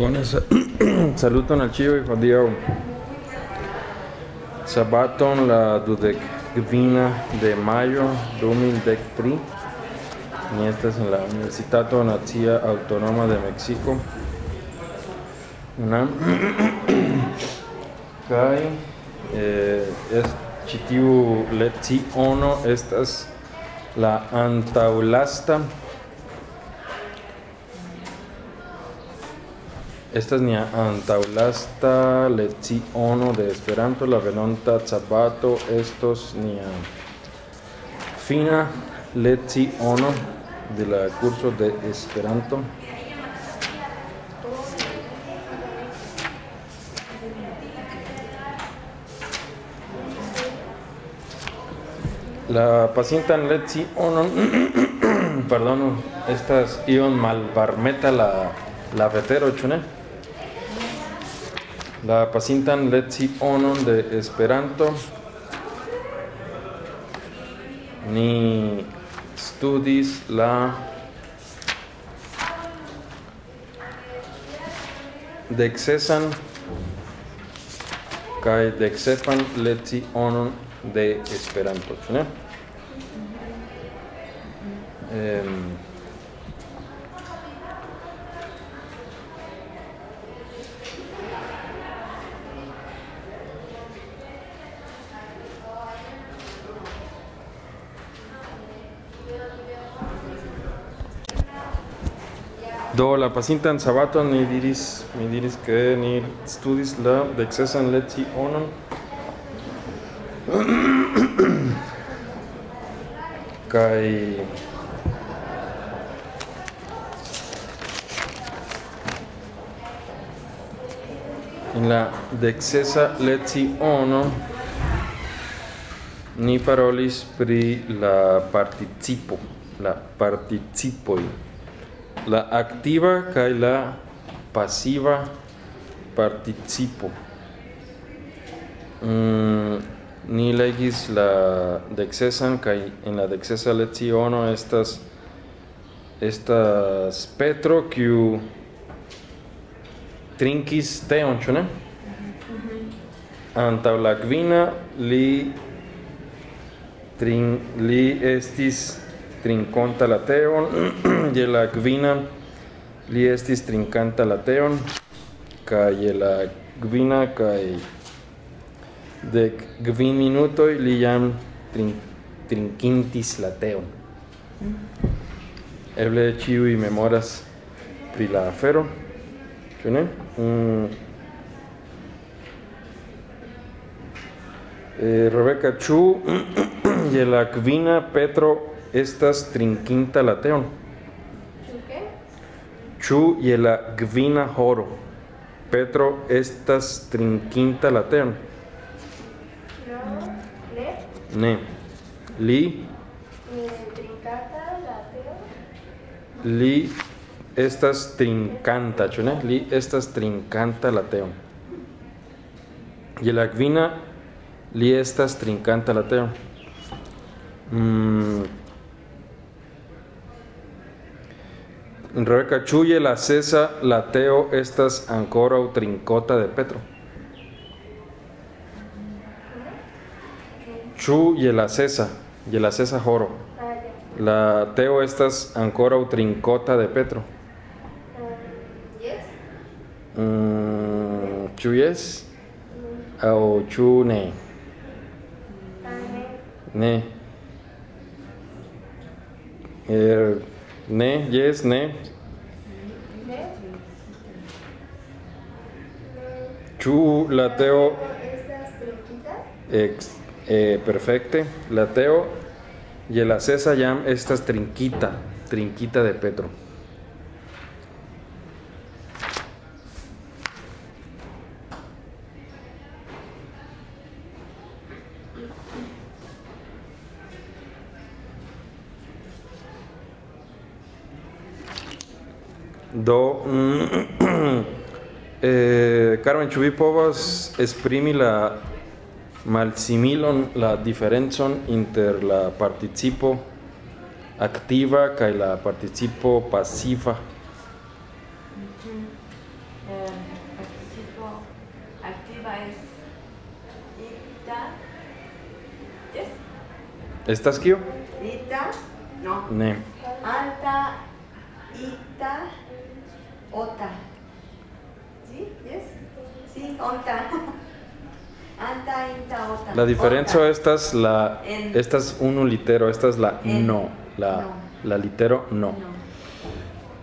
Sa- saluton al ĉiuj hodiaŭ sabaton la dudekvina de majo 2013 ni estas en la Universitato Nacia Autonoma de Mexico UNAM kaj eh, es ĉi tiu leciono estas la antaŭlasta Estas nia antaŭlasta leciono de Esperanto, la venonta sabato estos nia fina leciono de la curso de Esperanto. La pacientan lecionon, pardonu, estas ion malvarmeta la la vetero, ĉu ne? La pasintan lecionon de Esperanto ni studis la dexesan kaj dexepan lecionon de Esperanto? Em, Do la pasintan sabaton ni diris mi diris ke ni studis la dexesan lecionon kaj en la dexesa leciono ni parolis pri la participo la participoj la activa kaj la pasiva participo. Mm, ni legis la dexesan kaj en la dexesa leciono estas estas Petro kiu trinkis teon, ĉu ne? Mhm. Antaŭ la kvina li trin, li estis trinconta la teon je la kvina li estis trincanta la teon kaj je la kvina kaj dek kvin minutoj li jam trin, trinkintis la teon eble ĉiuj memoras pri la mm. eh, Rebecca ĉu je la Petro estas trinkinta la teon. Ĉu je la kvina horo Petro estas trinkinta la teon? Ne. Li li estas trinkanta, ĉu ne? Li estas trinkanta la teon. Je la kvina li estas trinkanta la teon. Mm. Rebeca, je la sesa la teo estas ankoraŭ trinkota de Petro? Ĉu je la sesa, je la sesa horo, la teo estas ankoraŭ trinkota de Petro? Mm, ĉu jes? Aŭ ĉu ne? Ne. Eh, ne, yes, ne. Ĉu la teo ex eh, perfecte, la teo je la cesa jam estas trinkita, trinkita de Petro. Do mm, eh, Carmen, ĉu vi povas esprimi la malsimilon, la diferencon inter la participo activa kaj la participo pasiva? Eh. ¿Estás kio? Ita. No. Ne. Anta. Ita. Ota. ¿Sí? Yes. Sí, ota. Anta, ita, ota. La diferencia Ota. esta es la esta es un litero, esta es la no, la No. la litero no. No.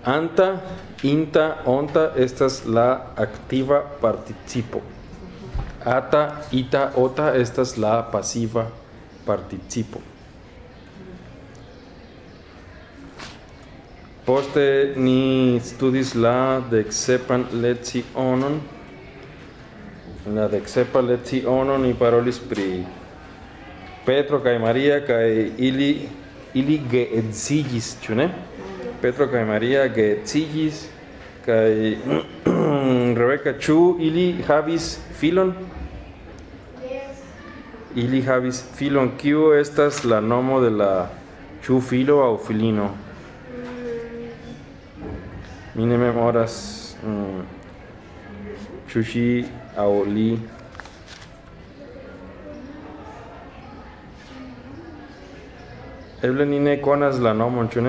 Anta, inta, onta, esta es la activa participo. Ata, ita, ota, esta es la pasiva participo. Poste ni studis la dexepan lecionon. onon. la dexepa leciono ni parolis pri Petro kaj Maria kaj ili ili geedzigis, ĉu ne? Petro kaj Maria geedzigis kaj Rebeka ĉu ili havis filon? Ili havis filon. Kiu estas la nomo de la ĉu filo aŭ filino? Mi ne memoras mm, ĉu ŝi aŭ li Eble ni ne konas la nomon, ĉu?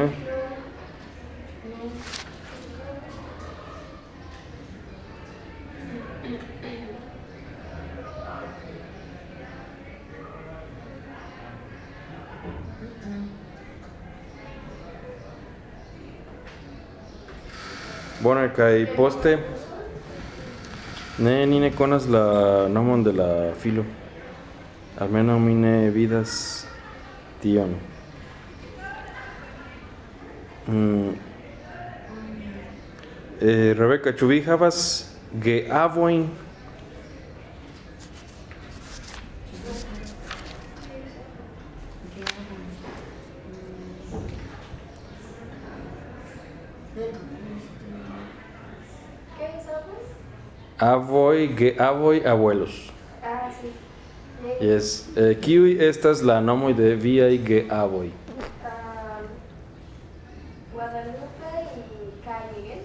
Kaj poste ne konas la nomon de la filo. Almenaŭ mi ne vidas tion. Mm. Eh, Rebeka, ĉu vi? ¿Qué es algo? Avoj, geavoj, abuelos. Ah, sí. Yes. Eh, kiuj estas la nomoj de viaj geavoj? Ah, Guadalupe y Kai Miguel.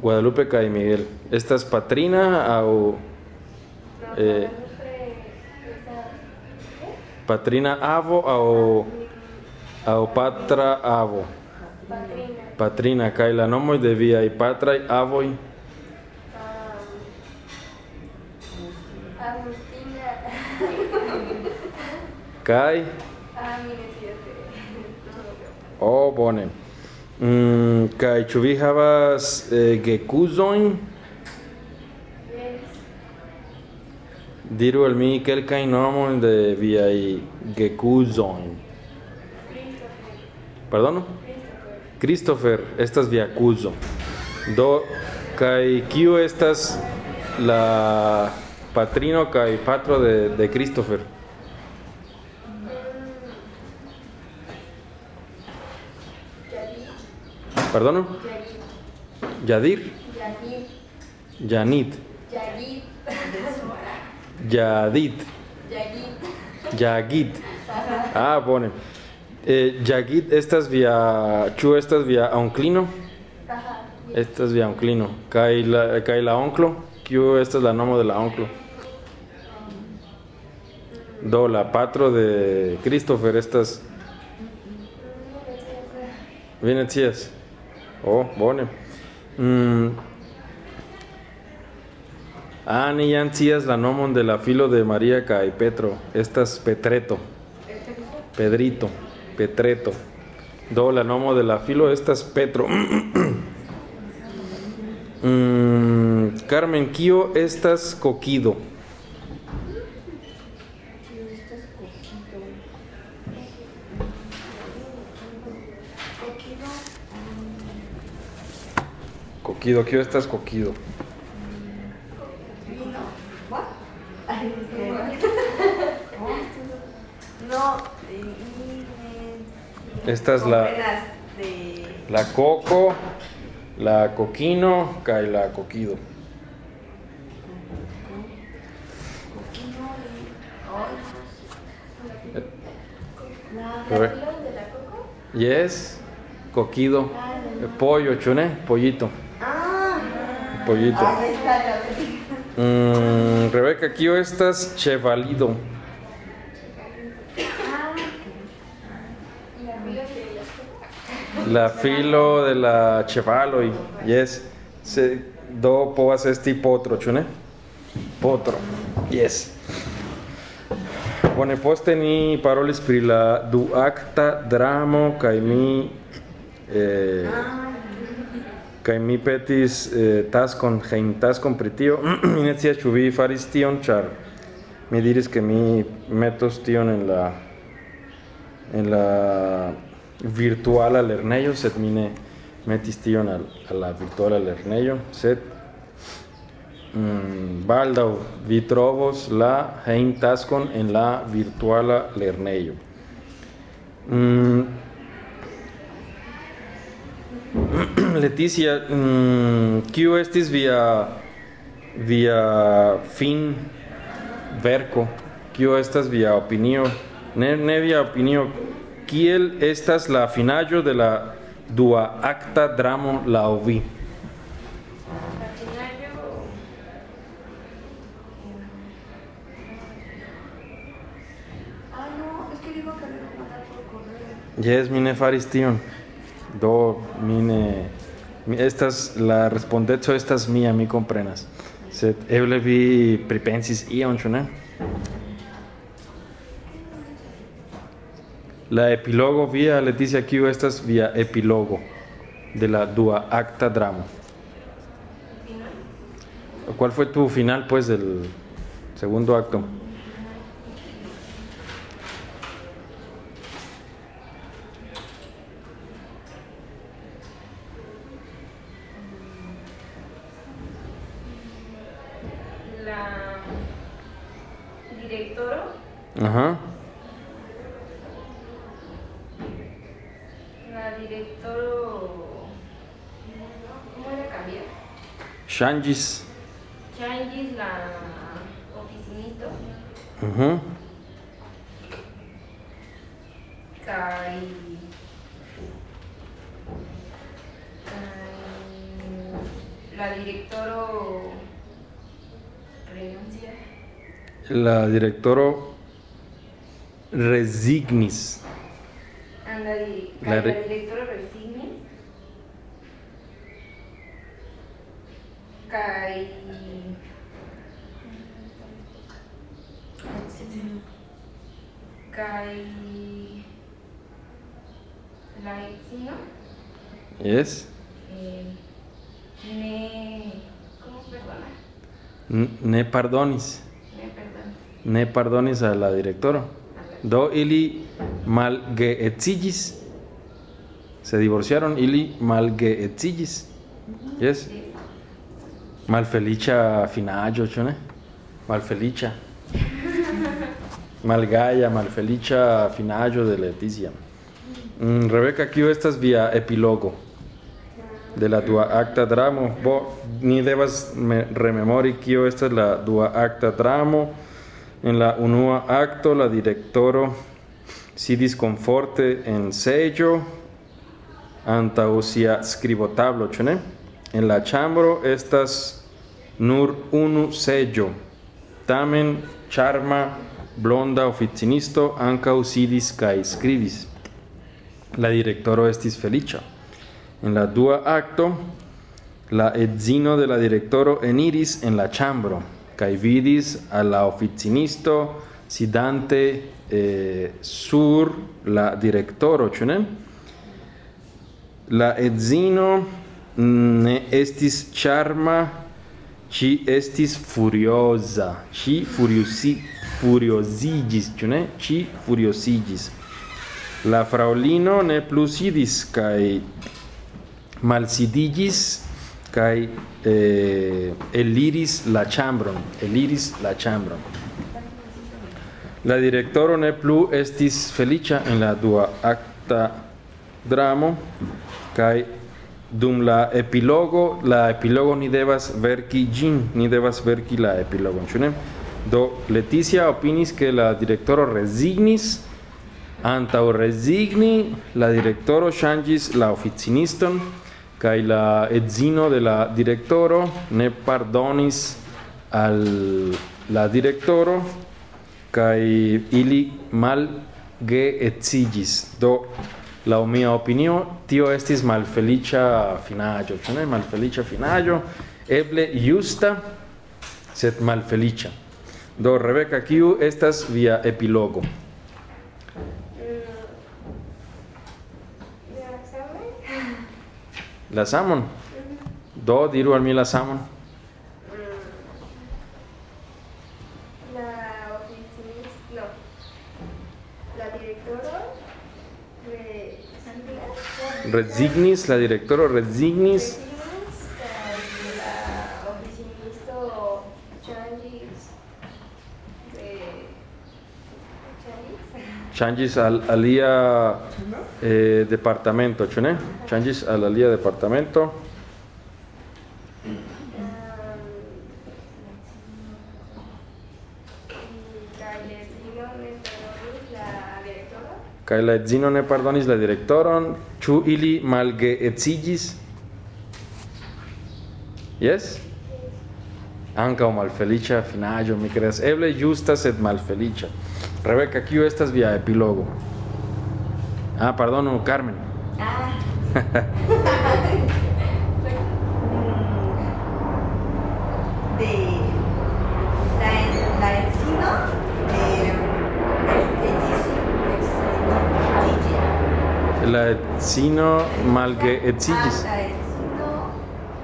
Guadalupe Miguel. Estas patrina aŭ No, Eh. ¿qué? patrina avo aŭ aŭ patra avo? Patrina. Patrina kaj la de viaj patraj avoj? Ah, Veo. oh bone. Mm, kaj ĉu vi havas eh, gekuzojn? Diru al mi kelkajn nomojn de viaj gekuzojn. Pardono? Christopher. Estas via akuzo. Do kaj kiu estas la patrino kaj patro de, de Christopher? Pardono? Yadid. Yadir. Yanit, Yadid. Yagit. Ah, bone. Eh, Yagit, estas via ĉu estas onklino? Ajá. Estas via onklino. Kaj la kaj la onklo? Kiu estas la nomo de la onklo? Do la patro de Christopher estas Vi ne scias? Oh, bone. Mm. Ni jam scias la nomon de la filo de María kaj Petro. Estas Petreto. Pedrito. Petreto. Do la nomo de la filo estas Petro. Mm, Carmen, kio estas? Coquido. Coquido, kio estas coquido? Y- y- Esta es la-. La coco, la coquino, kaj la coquido. Y. A. Yes, coquido. Pollo, chune, pollito. Ah. pollito. Ahí está la película. Mm, Rebeca, kio estas chevalido. Ah, La amiga de La filo de la chevaloj. Yes. Se do povas esti potro, ĉu ne? Potro. Yes. Bone poste ni parolis pri la duakta dramo kaj mi eh, kaj mi petis taskon hejmtaskon pri tio. mi ne scias ĉu vi faris tion, ĉar mi diris ke mi metos tion en la en la virtuala lernejo, sed mi ne metis tion al, a la virtuala lernejo, sed mm, baldaŭ vi trovos la hejmtaskon en la virtuala lernejo. Mm, Leticia, mm, kio estis via via fin verko? Kio estas via opinio? Ne, ne via opinio. Kiel estas la finaĵo de la dua acta dramo laŭ vi? Al final yo. Ah. Yes, mi ne faris tion. Do mi ne mi estas la respondeco estas mia, mi komprenas. Sed eble vi pripensis ion, ĉu? La epilogo via, Leticia, kiu estas via epilogo de la dua acta dramo? ¿Cuál fue tu final, pues, del segundo acto? La directora, Ajá. la directoro. ¿Cómo era cambiar? Shanjis. Changis, la oficinito. Kai. Kai- La directoro. Renuncia. La directoro resignis. Anda, La la, re- directora resigne. Kai. Kai. La edzino. Yes. Eh, ne. ¿Cómo perdona? N- Ne pardonis. Ne pardonis a la directoro. Do ili malgeetzigis. Se divorciaron ili malgeetzigis. Yes. Malfelicia finaggio, ne? Malfelicia. Malgaia, malfelicia finaggio de Leticia. Mm, Rebeca, kio estas via epilogo de la dua acta dramo? Bo, ni devas me rememori kio estas la dua acta dramo. En la unua acto la directoro sidis comforte en seĝo antaŭ sia skribotablo, ĉu? En la ĉambro estas nur unu seĝo. Tamen ĉarma blonda oficinisto ankaŭ sidis kaj. La directoro estis feliĉa. En la dua acto, la edzino de la directoro eniris en la chambro, cae vidis a la oficinisto sidante eh, sur la directoro, ĉu ne? La edzino mm, ne estis charma, ci estis furiosa, ci furiosi, furiosigis, ĉu ne? Ci furiosigis. La fraulino ne plu sidis kaj malsidigis kai eh, eliris la chambron eliris la chambron la directoro ne plu estis feliĉa en la dua acta dramo kai dum la epilogo la epilogo ni devas verki ĝin ni devas verki la epilogon ĉu ne? Do Leticia opinis ke la direktoro rezignis. Antaŭ rezigni la direktoro ŝanĝis la oficiniston kai la edzino de la direktoro ne pardonis al la direktoro kai ili mal geedziĝis. Do la mia opinio tio estis malfelicia finaggio ĉu ne? malfelicia finaggio eble justa, sed malfelicia Do Rebeka, kiu estas via epilogo? La samon. Do diru al mi la samon. La oficinista, no. La directora. Resignis, la directoro resignis La oficinista Changis de Changis. al alia eh, departamento, ĉu ne? Changis al alia departamento. Kaj la edzino ne pardonis la direktoron, ĉu ili malgeedziĝis? Yes? Ankaŭ malfeliĉa finaĵo, mi kredas. Eble justa sed malfeliĉa. Rebecca, kiu estas via epilogo? Ah, pardonu, Carmen. Ah. de la, la eh, es Gigi. La malgeedziĝis. Ah, la encino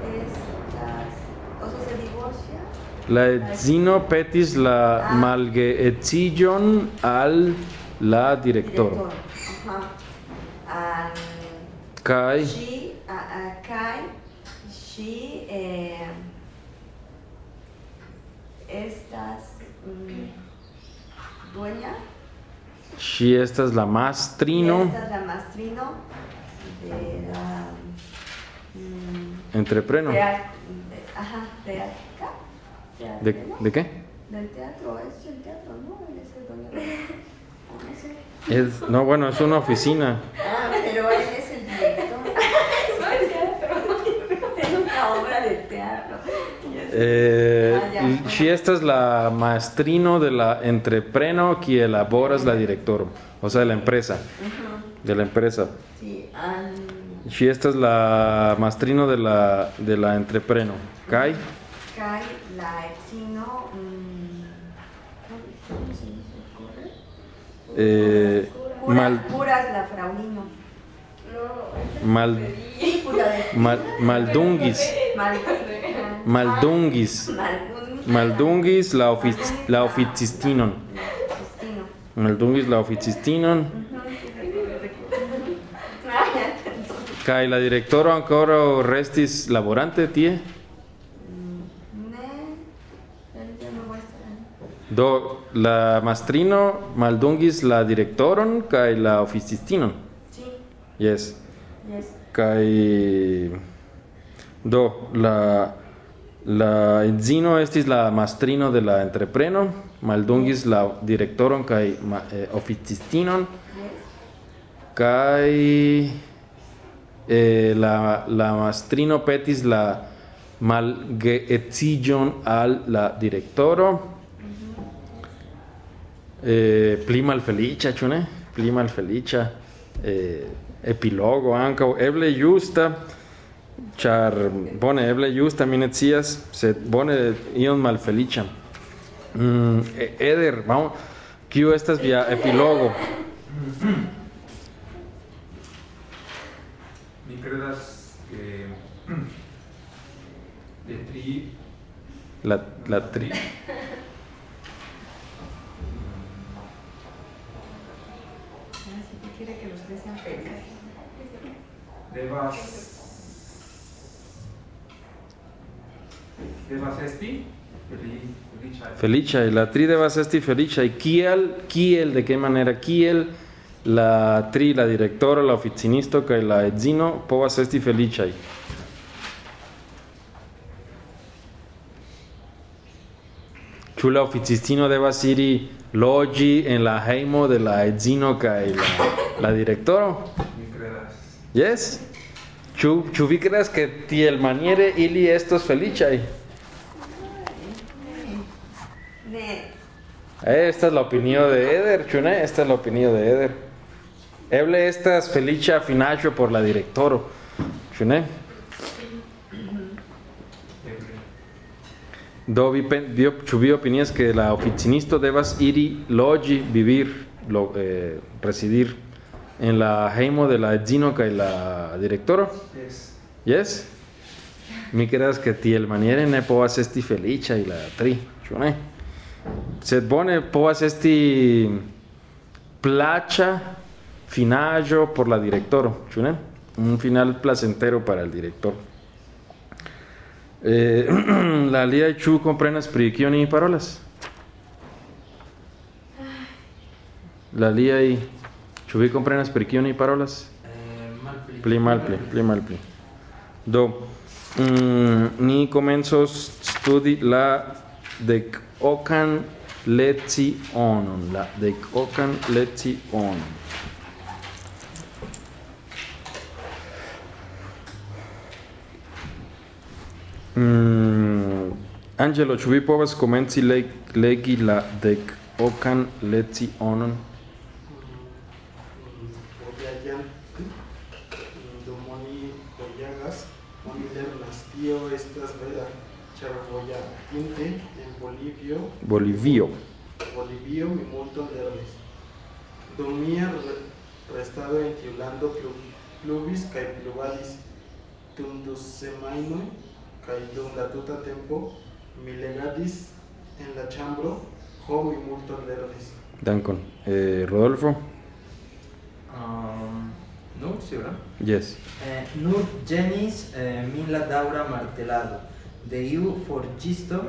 estas, o sea, se divorcia. La edzino petis la malgeedziĝon al la direktoro. Director. Ajá. An- Kaj She, uh, uh, Kai, she eh, estas mm, dueña. ŝi estas la mastrino Esta es la mastrino de la. mm, entrepreno. teat- de- ¿De, teatrera. de qué? Del teatro, es el teatro, ¿no? Él es el dueño ah, no sé. Es, no, bueno, es una oficina. Ah, pero él es el director. es una obra de teatro. Eh, Ah, ya. ŝi estas la maestrino de la entrepreno que elaboras la directoro, o sea, de la empresa, de la empresa. Sí, an, Ŝi estas la maestrino de la de la entrepreno. Kaj eh, Cura- mal, Curas la fraulino. Mal, mal, maldungis, Mal, maldungis, Maldungis. maldungis la la oficistinon. Destino. Maldungis la. Kaj la ankoraŭ restis laborante tie. Do la mastrino maldungis la direktoron kaj la oficistinon. Sí. Yes. Yes. Kaj do la la edzino estis la mastrino de la entrepreno, maldungis la direktoron kaj ma, eh, oficistinon. Yes. Kaj eh, la la mastrino petis la malgeetsiĝon al la direktoro Eh, pli malfeliĉa, ĉu ne? Pli malfeliĉa eh, epilogo ankaŭ eble justa, ĉar bone eble justa mi ne scias, sed bone iom malfeliĉa. Mm, E- Eder, vamos, kiu estas via epilogo? Mi credas que de tri La, la tri... feliĉaj Felicia, la tri devas esti felicia. ¿Y kiel, kiel, de qué manera, kiel la tri, la directora, la oficinisto kaj la edzino povas esti feliciaj? Ĉu la oficistino devas iri loĝi en la hejmo de la edzino kaj la, la credas Yes? Chu, chubi creas que tiel maniere ili estos felichai. Ne. Esta es la opinión de Eder, chune, esta es la opinión de Eder. Eble estas felicia finaggio por la directoro, chune. Do vi, pen- vi, chubi opinias que la oficinisto devas iri logi vivir, lo, eh, residir en la heimo de la edzino kaj la directoro. Yes. Yes? Mi creas que tiel maniere ne povas esti felicia y la tri, ĉu ne? Sed bone povas esti placha finaggio por la directoro, ĉu ne? Un final placentero para el director. Eh, la aliaj ĉu komprenas pri kio ni parolas? La aliaj ĉu vi komprenas pri kio ni parolas? Eh. Pli malpli, pli malpli. Do, mm, ni komencos studi la dek okan lecionon, la dek okan lecionon. Mm, Angelo, ĉu vi povas komenci leg legi la dek okan lecionon? Dum oni vojagas, oni lernas. Tio estas vera, ĉar vojaĝinte en Bolivio. Bolivio. Bolivio mi multon lernis. Dum mia restado en tiu lando pluvis kaj pluvadis dum du semajnoj kaj dum la tuta tempo mi legadis en la ĉambro, ho mi multon lernis. Dankon. Eh, Rodolfo? Um, nu, siura. Yes. Eh, nur ĝenis eh, min la daŭra martelado de iu forĝisto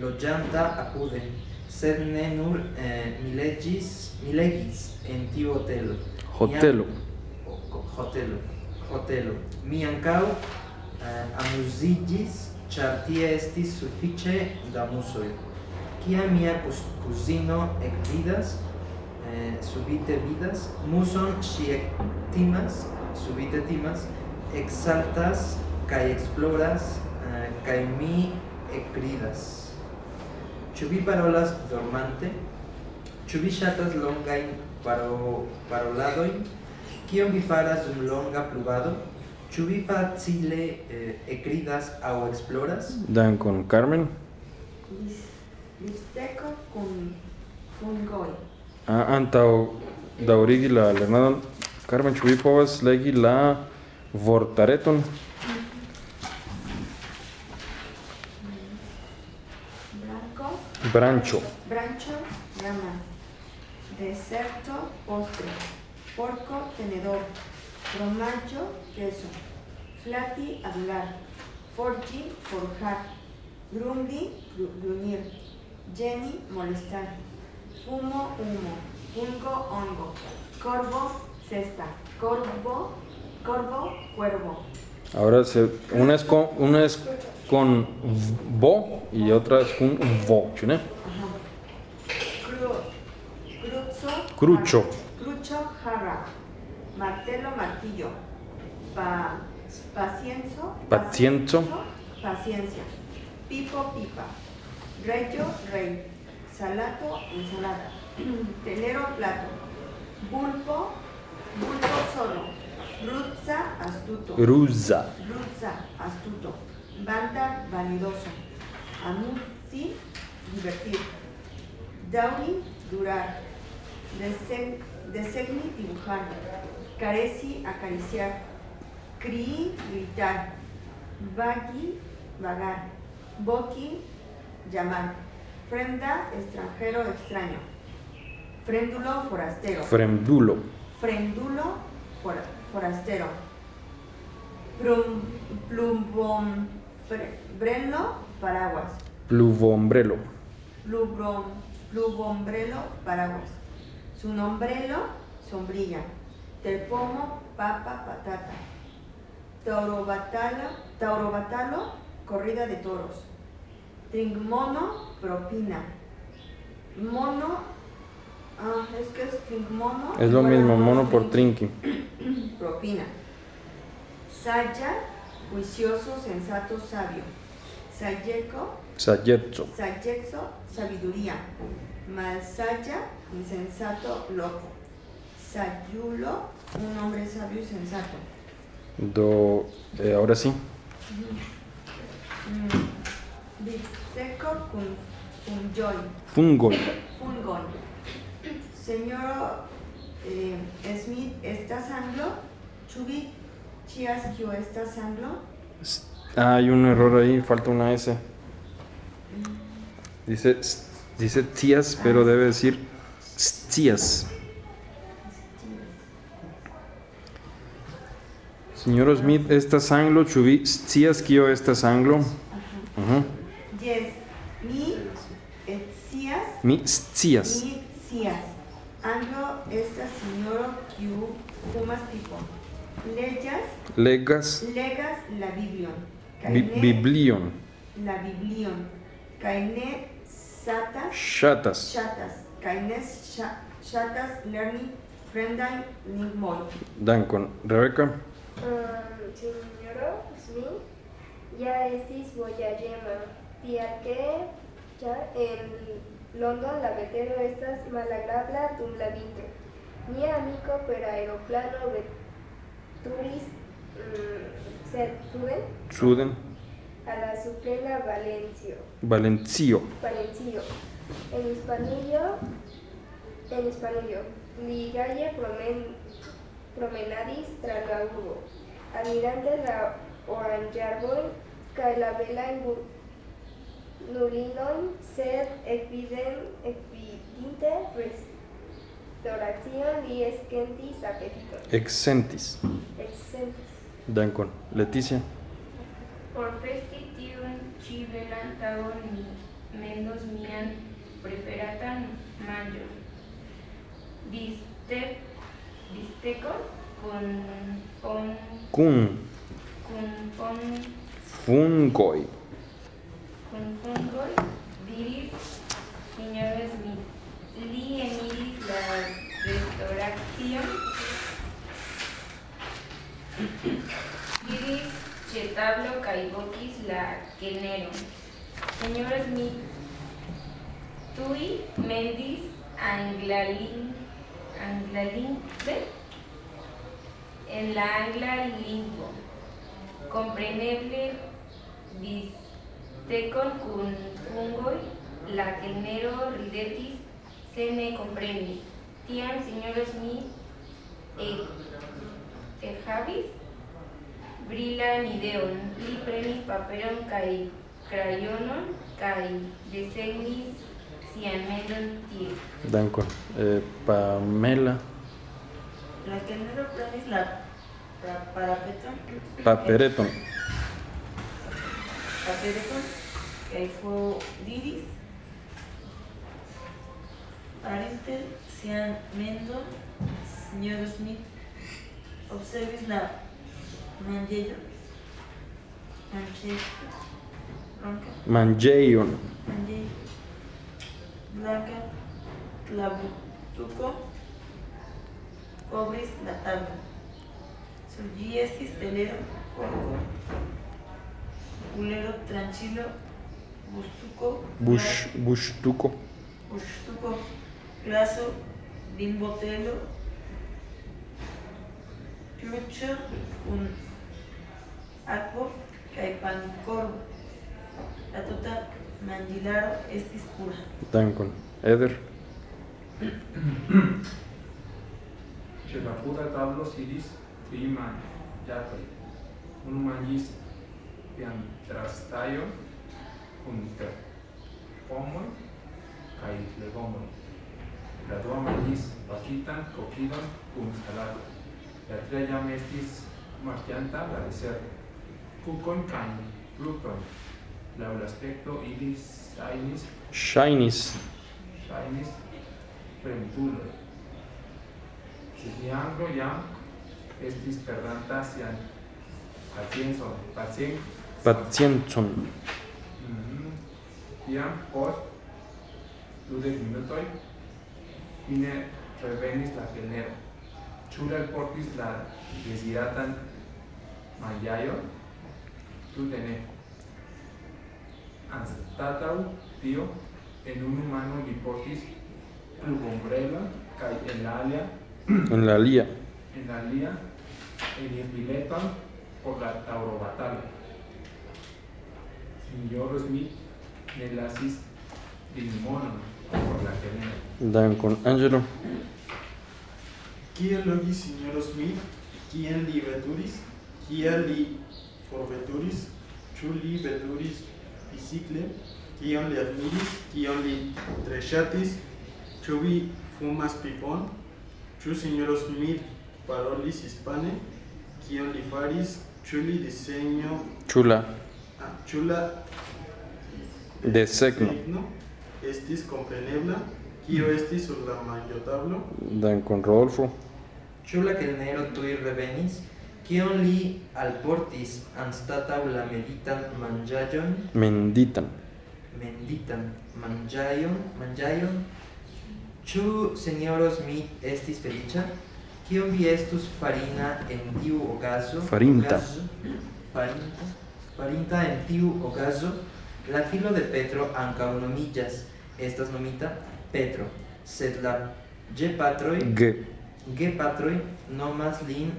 loĝanta apude, sed ne nur eh, mi leĝis, mi legis en tiu hotelo. Hotelo. Hotelo. Hotelo. Mi ankaŭ eh, amuziĝis, char tie estis suffice da musoi. Cia mia cusino ecvidas, eh, subite vidas, muson si ectimas, subite timas, exaltas, cae exploras, eh, cae mi ecridas. Ĉu vi parolas dormante? Ĉu vi ŝatas longajn paro paroladojn? Kion vi faras dum longa pluvado? Ĉu vi facile eh, ekridas aŭ esploras? Dankon. Carmen? Listeko kun fungoj. Ah, antaŭ daŭrigi la lernadon, Carmen, ĉu vi povas legi la vortareton? Blanco, Branĉo. brancho, llama. Deserto, postre. Porco, tenedor. Fromaggio, queso. Flati, hablar. Forgi, forjar. Grundi, gru- gruñir. Jenny, molestar. Fumo, humo. Fungo, hongo. Corvo, cesta. Corvo, corvo, cuervo. Ahora se, una es con una es con vo y otra es con vo. Cru, cruzo. Crucho. Crucho, jarra. Martelo, martillo. Pa, pacienzo. Pacienzo. Paciencia. Pipo, pipa. Reyo, rey. Salato, ensalada. Telero, plato. Bulpo, bulpo solo. Ruzza, astuto. Rusa. Ruzza, astuto. Banda, vanidoso. Anunci, divertir. Downy, durar. Designi, dibujar. Careci, acariciar. Crii, gritar. Vagui, vagar. Boqui, llamar. Fremda, extranjero, extraño. Fréndulo, forastero. Fremdulo. Frendulo, for- forastero. Plum, plumbom, brelo, paraguas. Pluvombrelo. Plubrom, plubombrelo, paraguas. Su nombrelo, sombrilla. Terpomo, papa, patata. Taurobatalo, taurobatalo, corrida de toros. Tringmono, propina. Mono, ah, es que es tringmono. Es lo mismo, mono por trinqui propina. Saya, juicioso, sensato, sabio. Sayeco, Sayetzo. sayexo, sabiduría. Malsaya, insensato, loco. Sayulo, un hombre sabio y sensato. Do, eh, ahora sí. Mm, Bixteco, kun, kunjoy. Fungol. Fungol. Señor eh, Smith, ¿estás anglo? Chubi, chias, yo, ¿estás anglo? Ah, hay un error ahí, falta una S. Dice, s- dice tías, pero debe decir tías. Señor Smith, ¿estás anglo? Chubi, tías, kio, ¿estás anglo? Ujú. Yes, mi, etzias, Mi tías. mi, cias. Anglo, esta señor, Q, fumas pico. Leyas, Legas. legas, la biblion. Bi- Caine, biblion. la biblion. Caine, satas, Chatas. chatas. Caines, cha- chatas, learning, friendai, lingmoi. Dankon. Rebecca. Signoro Smith, ya estis voyagema, tial ke ja en London la vetero estas malagrabla dum la vintro. Mia amiko per aeroplano veturis mm, sed suden Suden. a la suprema Valencio. Valencio. Valencio. En Hispanio, en Hispanio, li gaie promen, promenadis tra la urbo, admirante la oranĝarbojn kaj la belajn bur- nulinojn, sed ekviden, ekvidinte restauracion li eskentis apetiton. Exentis. Excentis. Dankon. Leticia. Por festi tiun ĉi belan tagon mi mendos mian preferatan manĝon. Bistec, bistecon kun fon Kun. kun Fungoi. diris señor Smith. Li eniris la restauracion diris ĉe tablo kaj vokis la kelneron. Señor Smith tuj mendis anglalin anglalingve en la angla lingvo. Compreneble bistecon kun fungoj, la kelnero ridetis se ne komprenis. Tiam señor Smith ek- ekhavis brilan ideon. Li prenis paperon kaj crayonon kaj desegnis Dankon. Eh, Pamela. La que no prenis la parapeton, Papereton. papereton, que fue diris, parente, sian mendo, señor Smith, observis la mangello, manche, blanca, Manjeion. mangello, blanca, la butuco, cobris la tabla. Sur ĝi estis telero, porco, culero tranquilo, bustuco, Bush. Bushtuco. bustuco, glaso, bimbotelo, plucho, un akvo, kaj pankorbo. La tuta Manĝilaro estis pura. Dankon. Eder. Ĉe la puta tablo sidis tri manĝatoj. Unu manĝis piantrastaĵon kun pomoj kaj legomoj. La dua manĝis pakitan kokidon kun salado. La tria jam estis markianta la deserto. Kukon kaj fruktojn laŭ la aspekto ili ŝajnis ŝajnis ŝajnis fremduloj. Sed Leandro jam estis perdanta sian paciencon, pacien, paciencon. Mm -hmm. Iam post dudek minutoj fine revenis la kelnero. Ĉu alportis la deziratan mayayo tu ne. Anstatau, tío, en un humano lipotis, plugombrela, kai en la alia, En la lía. en la lía, en irbileton, por la taurobatala. Signor Smith, nelasis limonon, por la que Dan con Angelo. Kia logi signoro Smith, quien li veturis, kia li forveturis, ĉu li veturis bicikle, kion li admiris, kion li tre ŝatis, ĉu vi fumas pipon, ĉu signoro Smith parolis hispane, kion li faris, ĉu li diseño, Chula. ah, ĉu la Desegno. signo estis komprenebla, kio estis sur la manĝotablo, Dan con Rodolfo. Ĉu la kelnero tuj revenis? Kion li alportis anstataŭ la meditan manĝaĵon? Menditan. Menditan manĝajon, manĝajon. Ĉu sinjoro Smith estis feliĉa? Kion vi estus farina en tiu okazo? Farinta. Okazo, farinta. Farinta en tiu okazo. La filo de Petro ankaŭ nomiĝas, estas nomita Petro, sed la gepatroj G. gepatroj nomas lin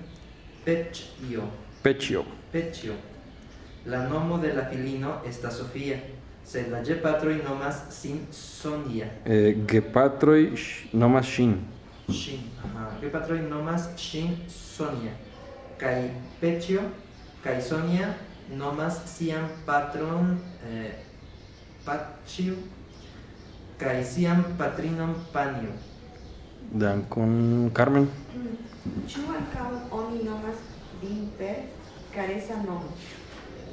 Peĉjo. Pechio. Peĉjo. La nomo de la filino estas Sofia, sed la gepatroj nomas sin Sonia. Eh, gepatroi nomas shin. Ŝin. Aha. Gepatroj nomas ŝin Sonia. Kaj Peĉjo kaj Sonia nomas sian patron eh, Paĉjo kaj sian patrinon Panjo. Dan con Carmen. Ĉu ankaŭ oni nomas vin per karesa nomo?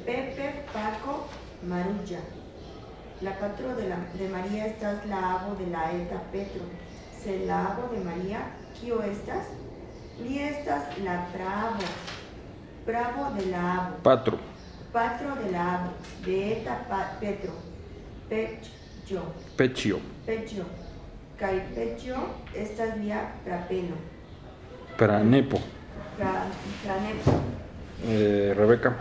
Pepe, Paco, Maruja. La patro de, la, de María estas la avo de la eta Petro. Se la avo de María, kio estas? Li estas la bravo. Bravo de la avo. Patro. Patro de la avo. De eta pa, Petro. Pecho. Pechio. Pecho. Kai pecho estas lia prapeno. Pranepo. Pra, pranepo. Eh, Rebeca.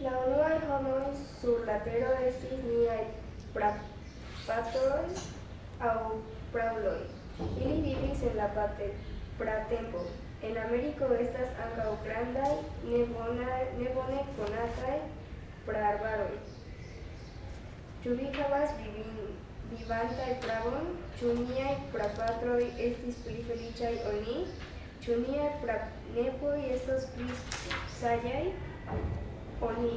La unuaj homoj sur la tero estis niaj prapatroj aŭ praŭloj. Ili vivis en la pate pratempo. En Ameriko estas ankaŭ grandaj, ne bone konataj praarbaroj. Ĉu vi havas vivin, vivantaj pravon, ĉu niaj prapatroj estis pli feliĉaj ol ni, ĉu niaj pranepoj estos pli saĝaj ol ni.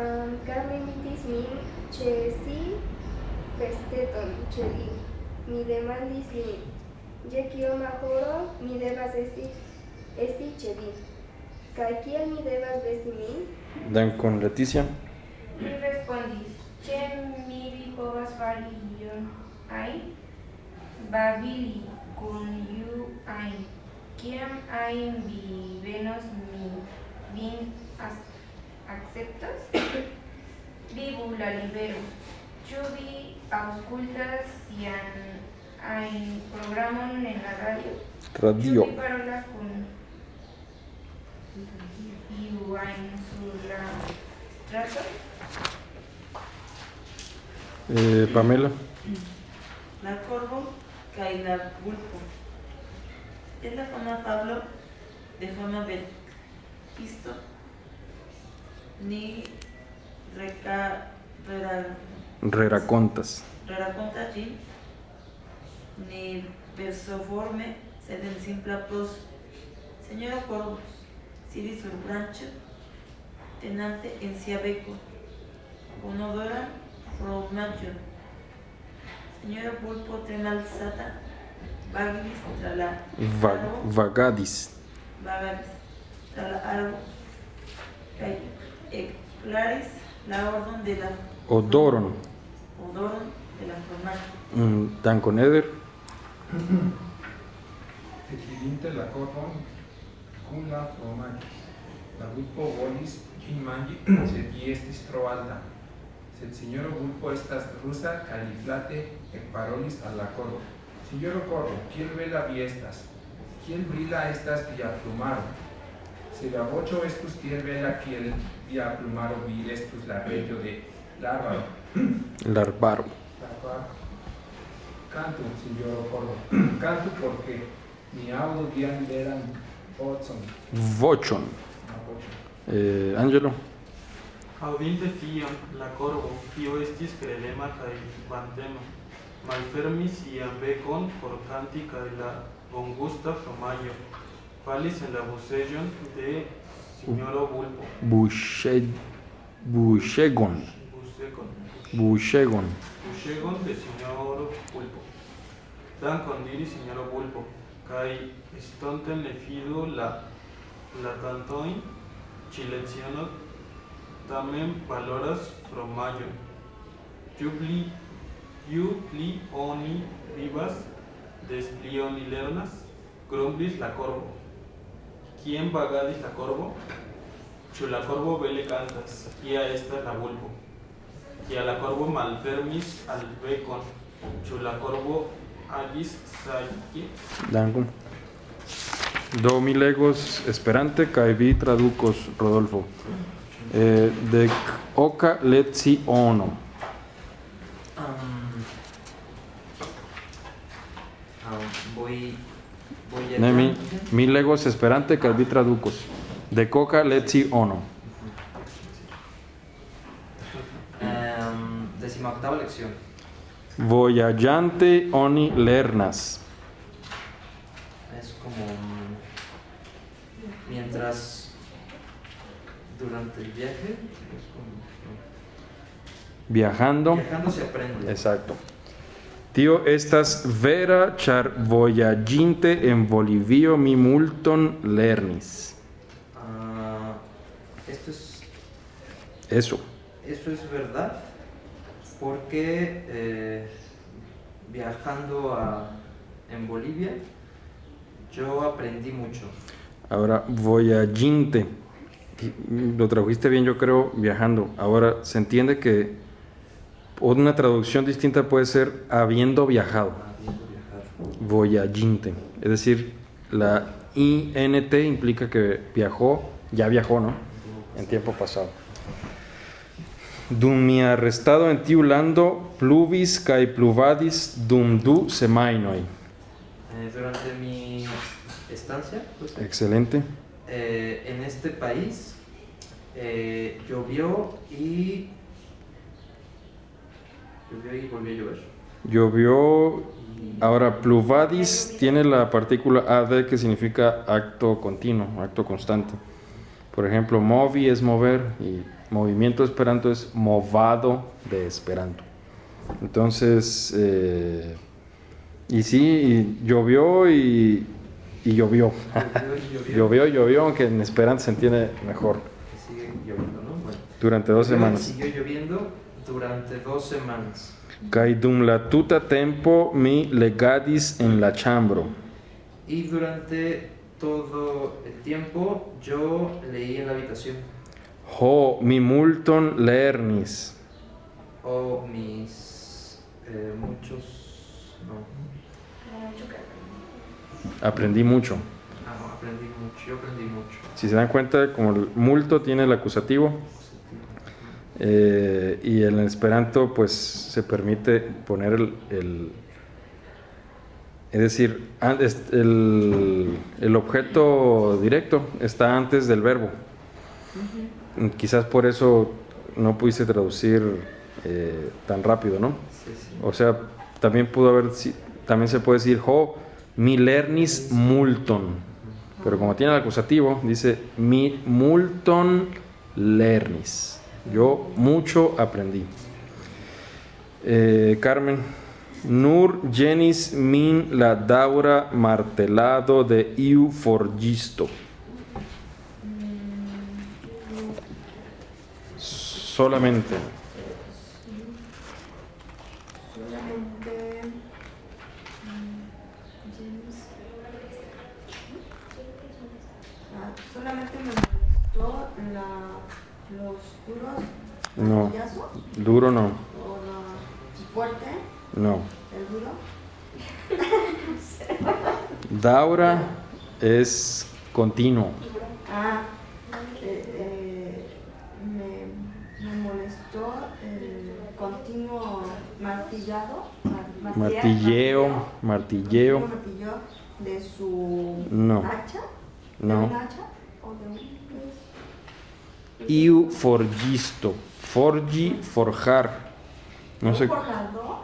Ehm, um, Carmen invitis min ĉeesti festeton ĉe li. Mi demandis lin, je kioma horo mi devas esti, esti ĉe vi. Kaj kiel mi devas vesti min? Dankon, Leticia. Mi respondis, ĉe mi vi povas fari ion ajn, babili kun iu ajn. Kiam ajn vi venos, mi vin akceptos? Vivu la libero. Ĉu vi aŭskultas sian ajn programon en la radio? Radio. Ĉu vi parolas kun iu ajn sur la strato? Eh, Pamela. La corvo kaj la vulpo. Es la fama fablo de forma verkisto ni reca, rera, Reracontas. rerakonta ĝin ni versoforme sed en simpla prozo. Señora Corvus sidis sur branĉo tenante en sia beko fromaĝon. Señora Pulpo tre malsata vagis tra la Va- arbo, vagadis. vagadis tra la arbo kaj ekklaris la ordon de la Odoron. odoron de la fromaĝo. Mm, Dan con Eder. Ekvidinte la korpon kun la fromaĝo, la vulpo volis ĝin manĝi, sed ĝi estis sinjoro vulpo estas rusa kaj li plate ekparolis al la korvo. Sinjoro korvo, kiel bela vi estas! Kiel brila estas via plumaro! Se la voce estus tiel bella kiel via plumaro vi estus la regio de l'arbaro. L'arbaro. L'arbaro. Cantu, signoro Corvo. Cantu porque mi audo vian veran vocon. Vochon. Una voce. Eh, Angelo. Audinte tion, la corvo, kiu estis prelema kaj vantema, malfermis sian bekon por kanti kaj la bongusta fromaĝo falis en la busejon de sinjoro Bulbo. Buŝe... buŝegon. Busegon. Buŝegon. Buŝegon de sinjoro Bulbo. Dankon diris sinjoro Bulbo, kaj estonte ne fidu la la kantojn ĉi lecionon tamen valoras fromaĝon. Ju pli ju pli oni vivas, des pli oni lernas, grumblis la korvo. Kien vagadis la korvo? Ĉu la korvo bele kantas, kia estas la vulpo? Kia la korvo malfermis al bekon, ĉu la korvo agis saĝe? Dankon. Do mi legos esperante kaj vi tradukos Rodolfo. Eh, de oka leciono. Am, ah, voy voy Ne, mi, adelante. mi legos esperante kaj vi tradukos. De coca leciono. Em, decimoctava lección. Voyagante oni lernas. Es como mientras durante el viaje es como Viajando. viajando se aprende. Exacto. Tio estas vera char voyaginte en Bolivio mi multon lernis. Ah, esto es Eso. Eso es verdad, porque eh, viajando a, en Bolivia yo aprendí mucho. Ahora, voyaginte. Lo tradujiste bien, yo creo, viajando. Ahora, se entiende que una traducción distinta puede ser habiendo viajado. Voyaginte. Es decir, la INT implica que viajó, ya viajó, ¿no? En tiempo pasado. Dum mi arrestado en pluvis kai pluvadis dum du semajnoj. Eh, durante mi estancia pues, Excelente. eh, en este país eh, llovió y llovió y volvió a llover. Llovió. Ahora, pluvadis tiene la partícula ad que significa acto continuo, acto constante. Por ejemplo, movi es mover y movimiento esperanto es movado de esperanto. Entonces, eh, y sí, y llovió y, y llovió. llovió y llovió. Llovió y llovió, aunque en esperanto se entiende mejor. Lloviendo, ¿no? Bueno. Durante dos semanas. Siguió lloviendo durante dos semanas. Kaj dum la tuta tempo mi legadis en la chambro. Y durante todo el tiempo yo leí en la habitación. Ho, mi multon lernis. O mis eh, muchos... No. Aprendí mucho. Ah, no, aprendí mucho. Yo aprendí mucho. Si se dan cuenta, como el multo tiene el acusativo eh, y en el esperanto pues se permite poner el... el- es decir, el, el objeto directo está antes del verbo. Quizás por eso no pudiste traducir eh, tan rápido, ¿no? Sí, sí. O sea, también pudo haber, también se puede decir, ho, mi lernis multon. Pero como tiene el acusativo, dice, mi multon lernis. Yo mucho aprendí. Eh, Carmen, nur genis min la daura martelado de iu forgisto. Solamente. Solamente. Solamente me molestó la, los duros. No. Martillazos? Duro no. ¿O la fuerte? No. ¿El duro? Daura es continuo. Ah, eh, eh, me, me, molestó el continuo martillado. Martilleo, martilleo. martilleo de su No. hacha. ¿De No. un hacha? ¿O de un? Iu forgisto. Forgi, forjar. No ¿Un sé, forjador?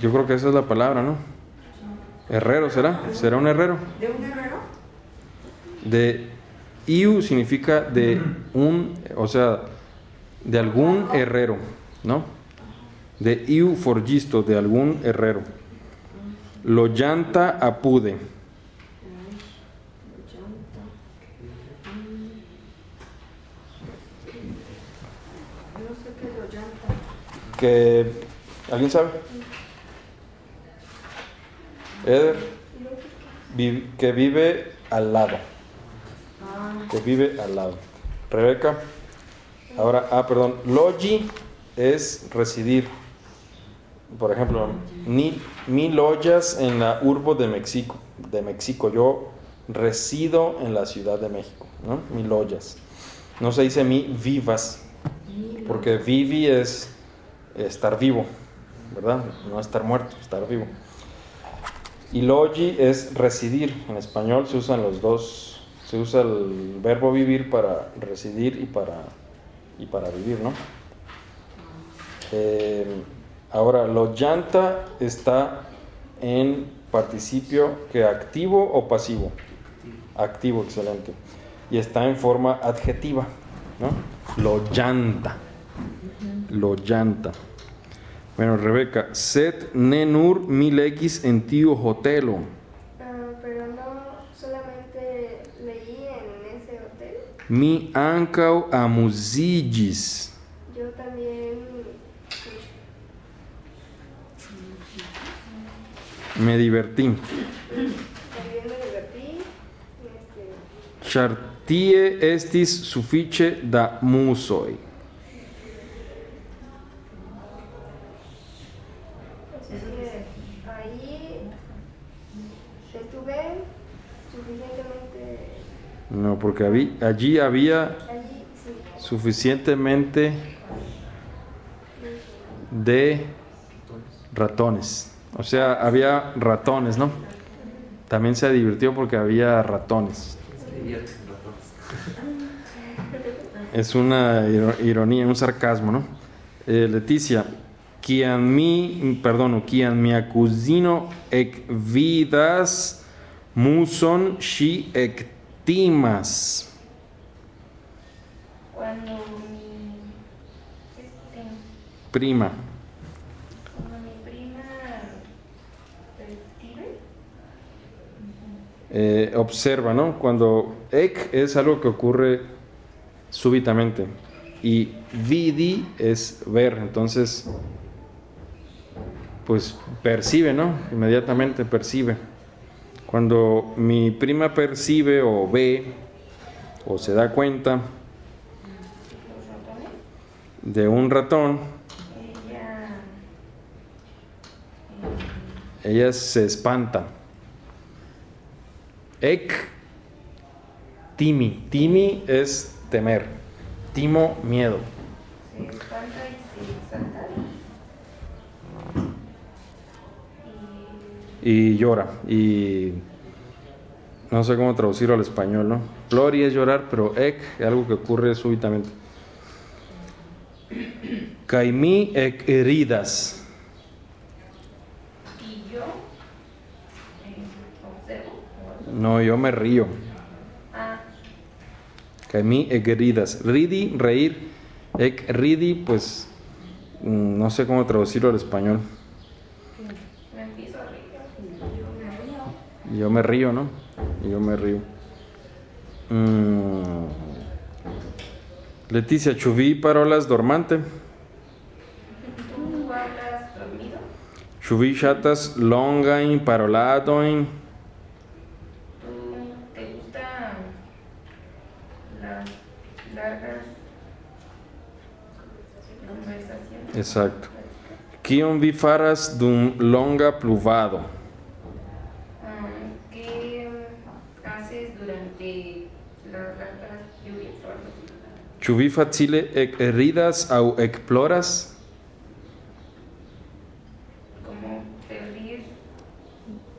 yo creo que esa es la palabra, ¿no? Herrero, ¿será? ¿Será un herrero? ¿De un herrero? De iu significa de un, o sea, de algún herrero, ¿no? De iu forgisto, de algún herrero. Lo llanta apude. Que, ¿Alguien sabe? Eder, que vive al lado. Que vive al lado. Rebeca, ahora, ah, perdón, logi es residir. Por ejemplo, ni, mil ollas en la urbo de México, de México. Yo resido en la Ciudad de México, ¿no? Mil ollas. No se dice mi vivas, porque vivi es estar vivo, ¿verdad? No estar muerto, estar vivo. Y logi es residir. En español se usan los dos, se usa el verbo vivir para residir y para, y para vivir, ¿no? Eh, ahora, lo llanta está en participio que activo o pasivo. Activo, excelente. Y está en forma adjetiva, ¿no? Lo llanta. Lo llanta. Bueno, Rebeca, set nenur mil x en tío hotelo. Ah, pero no solamente leí en ese hotel, Mi ancau amusigis. yo también Me divertí. Chartie estis sufiche da musoi. No, porque allí había suficientemente de ratones. O sea, había ratones, ¿no? También se divirtió porque había ratones. Es una iro- ironía, un sarcasmo, ¿no? Eh, Leticia, quien mi, perdón, quien mi acusino ec vidas muson shi ectimas. cuando mi prima percibe, Eh, observa, ¿no? Cuando ec es algo que ocurre súbitamente y vidi es ver, entonces pues percibe, ¿no? Inmediatamente percibe. Cuando mi prima percibe o ve o se da cuenta de un ratón, ella ella se espanta. Ec timi. Timi es temer. Timo miedo. y llora. Y no sé cómo traducirlo al español, ¿no? Plori es llorar, pero ek es algo que ocurre súbitamente. Caimí ek heridas. y yo eh, observo. No, yo me río. Ah, Caimí ek. Ridi, reír. Ek ridi, pues mm, no sé cómo traducirlo al español. me empiezo a reír. Yo me río. Yo me río, ¿no? Yo me río. Mm. Leticia, chuví parolas dormante. Chuví chatas longain paroladoin. Largas conversaciones? Exacto. Kion vi faras dum longa pluvado. Ah, ¿Qué haces durante o algo así? Ĉu vi facile ekridas aŭ ekploras? Como te ríes,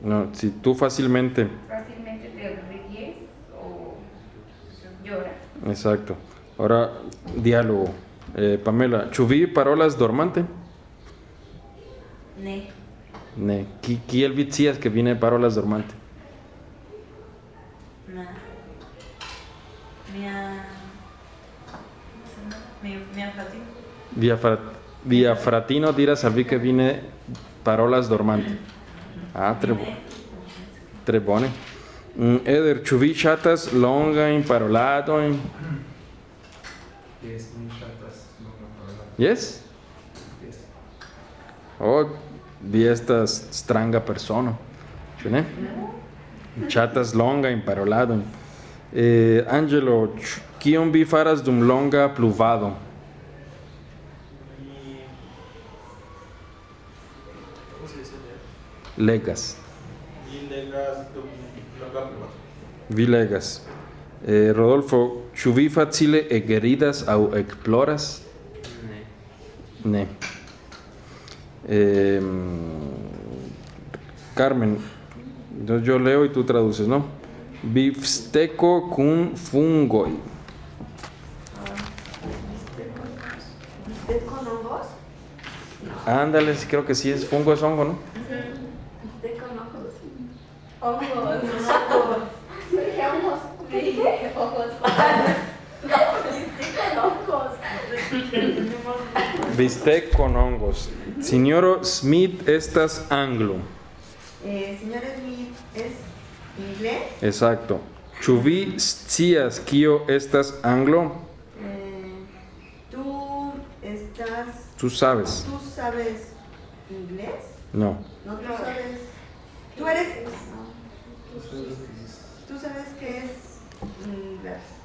No, si tú fácilmente. fácilmente te ríes o lloras. Exacto. Ahora, diálogo. Eh, Pamela, vi parolas dormante? Ne. Ne. Ki- Kiel vi scias ke vi ne parolas dormante? Na. Mia. ¿Cómo se llama? Mi, mia fratino. Via, fra, via fratino diras al vi ke vi ne parolas dormante. Ah, tre, tre bone. Mm, Eder, ĉu vi ŝatas longajn paroladojn? Yes. Yes? Yes. Oh, vi estas stranga persono. Ĉu ne? Ŝatas longajn paroladojn. Eh, Angelo, kion vi faras dum longa pluvado? Y... ¿Cómo se dice leer? Legas. Y legas dum longa pluvado. Vi legas. Eh, Rodolfo, ĉu vi facile ekridas aŭ ekploras? Ne. Ne. Eh, Carmen, yo, yo leo y tú traduces, ¿no? Bifsteco con fungoi. ¿Bistec con hongos? Ándale, sí, creo que sí es fungo, es hongo, ¿no? ¿Bistec con ojos? Hongos. Sí, hongos. Bistec con hongos. Signoro Smith, estas anglo. Eh, señor Smith, ¿es inglés? Exacto. Ĉu vi scias kio estas anglo? Eh, ¿Tú estás... Tú sabes. ¿Tú sabes inglés? No. No, tú sabes... ¿Tú eres... ¿Tú sabes qué es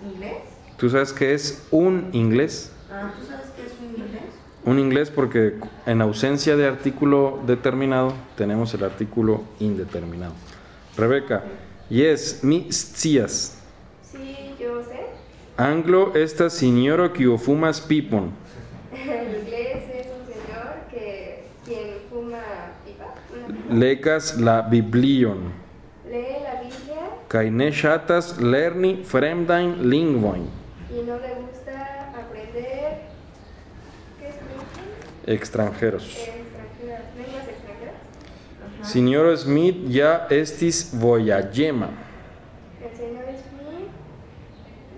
inglés? ¿Tú sabes qué es un inglés? Ah, ¿tú sabes qué es un inglés? Un inglés porque en ausencia de artículo determinado tenemos el artículo indeterminado. Rebeca, yes, mi scias. Sí, yo sé. Anglo estas signoro kiu fumas pipon. El inglés es un señor que quien fuma pipa, Legas la biblion. lee la Ne ŝatas lerni fremdajn lingvojn. y no le gusta aprender ¿qué es? Extranjeros. extranjeras, lenguas extranjeras. Signoro Smith ya estis voyagema. El señor Smith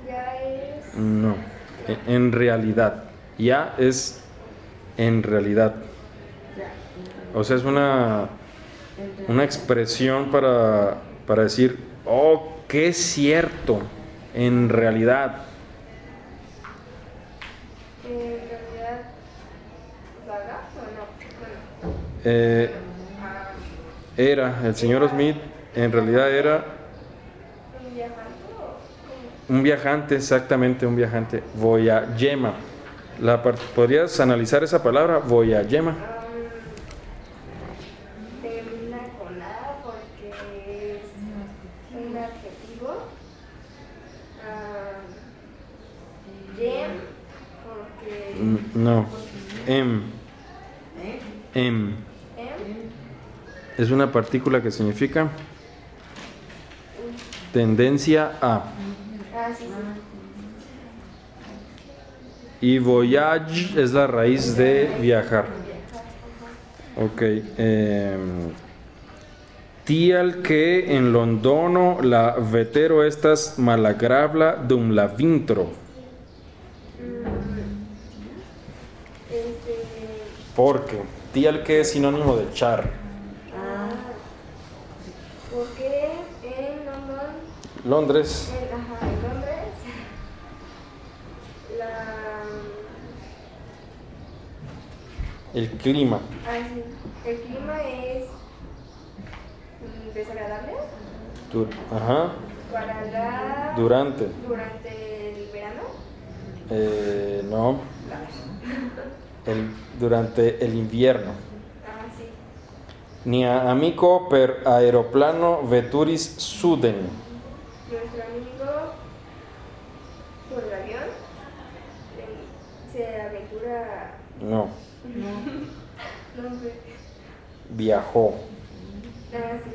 ya es No, e- en realidad. Ya es en realidad. O sea, es una, una expresión para, para decir, oh, qué cierto, en realidad. en realidad vaga o no. Eh, ah, era, el señor Smith en realidad era un viajante exactamente un viajante, voyagema. La, ¿Podrías analizar esa palabra, voyagema? Ah, termina con A porque es un adjetivo. Ah, Yem porque Mm, No, em. em, Es una partícula que significa tendencia a. Y voyage es la raíz de viajar. Ok. em, tial que en Londono la vetero estas malagrabla dum la vintro. Este, Porque tial que es sinónimo de char. ah, porque en London, Londres. en, ajá, en Londres, la, El clima. ah, sí, el clima es mm, desagradable Ajá. para la Durante. durante el verano. Eh, no. El- durante el invierno. Ah. Ni a amico per aeroplano veturis suden. Nuestro amigo por el avión era. No, No sé. viajó. Así.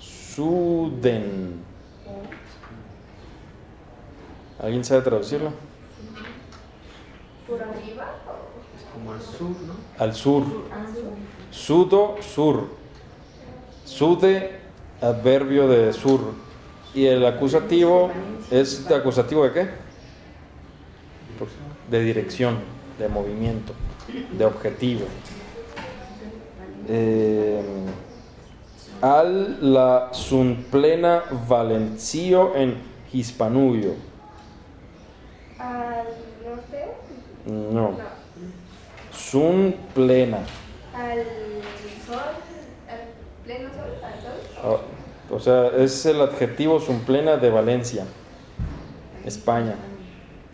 Suden. ¿Alguien sabe traducirlo? ¿Por arriba? Es como al sur, ¿no? Al sur. Sudo, sur. Sude, adverbio de sur. Y el acusativo es de acusativo de qué? De dirección, de movimiento, de objetivo. Eh, al la sun plena valencio en hispanuyo. ¿Al norte? No. Sun plena. ¿Al sol? ¿Al pleno sol? ¿Al sol? O, o sea, es el adjetivo sun plena de Valencia, España.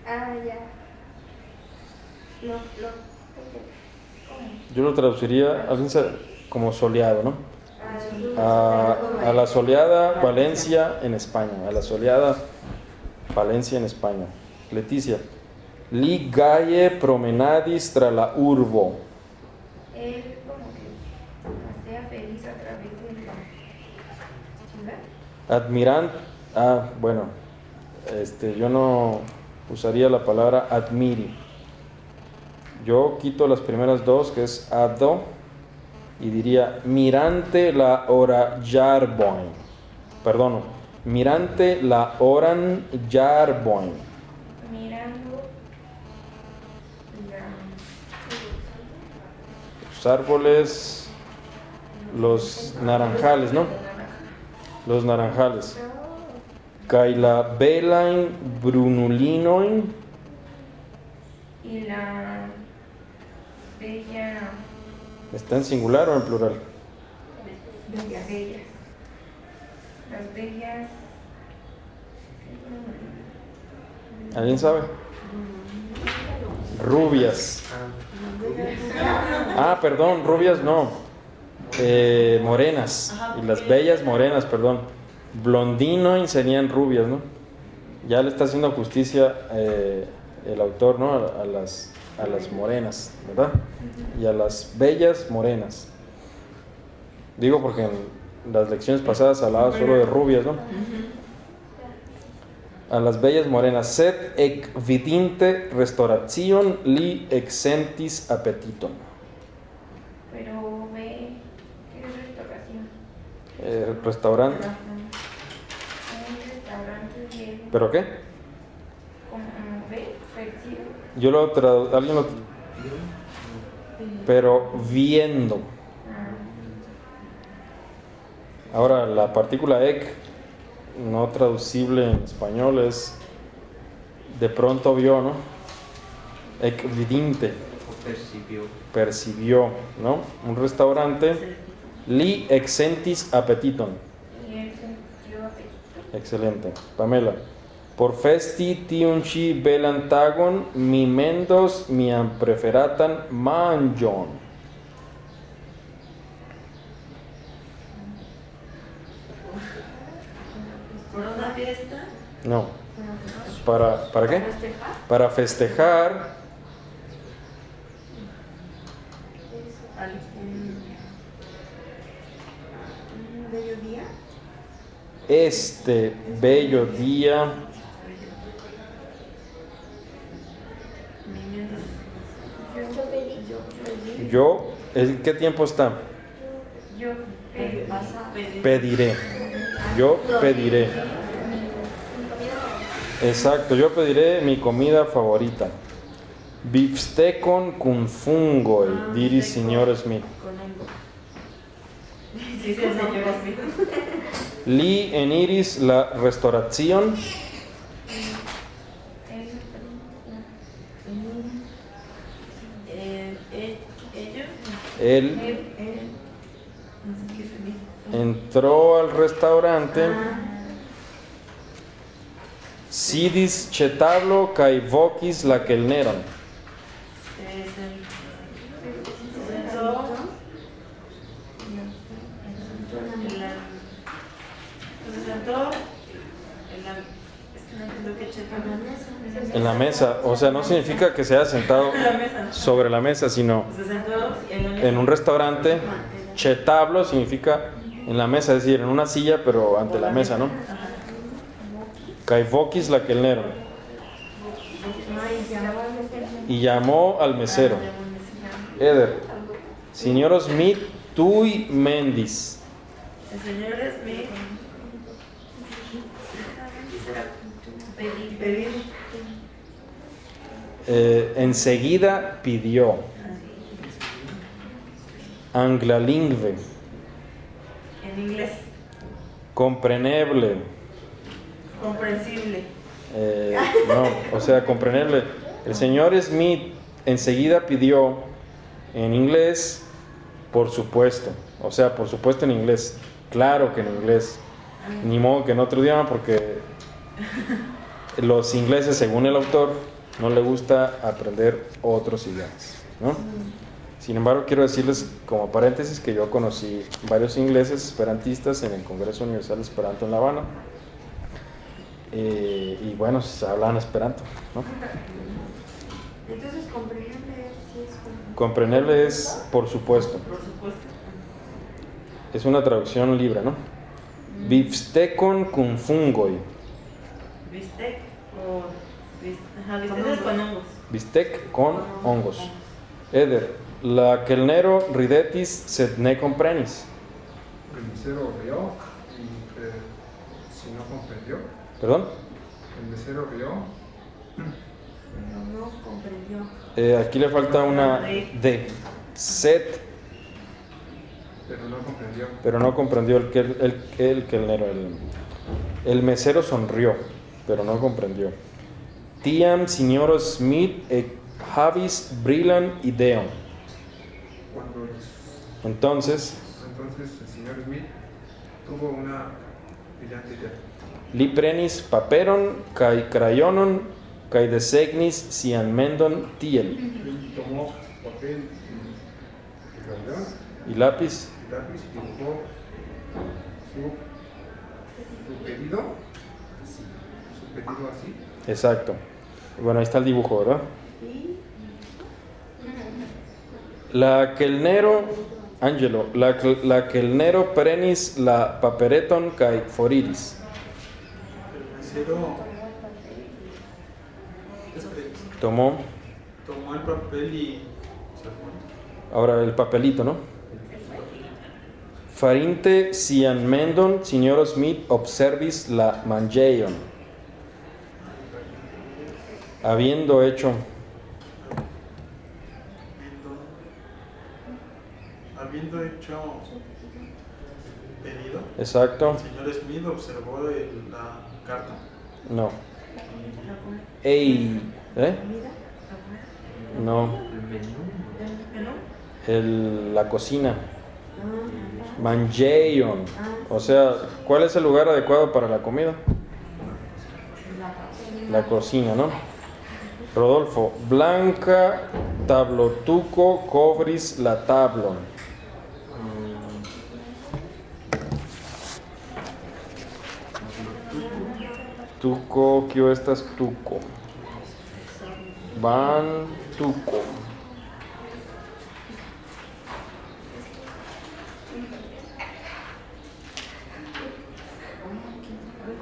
Ah, ya. No, no. Yo lo traduciría como soleado, ¿no? Al A, a la soleada Valencia en España. A la soleada Valencia en España. Leticia. Li gaie promenadis tra la urbo. Él como que pasea feliz a través de la ciudad. Admiran. Ah, bueno. Este, yo no usaría la palabra admiri. Yo quito las primeras dos, que es ado, y diría mirante la hora jarboin. Perdón, mirante la oran jarboin. Mirando la... Los árboles, los naranjales, ¿no? Los naranjales. Kai la belain brunulinoin Y la bella... ¿Está en singular o en plural? Bellas. bellas. Las bellas... ¿Alguien sabe? Rubias. Ah, perdón, rubias no. Eh, morenas. Y las bellas morenas, perdón. Blondino serían rubias, ¿no? Ya le está haciendo justicia eh, el autor, ¿no? A, a las, a las morenas, ¿verdad? Y a las bellas morenas. Digo porque en las lecciones pasadas hablaba solo de rubias, ¿no? A las bellas morenas. Sed ec vidinte restauration li exentis appetitum. Pero ve... ¿Qué es restauración? Eh, restaurante. ¿Pero qué? percibe. Yo lo tradu- alguien lo pero viendo. Ahora la partícula ec no traducible en español es de pronto vio, ¿no? Ec vidinte, O percibió. percibió, ¿no? Un restaurante li exentis apetito. Excelente. Pamela. Por festi tiunci belan tagon mi mendos mian preferatan manjon. ¿Por una fiesta? No. ¿Para, ¿Para qué? Para festejar este bello día Yo ¿en qué tiempo está? Yo pe- Pediré. Yo pediré. Exacto, yo pediré mi comida favorita. Beefsteakon con fungo, diris signor Smith. Con hongo. Sí, sí, señor Smith. Li eniris la restauración Eh, eh, él entró al restaurante sidis cetablo kai vocis la kelneron en la- mesa. O sea, no significa que se haya sentado sobre la mesa, sino en un restaurante. Chetablo significa en la mesa, es decir, en una silla, pero ante la mesa, ¿no? Kaivokis la kelnero. Y llamó al mesero. Eder, señor Smith, tui mendis. El señor Smith Eh, enseguida pidió. Anglalingve, en inglés, compreneble. Comprensible. Eh, no, o sea, comprenderle. El señor Smith enseguida pidió en inglés, por supuesto. O sea, por supuesto en inglés. Claro que en inglés. Ni modo que en otro idioma porque los ingleses, según el autor, no le gusta aprender otros idiomas. ¿no? Sin embargo, quiero decirles como paréntesis que yo conocí varios ingleses esperantistas en el Congreso Universal Esperanto en La Habana. Eh, y bueno, se hablan esperanto. ¿no? Entonces, comprenderle sí es como... Comprenderle es, por supuesto, Por supuesto. es una traducción libre, ¿no? Bifstekon kun fungoi. Bistec o bis- ajá, bisteces con hongos. Bistec con hongos. Eder, la kelnero ridetis sed ne comprenis. El mesero rió y eh, si no comprendió, ¿Perdón? el mesero rió No, no comprendió. Eh, aquí le falta una D. Sed, pero no comprendió. pero no comprendió el, kel- el, el kelnero. El, el mesero sonrió, pero no comprendió. Tiam signoro Smith e havis brillan ideon. Cuando Entonces, entonces el señor Smith tuvo una brillante idea. Li prenis paperon kai crayonon kai desegnis sian mendon tiel. Tomó papel y crayón Y lápiz, y lápiz y dibujó su, su pedido, su pedido así. exacto. Bueno, ahí está el dibujo, ¿verdad? La kelnero, Angelo, la, la kelnero prenis la papereton kai foriris. Tomó. Tomó el papel y ahora el papelito, ¿no? Farinte sian mendon, signor Smith, observis la mangeon. Habiendo hecho, Habiendo, habiendo hecho pedido, exacto, el señor Smith observó el- la carta. no. Ey, ¿eh? No, El menú. ¿Menú? el, la cocina. Mangeon. O sea, ¿cuál es el lugar adecuado para la comida? La cocina, ¿no? Rodolfo, Blanca, tablotuco, cobris la tablon. Tuco, ¿qué estás tuco? Van tuco.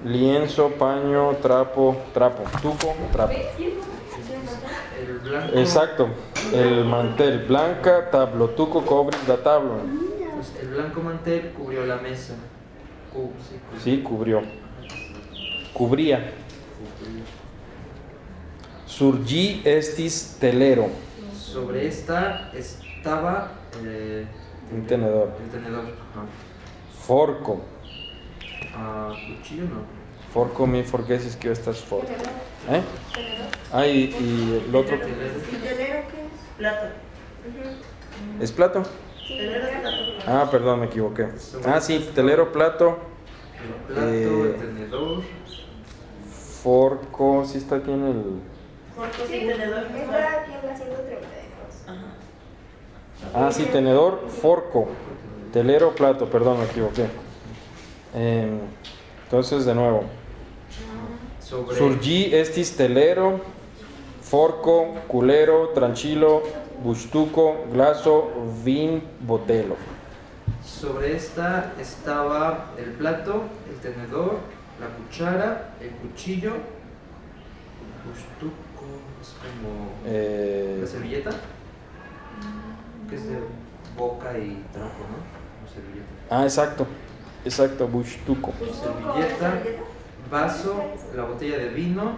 Lienzo, paño, trapo, trapo, tuco, trapo. Exacto, el mantel, blanca, tablo, tuco, cobris la tablon. pues, el blanco mantel cubrió la mesa. Sí, cubrió. Cubría. Surgí estis telero, Sobre esta estaba eh, un tenedor. el tenedor. Ajá. Forco. Ah, cuchillo no. Forco mi forgesis que estás forco. ¿Eh? Ah, y, y el otro. ¿Y telero qué es? Plato. ¿Es plato? Telero es plato. Ah, perdón, me equivoqué. Ah, sí, telero, plato, El plato, Eh, el tenedor. Forco. Sí está aquí en el. Corto sí, tenedor. Está aquí en la 132. Ajá. Ah, sí, tenedor, forco. Telero, plato, perdón, me equivoqué. Em, entonces, de nuevo. Sobre, Surgi estis telero, forco, culero, tranchilo, bustuco, glaso, vin, botelo. sobre esta estaba el plato, el tenedor, la cuchara, el cuchillo, bustuco, es como Eh, la servilleta, que es de boca y trapo, ¿no? Como servilleta. ah, exacto, exacto, bustuco. Servilleta, vaso, la botella de vino,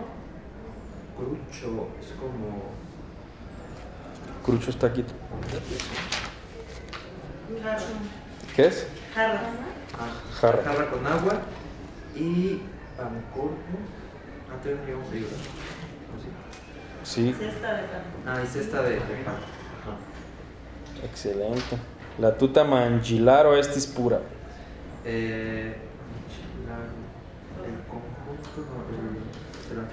crucho, es como Crucho está aquí. ¿Qué es? Jarra. ah, Jarra. jarra con agua y pancorpo. Ah, tengo que un frío, ¿no? Sí. Sí, Cesta de pan. Ah, y cesta de, de pan. Ajá. excelente. La tuta mangilaro estis pura. Eh, el conjunto, no, el.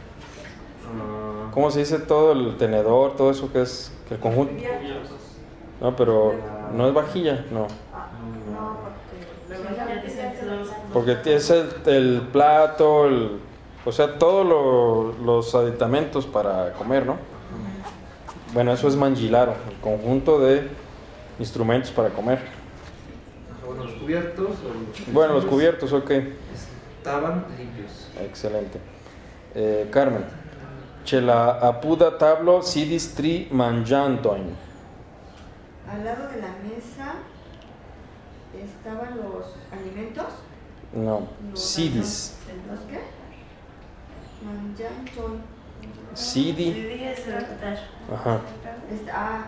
Ah, ¿Cómo se dice todo el tenedor, todo eso que es que el conjunto? No, pero no es vajilla, no. No, porque es el, el plato, el, o sea, todos lo- los aditamentos para comer, ¿no? Bueno, eso es mangilaro, el conjunto de instrumentos para comer. Bueno, los cubiertos. o los Bueno, los utensilios cubiertos, ok. Estaban limpios. Excelente. Eh, Carmen, ce la apuda tablo sidis tri mangiantoin. al lado de la mesa estaban los alimentos. No, sidis. ¿Los qué? Sidi. Sí, es el altar. Ajá. Este, ah,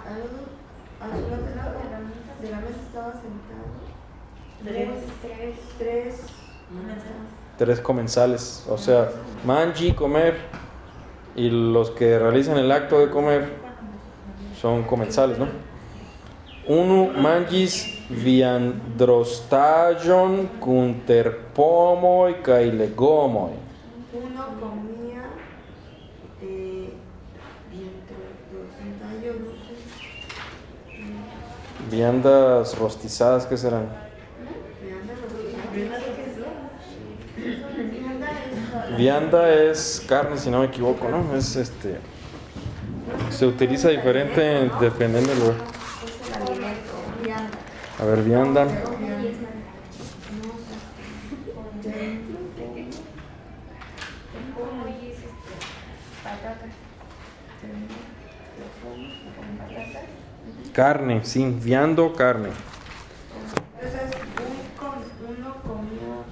a su lado de la, de la mesa estaba sentado. Tres. Tres. Tres. Tres comensales. O sea, mangi, comer. Y los que realizan el acto de comer son comensales, ¿no? Uno mangis viandrostajon cum terpomoi kai legomoi. Uno comía eh, no sé. Viandas rostizadas, ¿qué serán? Vianda es carne, si no me equivoco, ¿no? Es este. Se utiliza diferente dependiendo del lugar. es el alimento. Vianda. A ver, vianda. Carne, sí, viando carne. Entonces, uno comía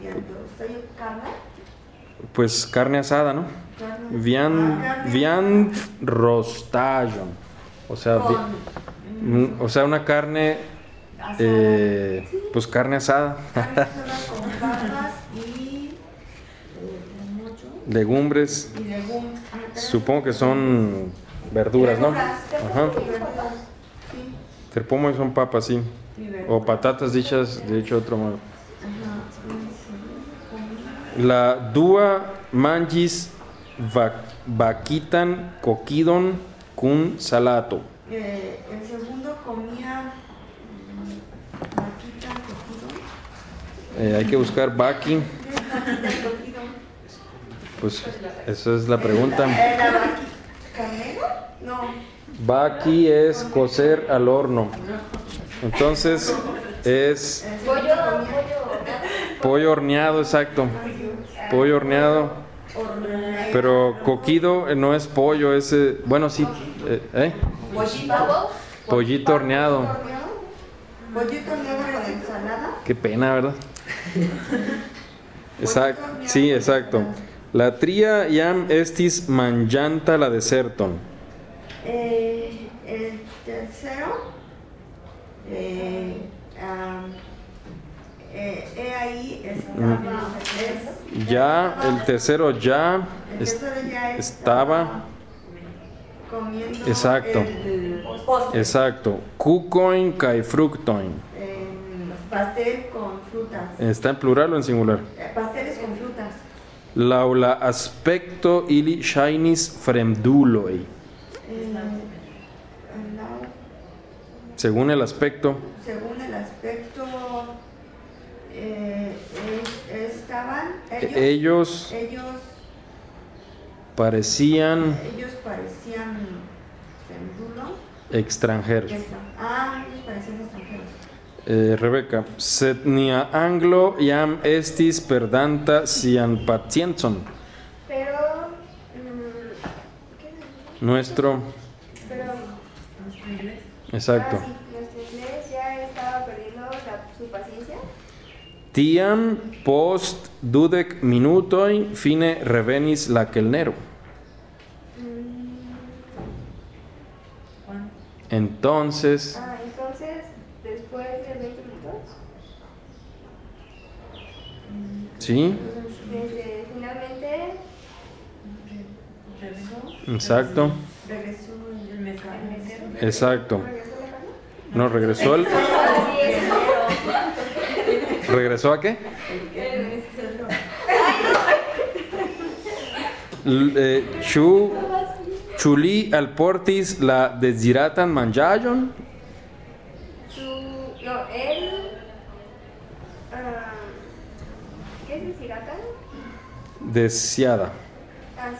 viando, ¿está carne? Pues carne asada, ¿no? Carne. Vian, Ah, viand rostajon. O sea, vi- o sea, una carne, asada. eh, pues carne asada. Carne asada con papas y eh, Legumbres, y legum. Ah, supongo que son verduras, ¿no? Verduras, Ajá. sí, Terpomo son papas, sí. O patatas dichas, de hecho, de otro modo. La dua mangis va- vaquitan coquidon cun salato. Eh, el segundo comía Eh, hay que buscar vaqui, ¿Qué es vaquita cogido? pues esa es la pregunta. ¿Eh, ¿La vaquita? ¿Carnero? No. Vaqui es cocer al horno. Entonces es Pollo, horneado, exacto. Pollo horneado. Pero coquido eh, no es pollo, es, eh, bueno, sí, eh. Pollito. Horneado. Pollito horneado con ensalada. Qué pena, ¿verdad? Exacto, sí, exacto. La tria iam estis mangianta la deserton. Eh, el tercero, eh, eh, he ahí estaba, es- Ya, el tercero ya el es- tercero ya estaba, comiendo Exacto. el exacto, cucoin kai fructoin. Pastel con frutas, ¿Está en plural o en singular? Eh, pasteles con frutas. Laula aspecto ili shainis fremduloi. Según el aspecto, según el aspecto, eh, es- estaban ellos, ellos ellos parecían Ellos parecían extranjeros. Ah, ellos parecían extranjeros. Eh, Rebeca, sed nia anglo iam estis perdanta sian paciencon. Pero, mm. Nuestro, Pero, exacto. ah, sí, nuestro inglés ya estaba perdiendo la- su paciencia. Tiam post dudec minutoi fine revenis la kelnero. Juan. Entonces, Ah, entonces, después de 20 minutos, ¿sí? desde, finalmente, Regresó. Exacto, Regresó El exacto. No, regresó el... ¿Regresó a qué? Eh, Chu, chuli alportis la desiratan manjajon. Su, no, él, ah, ¿qué es decir acá? Deseada. Ah,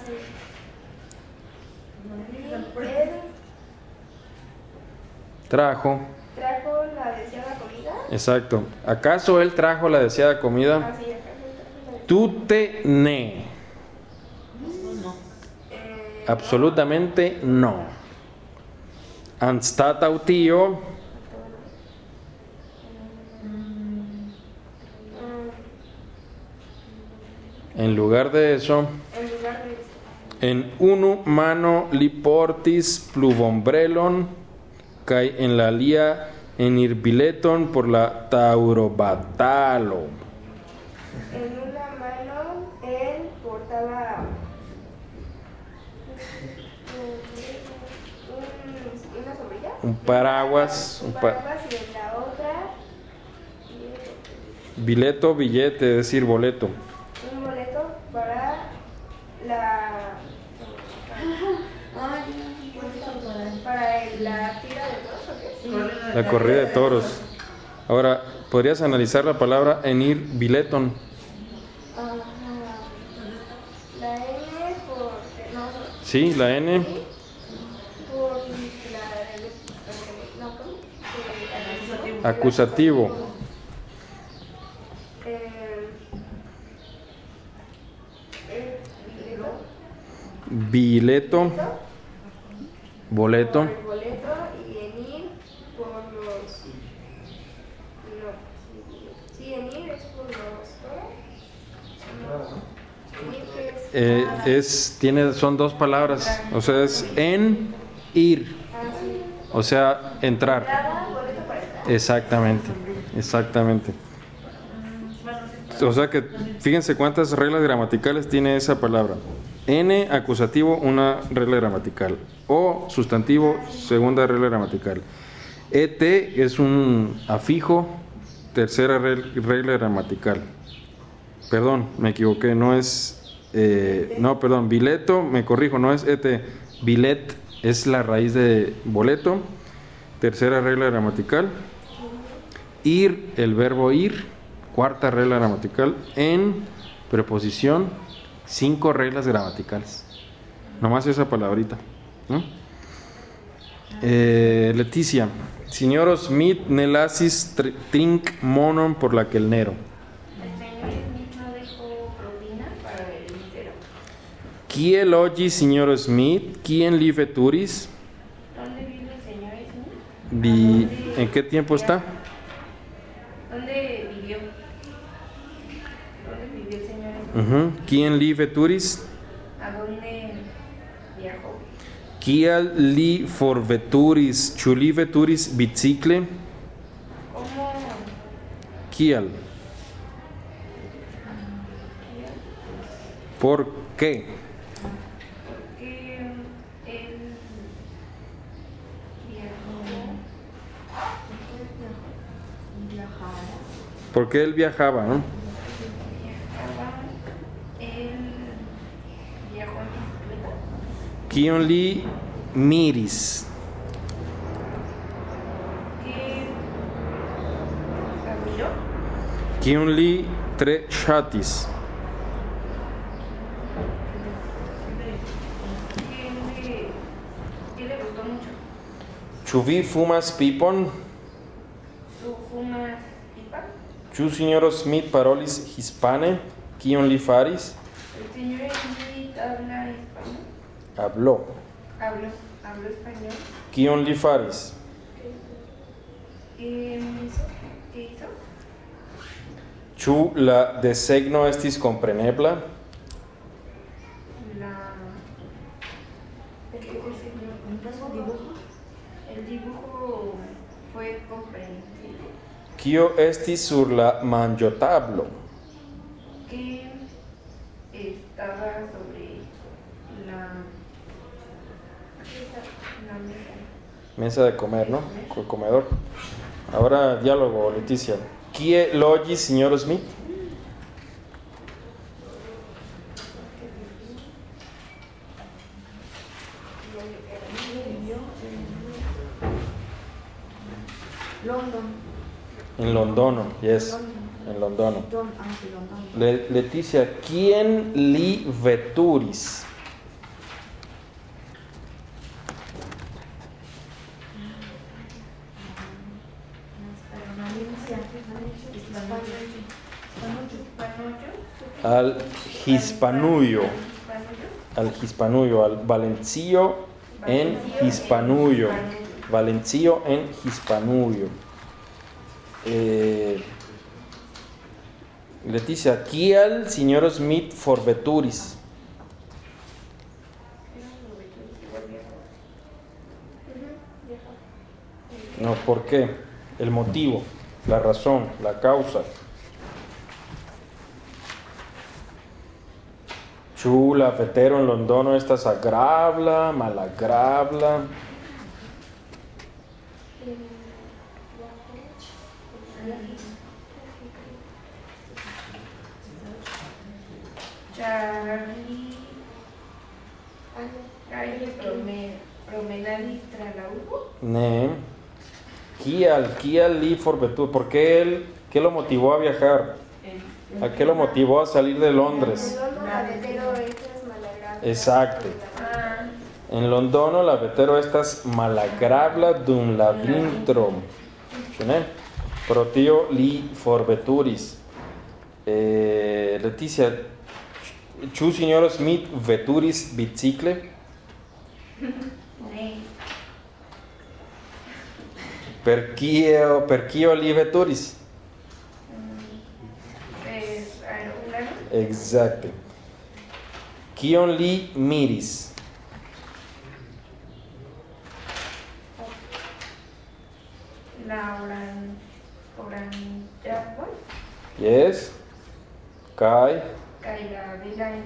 Trajo, trajo la deseada comida. exacto. ¿Acaso él trajo la deseada comida? Trajo la Tute ne. eh, Absolutamente no. Anstatau en lugar de eso, En unu mano li portis pluvombrelon kai en la lia en bileton por la taurobatalo. En una mano él portaba un- una sombrilla. Un paraguas, Un un pa- paraguas y en la otra bileto, billete, es decir, boleto. Un boleto para la para la tira de toros ¿o qué? La corrida de toros. Ahora, ¿podrías analizar la palabra enir bileton? Ajá. La N por Sí, la N. por la no por Acusativo. Eh, eh, Bileto, boleto. por boleto y Enir por los no sí Enir es por los es Eh, es, tiene, son dos palabras. O sea, es en, ir. O sea, entrar Exactamente, exactamente. O sea que fíjense cuántas reglas gramaticales tiene esa palabra. N, acusativo, una regla gramatical. O, sustantivo, segunda regla gramatical. ET es un afijo, tercera reg- regla gramatical. Perdón, me equivoqué, no es... eh, no, perdón, bileto, me corrijo, no es ET. Bilet es la raíz de boleto, tercera regla gramatical. Ir, el verbo ir, cuarta regla gramatical. En, preposición, cinco reglas gramaticales. Nomás esa palabrita. ¿no? Eh, Leticia, signor Smith nelasis tr- trinc monon por la quelnero. El señor Smith no dejó propina para el mesero. Kiel oggi, signor Smith, quien li veturis? ¿Dónde vive el señor Smith? Vi- ¿A dónde ¿En qué tiempo está? viaja? ¿Dónde vivió? ¿Dónde vivió el señor Smith? Ujú. Quien li veturis? ¿A dónde viajó? Kiel li forveturis? Ĉu li veturis bicikle? ¿Cómo? Kiel? ¿Por qué? Porque él viajó. Porque él viajaba, ¿no? Viajaba. Él viajó en bicicleta. Kion li miris? Que admiró. Kion li tre ŝatis? gustó mucho. Ĉu vi fumas pipon? ¿Tú fumas pipa? Ĉu sinjoro Smith parolis hispane? Kion li faris? El señor Smith habla. Habló. Hablo, hablo español. Faris? ¿Qué hizo? ¿Qué hizo? Ĉu la desegno estis komprenebla? La... ¿Un dibujo? El dibujo fue comprensible. Kio estis sur la manĝotablo? Que estaba sobre la... La mesa. De comer, ¿no? Co- Comedor. Ahora diálogo, Leticia. Kie logis, señor Smith? London. En Londono, yes. En Londono. Don, ah. Le- Leticia, ¿quién li veturis? Valencia. Panocho. Al Hispanuyo. Al Hispanuyo, al Valencio en Hispanuyo. Valencio en Hispanuyo. Eh, Leticia, ¿quién señor Smith forveturis? No, ¿por qué? El motivo, la razón, la causa. Chula, vetero en Londono estas agrabla, malagrabla. Charlie. Charlie prome- promenadis tra la urbo. Ne. Kial, Kial li forvetur. ¿Por qué él, qué lo motivó a viajar? ¿A qué lo motivó a salir de Londres? Exacto. En Londono la vetero estas malagrabla dum la vintro. Ĉu ne? Pro tio li forveturis. Eh, Leticia, ĉu sinjoro Smith veturis bicikle? ne. Per kio, per kio li veturis? Exacte. Kion li miris? La oran... oran... Yes. Kai. Kai la belain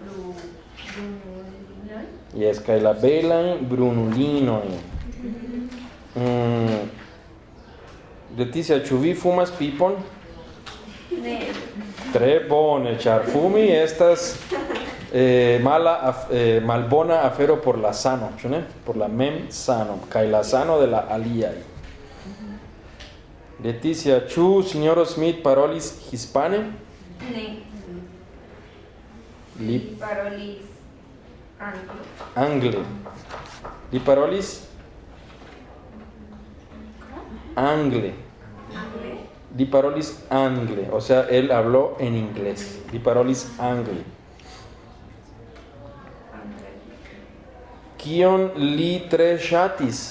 bru... brunulinoi. Yes, kai la belan brunulinoi. Mhm. Mm. Leticia, ĉu vi fumas pipon? Tre bone, ĉar fumi estas eh, mala eh, malbona afero por la sano? Por la mem sano la sano de la aliaj. Leticia, ĉu sinjoro Smith parolis hispane? Ne. Li Parolis. Anglo. angle. Li parolis angle. Angle. Li parolis angle, o sea, él habló en inglés. Li parolis angle. Kion li tre ŝatis?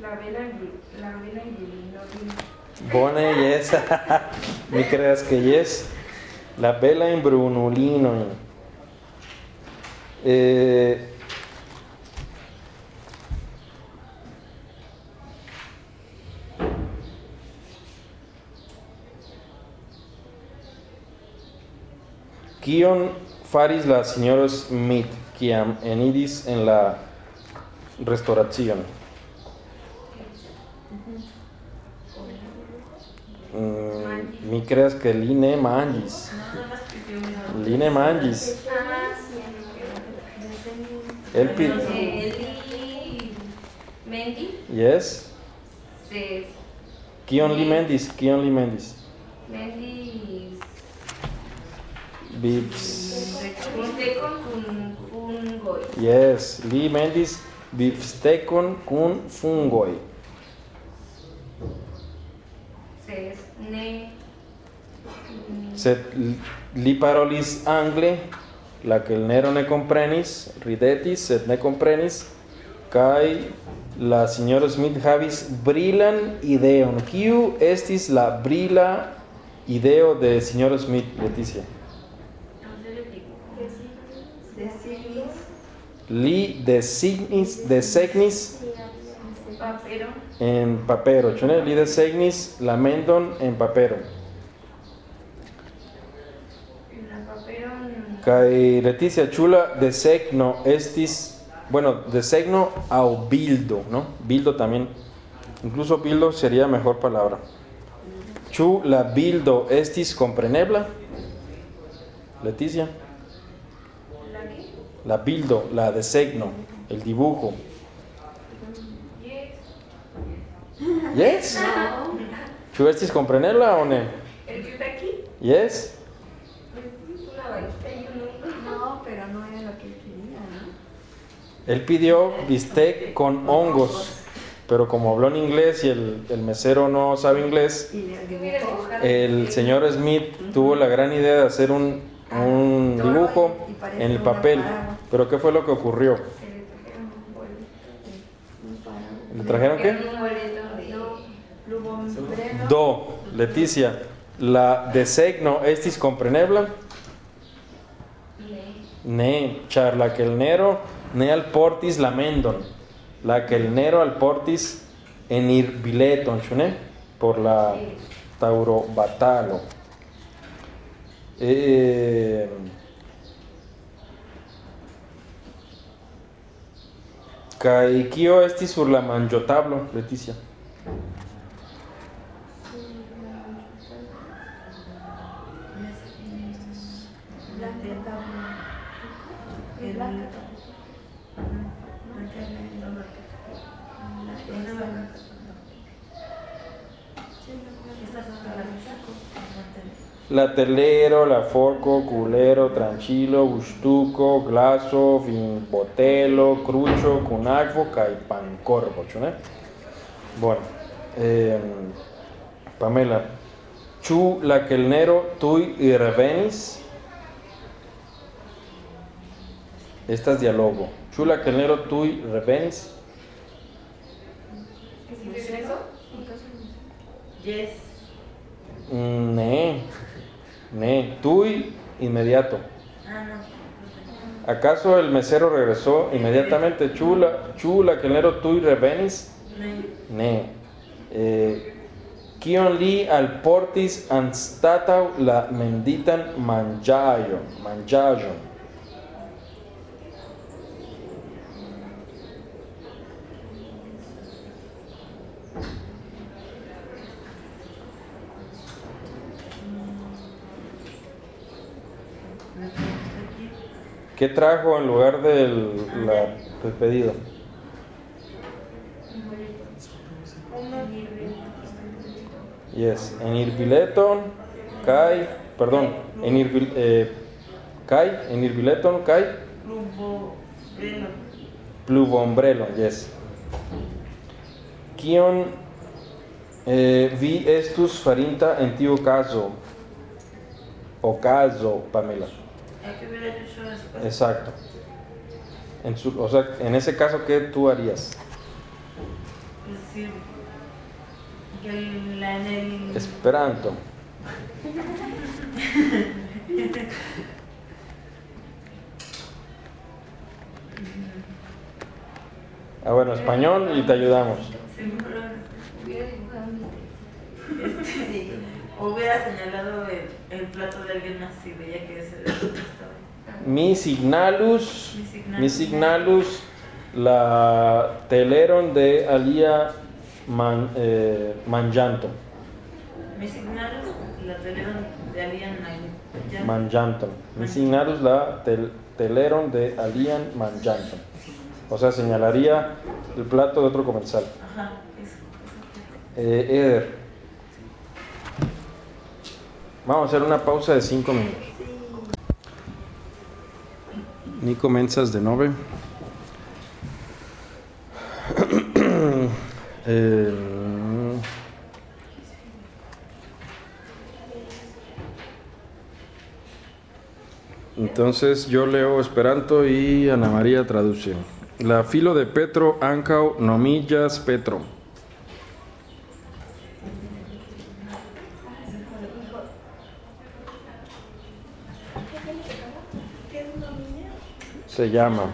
La vela en Bru. La vela en Brunulinoy. Bone, yes. Mi creas que yes. La bella en Brunulino. Eh, Kion faris la signoro Smith kiam enidis en la restauracion? Mm, mi creas que li ne manĝis. Li ne manĝis. El pi- Mendy. Yes. Kion li mendis? Kion li mendis? Mendy. Bips. Yes, li mendis bifstekon kun fungoj. Ses. Ne. Sed li parolis angle, la kelnero ne comprenis, ridetis, sed ne comprenis, kai la signoro Smith havis brilan ideon. Kiu estis la brila ideo de signoro Smith, Leticia? Designis Li designis, desegnis Papero. En papero, ĉu ne? Li desegnis la mendon en papero. Kai Leticia chula desegno estis, bueno, desegno au bildo, ¿no? Bildo también. Incluso bildo sería mejor palabra. Chu la bildo estis comprenebla? Leticia. ¿La bildo, la desegno, el dibujo. Yes. Yes? Chu estis ne? Yes? Un hongo. No, pero no era lo que él quería, ¿no? Él pidió bistec con hongos, pero como habló en inglés y el, el mesero no sabe inglés, el señor Smith tuvo la gran idea de hacer un, un dibujo en el papel. Pero ¿qué fue lo que ocurrió? ¿Le trajeron qué? Un boleto de. Plumombrero. Do, Leticia, la desegno estis comprenebla? Ne. Char la kelnero ne alportis la mendon. La kelnero alportis enir bileton, ĉu ne? Por la tauro batalo. Eh, Kaj kio estis sur la manĝotablo, Leticia? La telero, la forco, culero, tranchilo, gustuco, glaso, botelo, crucho, pankorbo, ĉu ne? Bueno, eh, Pamela, ĉu la kelnero tuj revenis? Estas dialogo. Ĉu la kelnero tuj revenis? ¿Que si regresó? Yes. Mm, ne, tuj inmediato. ¿Acaso el mesero regresó inmediatamente? Chula, chula, kelnero tuj revenis? Ne. Eh, kion li alportis anstataŭ la menditan manĝaĵon? Manĝaĵon. ¿Qué trajo en lugar del la- del pedido? Yes, enir bileton kai, perdón, enir bil- eh, kai, enir bileton kai pluvombrelo, yes. Kion eh, vi estus farinta en tiu caso? O caso, Pamela. Que hubiera hecho. Exacto. En su, o sea, en ese caso, ¿qué tú harías? Pues sí. Que el- la, en el. Esperanto. Ah, bueno, español y te ayudamos. Sí. Hubiera señalado el, el plato de alguien más y veía que ese era el que estaba. Mi signalus, Mi signalus. mi signalus, la teleron de alia man, eh, mangianto, Mi signalos la teleron de Alian ya. mangianto. Mi signalus la tel- teleron de alian mangianto. O sea, señalaría el plato de otro comensal. Ajá, eso. Eh, Eder. Vamos a hacer una pausa de 5 minutos. Ni comenzas de nove. Eh, entonces yo leo Esperanto y Ana María traduce. La filo de Petro, Ancao, Nomillas, Petro. ¿Qué es una niña? Se llama. El hijo de Pedro también se llama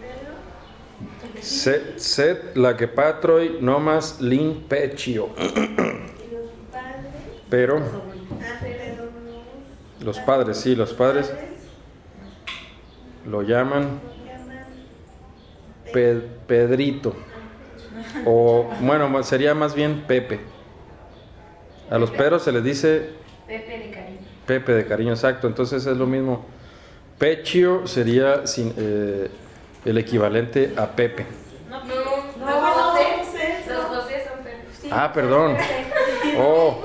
Pedro. Set, set la que patroi nomas lin pecio. Y los padres. Pero Ah, pero los padres, sí, los padres lo llaman Pe- Pedrito. O bueno, sería más bien Pepe. A los Pedros se les dice Pepe de cariño. Pepe de cariño, exacto. Entonces es lo mismo. Pecio sería sin- eh, el equivalente a Pepe. No, No, no, Los. José son. Sí. Ah, perdón. Oh,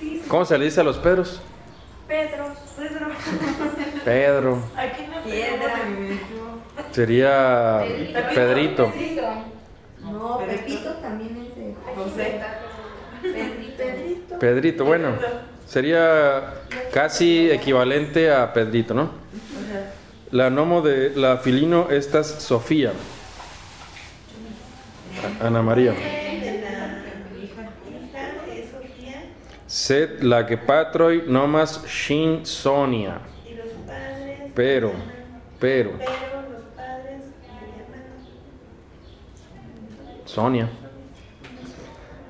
sí. ¿cómo se le dice a los Pedros? Pedro, Pedro. Pedro. Aquí no Piedra. Sería Pedrito. No. Pepito también es de José. Pedrito. Pedrito. Pedrito, bueno. Sería casi equivalente a Pedrito, ¿no? La nomo de la filino estas Sofía. A- Ana María. Sofía Sed la que patroi nomas shin Sonia. Pero, pero, Sonia.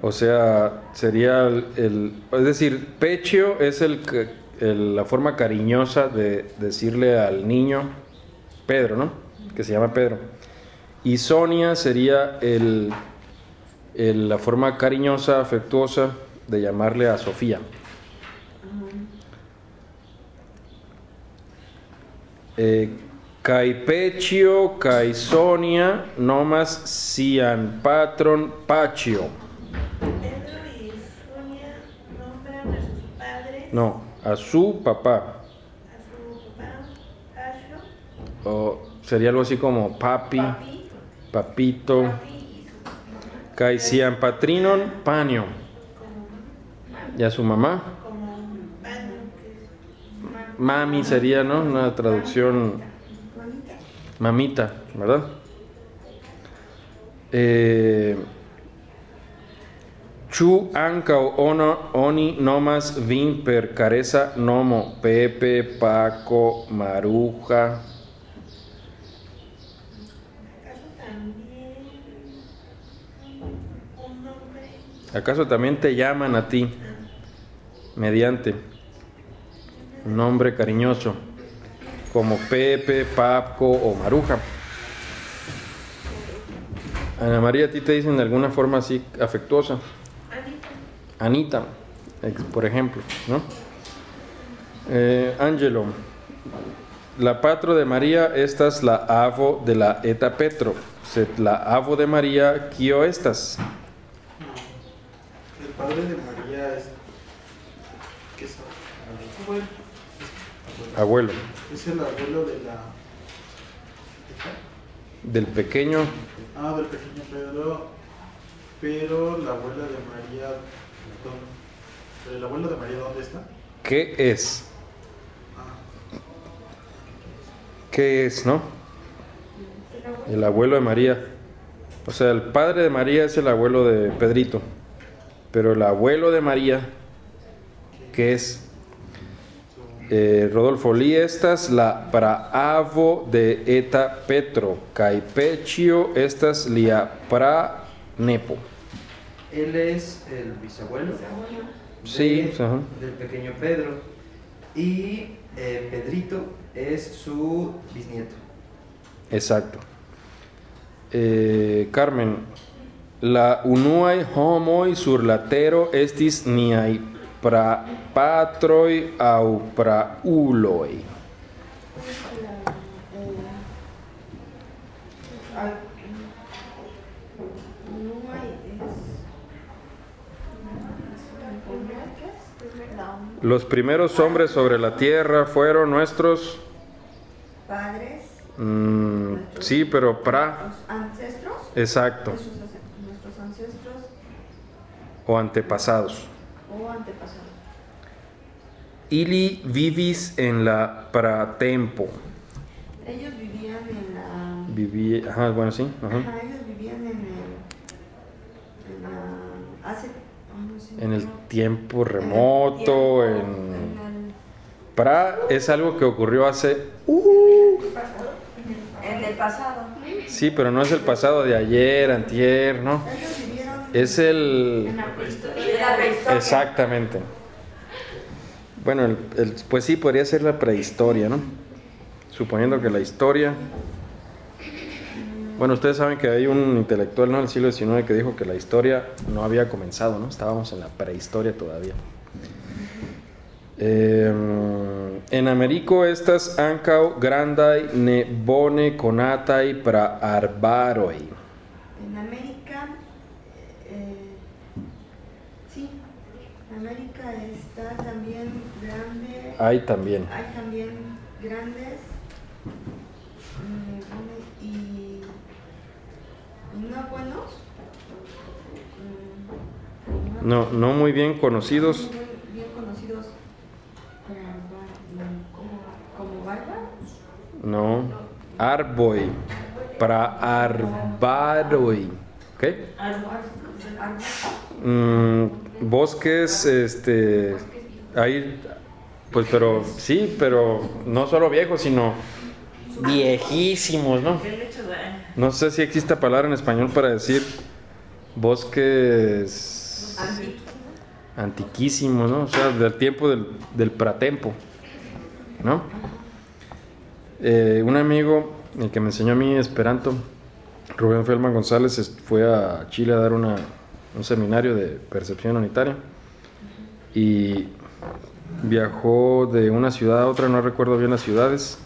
O sea, sería el, el- es decir, pecho es el, la forma cariñosa de decirle al niño Pedro, ¿no? Que se llama Pedro. Y Sonia sería el, la forma cariñosa, afectuosa de llamarle a Sofía. Eh, Kai Pecio, Kai Sonia, nomas sian patron Pacio. Pedro y Sonia nombran a sus padres, No, a su papá. a su papá, Asho, O sería algo así como papi, Papi. papito. Sian patrinon panio. Y a su mamá. como Pano, que es Mami sería, ¿no? Una traducción mamita, ¿verdad? Eh, Chu ancao ono oni nomas vin per careza nomo Pepe, Paco, Maruja. ¿Acaso también te llaman a ti mediante un nombre cariñoso como Pepe, Paco o Maruja? Ana María, ¿a ti te dicen de alguna forma así afectuosa? Anita. Por ejemplo, ¿no? Eh, Angelo, la patro de María, esta es la avo de la eta Petro. Sed la avo de María, ¿quio estas? El padre de María es. ¿Qué es? Abuelo. Abuelo. Es el abuelo de la. Del pequeño, Ah, del pequeño Pedro. Pero la abuela de María. ¿El abuelo de María dónde está? ¿qué es? ¿Qué es, no? El abuelo de María. O sea, el padre de María es el abuelo de Pedrito. Pero el abuelo de María, ¿qué es? Eh, Rodolfo, li estas la praavo de eta Petro, kai pecio estas lia pra nepo. Él es el bisabuelo Sí, ajá. del pequeño Pedro y eh, Pedrito es su bisnieto. Exacto. Eh, Carmen, la unuae homoi sur la tero estis niai pra patroi au pra uloi. al- no hay, es, La Los primeros hombres sobre la tierra fueron nuestros... padres, mm, sí, pero para... los ancestros, Exacto. nuestros, ance- nuestros ancestros O antepasados. o antepasados. Ili vivis en la pratempo. Ellos vivían en la... Ajá, bueno, sí. Ajá. Ajá, ellos vivían en el... En la... Hace... ay, no sé, En el tiempo remoto, en... Pra es algo que ocurrió hace... el, en el pasado. Sí, pero no es el pasado de ayer, antier, ¿no? Es el... en la prehistoria. Exactamente. Bueno, el- el- pues sí, podría ser la prehistoria, ¿no? Suponiendo que la historia... Bueno, ustedes saben que hay un intelectual, ¿no? Del siglo XIX que dijo que la historia no había comenzado, ¿no? Estábamos en la prehistoria todavía. Eh, en Américo estas ancau grandai ne bone conatai pra arbaroi. En América, eh, sí, en América está también grande, Hay también. hay también grandes no buenos. No, no muy bien conocidos. muy bien conocidos para como. No. Arbaroi. ¿Qué? Mm, bosques, este. Hay. Pues, pero sí, pero no solo viejos, sino viejísimos, ¿no? No sé si existe palabra en español para decir bosques antiquísimos, ¿no? O sea, del tiempo del, del pratempo, ¿no? Eh, un amigo, el que me enseñó a mí Esperanto, Rubén Felman González, fue a Chile a dar una- un seminario de percepción unitaria y viajó de una ciudad a otra, no recuerdo bien las ciudades,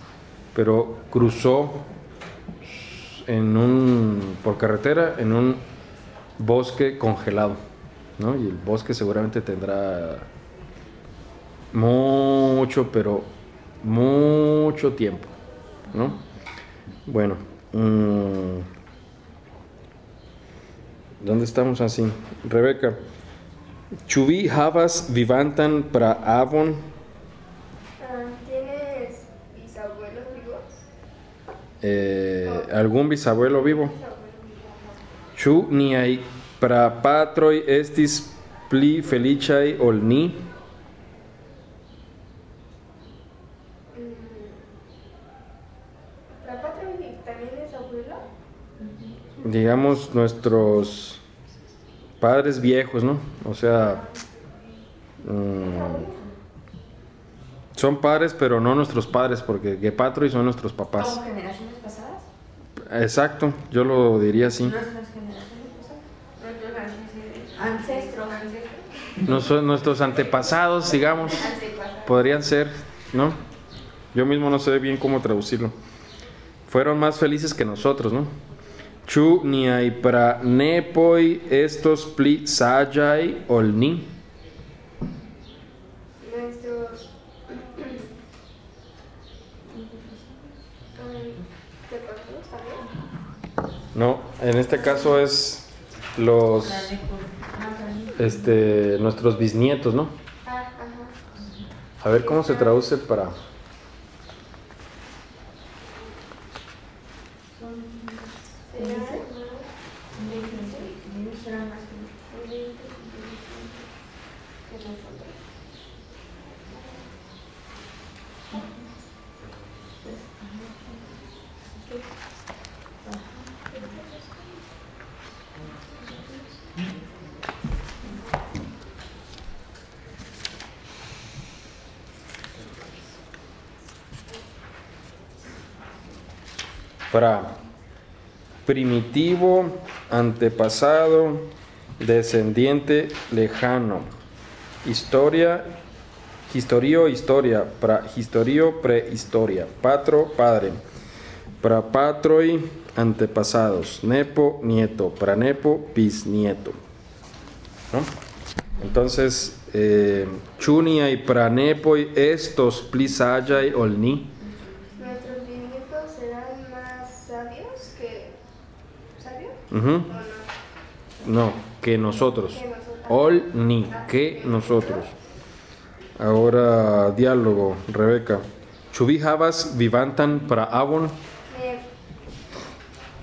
pero cruzó en un, por carretera en un bosque congelado, ¿no? Y el bosque seguramente tendrá mucho, pero mucho tiempo, ¿no? Bueno, mm, ¿dónde estamos así? Rebeca, Chubi havas vivantan pra avon Ah, ¿Tienes bisabuelos vivos? Eh, algún bisabuelo vivo? Chu niai prapatroi estis pli feliĉaj ol ni? ¿La patria también es abuelo? digamos, nuestros padres viejos, ¿no? O sea, mm, son padres, pero no nuestros padres, porque Gepatro y son nuestros papás. Exacto, yo lo diría así. Nuestras generaciones. Ancestros. Nuestros antepasados, digamos, podrían ser, ¿no? Yo mismo no sé bien cómo traducirlo. Fueron más felices que nosotros, ¿no? Chu niai pra nepoi estos pli sajai ol ni. Nuestros. ¿Te también? No, en este caso es los este nuestros bisnietos, ¿no? Ah. A ver cómo se traduce para para primitivo, antepasado, descendiente lejano. Historia, historio, historia, pra, historio, prehistoria. Patro, padre. prapatroi, antepasados, nepo, nieto, pranepo, bisnieto. ¿No? Entonces, eh, chunia y pranepoi, estos plisayai olni. Nuestros bisnietos serán más sabios que. ¿Sabios? Ujú. ¿O no? Que nosotros. Nosotros. Olni, que nosotros. Ahora, diálogo, Rebeca. Chubijabas vivantan para avon.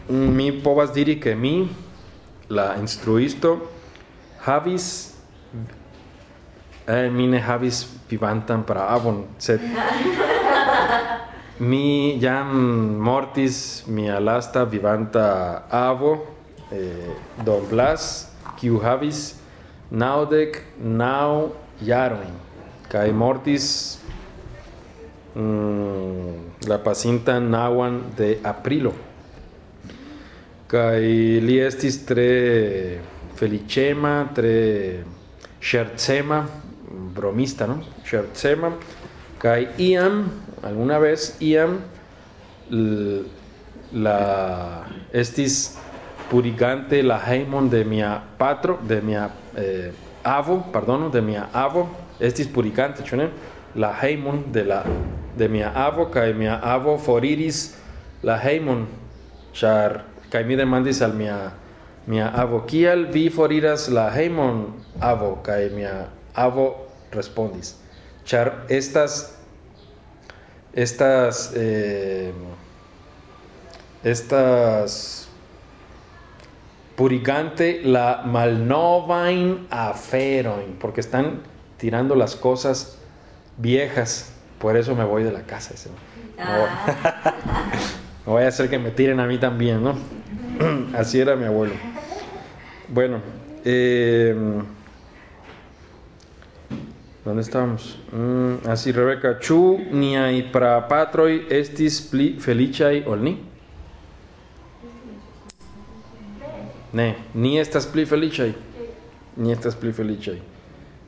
Mi povas diri que mi, la instruisto, havis, eh, mi ne havis vivantan para avon, sed mi jam mortis mia lasta vivanta avo, eh, Don Blas, kiu havis naŭdek naŭ jarojn kaj mortis mm, la pasinta naŭan de aprilo. Kaj li estis tre felicema, tre scherzema, bromista, no? Scherzema, kaj iam alguna vez iam la estis purigante la hejmon de mia patro, de mia eh, avo, pardono, de mia avo, estis purigante? La hejmon de la de mia avo kaj mia avo foriris la hejmon ĉar kaj mi demandis al mia mia avo. Kial vi foriras la hejmon avo kaj mia avo respondis. Ĉar estas estas eh, estas purigante la malnovain aferoin porque están tirando las cosas viejas por eso me voy de la casa ¿no? Ah, No voy a hacer que me tiren a mí también, ¿no? Así era mi abuelo. Bueno, eh, ¿dónde estábamos? Mm, así, Rebeca. Chu niai pra patroi estis pli felicai ol ni? Ne, ni estas pli felicai. Ni estas pli felicai.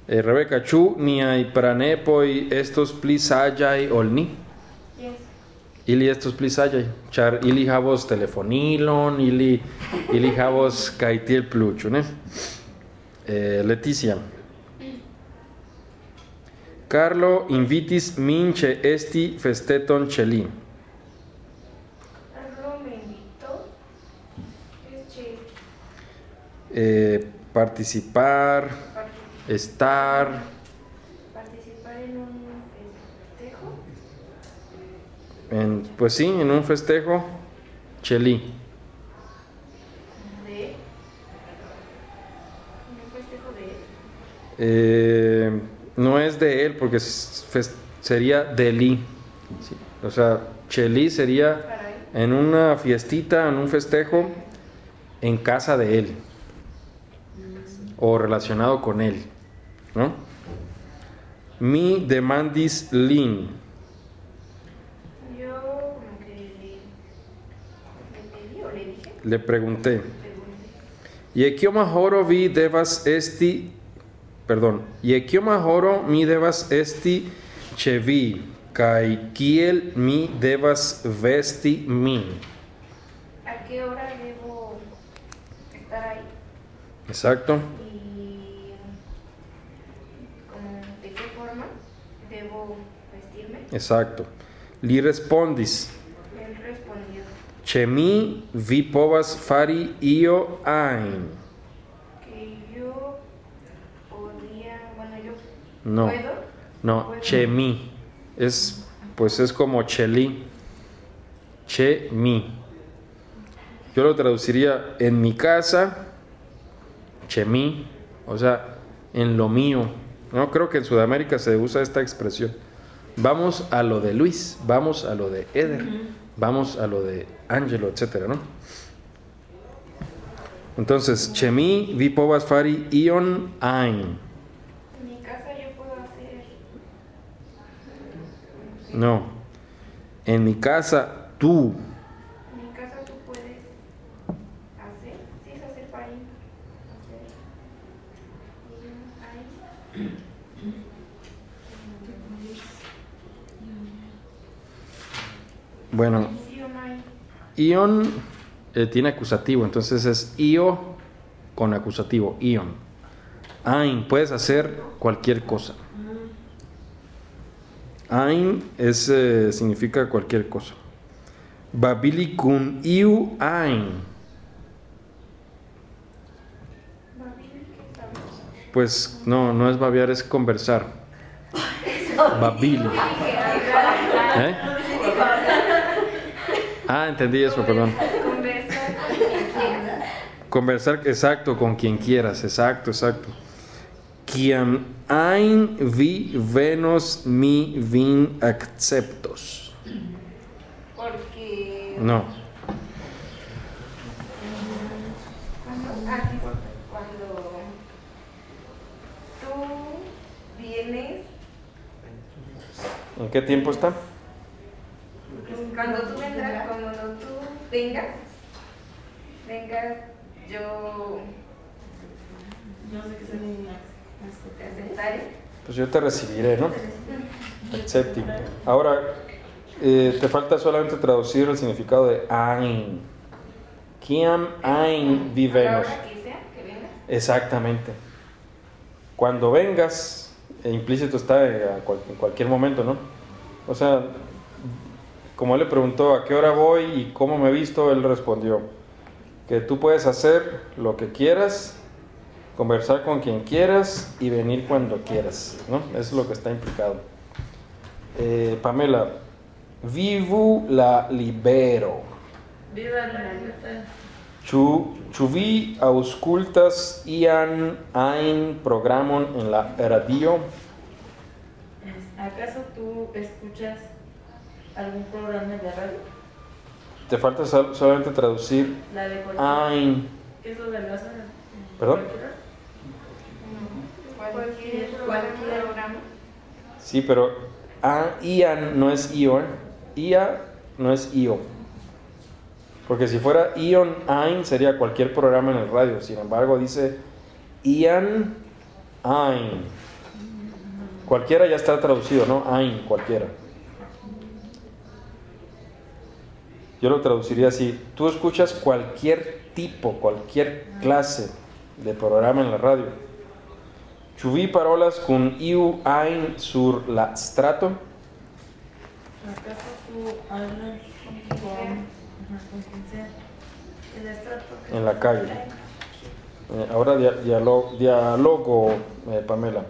Eh, Rebeca, chu niai pranepoi estos pli sagiai ol ni? Yes. Ili estos pli saĝaj, ĉar ili havos telefonilon, ili ili havos kaj tiel plu, ĉu ne? Eh, Leticia. Carlo invitis min festeton ĉe li. Carlo me invitó. Es che, Eh, participar, parti- estar, participar en un festejo. en, pues sí, en un festejo, li. De. En un festejo de. Eh, no es de él porque sería de li. Sí, O sea, li sería en una fiestita, en un festejo, en casa de él o relacionado con él, ¿no? Mi demandis lin, Yo le, le pedí o le dije. le pregunté. ¿y kioma horo vi devas esti, perdón, ¿y kioma horo mi devas esti ĉe vi, kaj kiel mi devas vesti min? ¿A qué hora debo estar ahí? Exacto. Y como de qué forma debo vestirme. Exacto. Li respondis, Él respondió Ĉe mi vi povas fari io ajn. que yo podía, bueno, yo No, puedo. no, puedo. ĉe mi. Es, pues es como ĉe li. Ĉe mi. Yo lo traduciría en mi casa, ĉe mi, o sea, en lo mío. No creo que en Sudamérica se usa esta expresión. Vamos a lo de Luis, vamos a lo de Eder, vamos a lo de Angelo, etcétera, ¿no? Entonces, ĉe mi vi povas fari ion ajn. En mi casa yo puedo hacer. No. En mi casa, tú. En mi casa tú puedes hacer. Sí, es hacer farina. Hacer. Y ahí. Bueno. Ion eh, tiene acusativo, entonces es io con acusativo, ion. Ein, puedes hacer cualquier cosa. Ein es, eh, significa cualquier cosa. Babili kun iu ein. Pues no, no es babiar, es conversar. Babili. ¿Eh? Ah, entendí eso, perdón. Conversar con quien. Conversar, exacto, con quien quieras, exacto, exacto. Quien ein vi venos mi vin acceptos. Porque No, cuando tú vienes, ¿en qué tiempo está? Cuando tú vendrás, cuando tú vengas, vengas, yo Yo sé que te aceptaré. Pues yo te recibiré, ¿no? Accepti. Ahora, eh, te falta solamente traducir el significado de ein. Quien ein vi A la venos. hora que sea, que vengas. Exactamente. Cuando vengas, e implícito está en cualquier momento, ¿no? O sea, como él le preguntó a qué hora voy y cómo me he visto, él respondió que tú puedes hacer lo que quieras, conversar con quien quieras y venir cuando quieras, ¿no? Eso es lo que está implicado. Eh, Pamela, vivu la libero. Viva la libertad. Chu, ĉu vi aŭskultas ian ajn programon en la radio? ¿Acaso tú escuchas algún programa de radio? Te falta sol- solamente traducir La de cualquier. ajn. ¿Qué es lo de las horas? ¿Perdón? Cualquier, Cualquier programa. Sí, pero a- ian no es io, ¿eh? ia no es io. Porque si fuera ion ein sería cualquier programa en el radio. Sin embargo, dice ian ein. Cualquiera ya está traducido, ¿no? Ein, cualquiera. Yo lo traduciría así. Tú escuchas cualquier tipo, cualquier clase de programa en la radio. Vi parolas kun iu ajn sur la strato? ¿Acaso tú hablas con, con. En la calle. Eh, ahora dia- dialo- dialogo, eh, Pamela.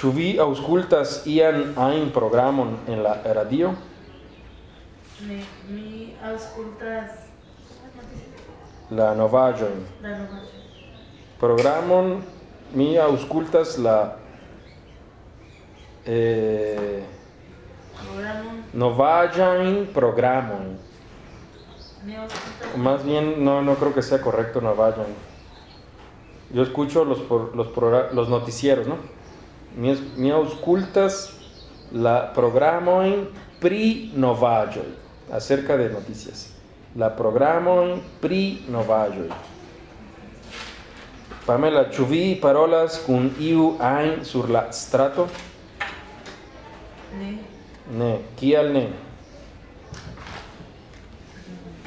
Ĉu vi aŭskultas ian ajn programon en la radio? Mi, mi auscultas La novaĵojn. la novaĵo. Programon mi aŭskultas la eh, novaĵajn programojn. Auscultas. Más bien, no, no creo que sea correcto novaĵojn. Yo escucho los, los, los noticieros, ¿no? Mi, aŭskultas la programojn pri novaĵoj, acerca de noticias. La programojn pri novaĵoj. Pamela, ĉu vi parolas kun iu ajn sur la strato? Ne. Ne, kial ne?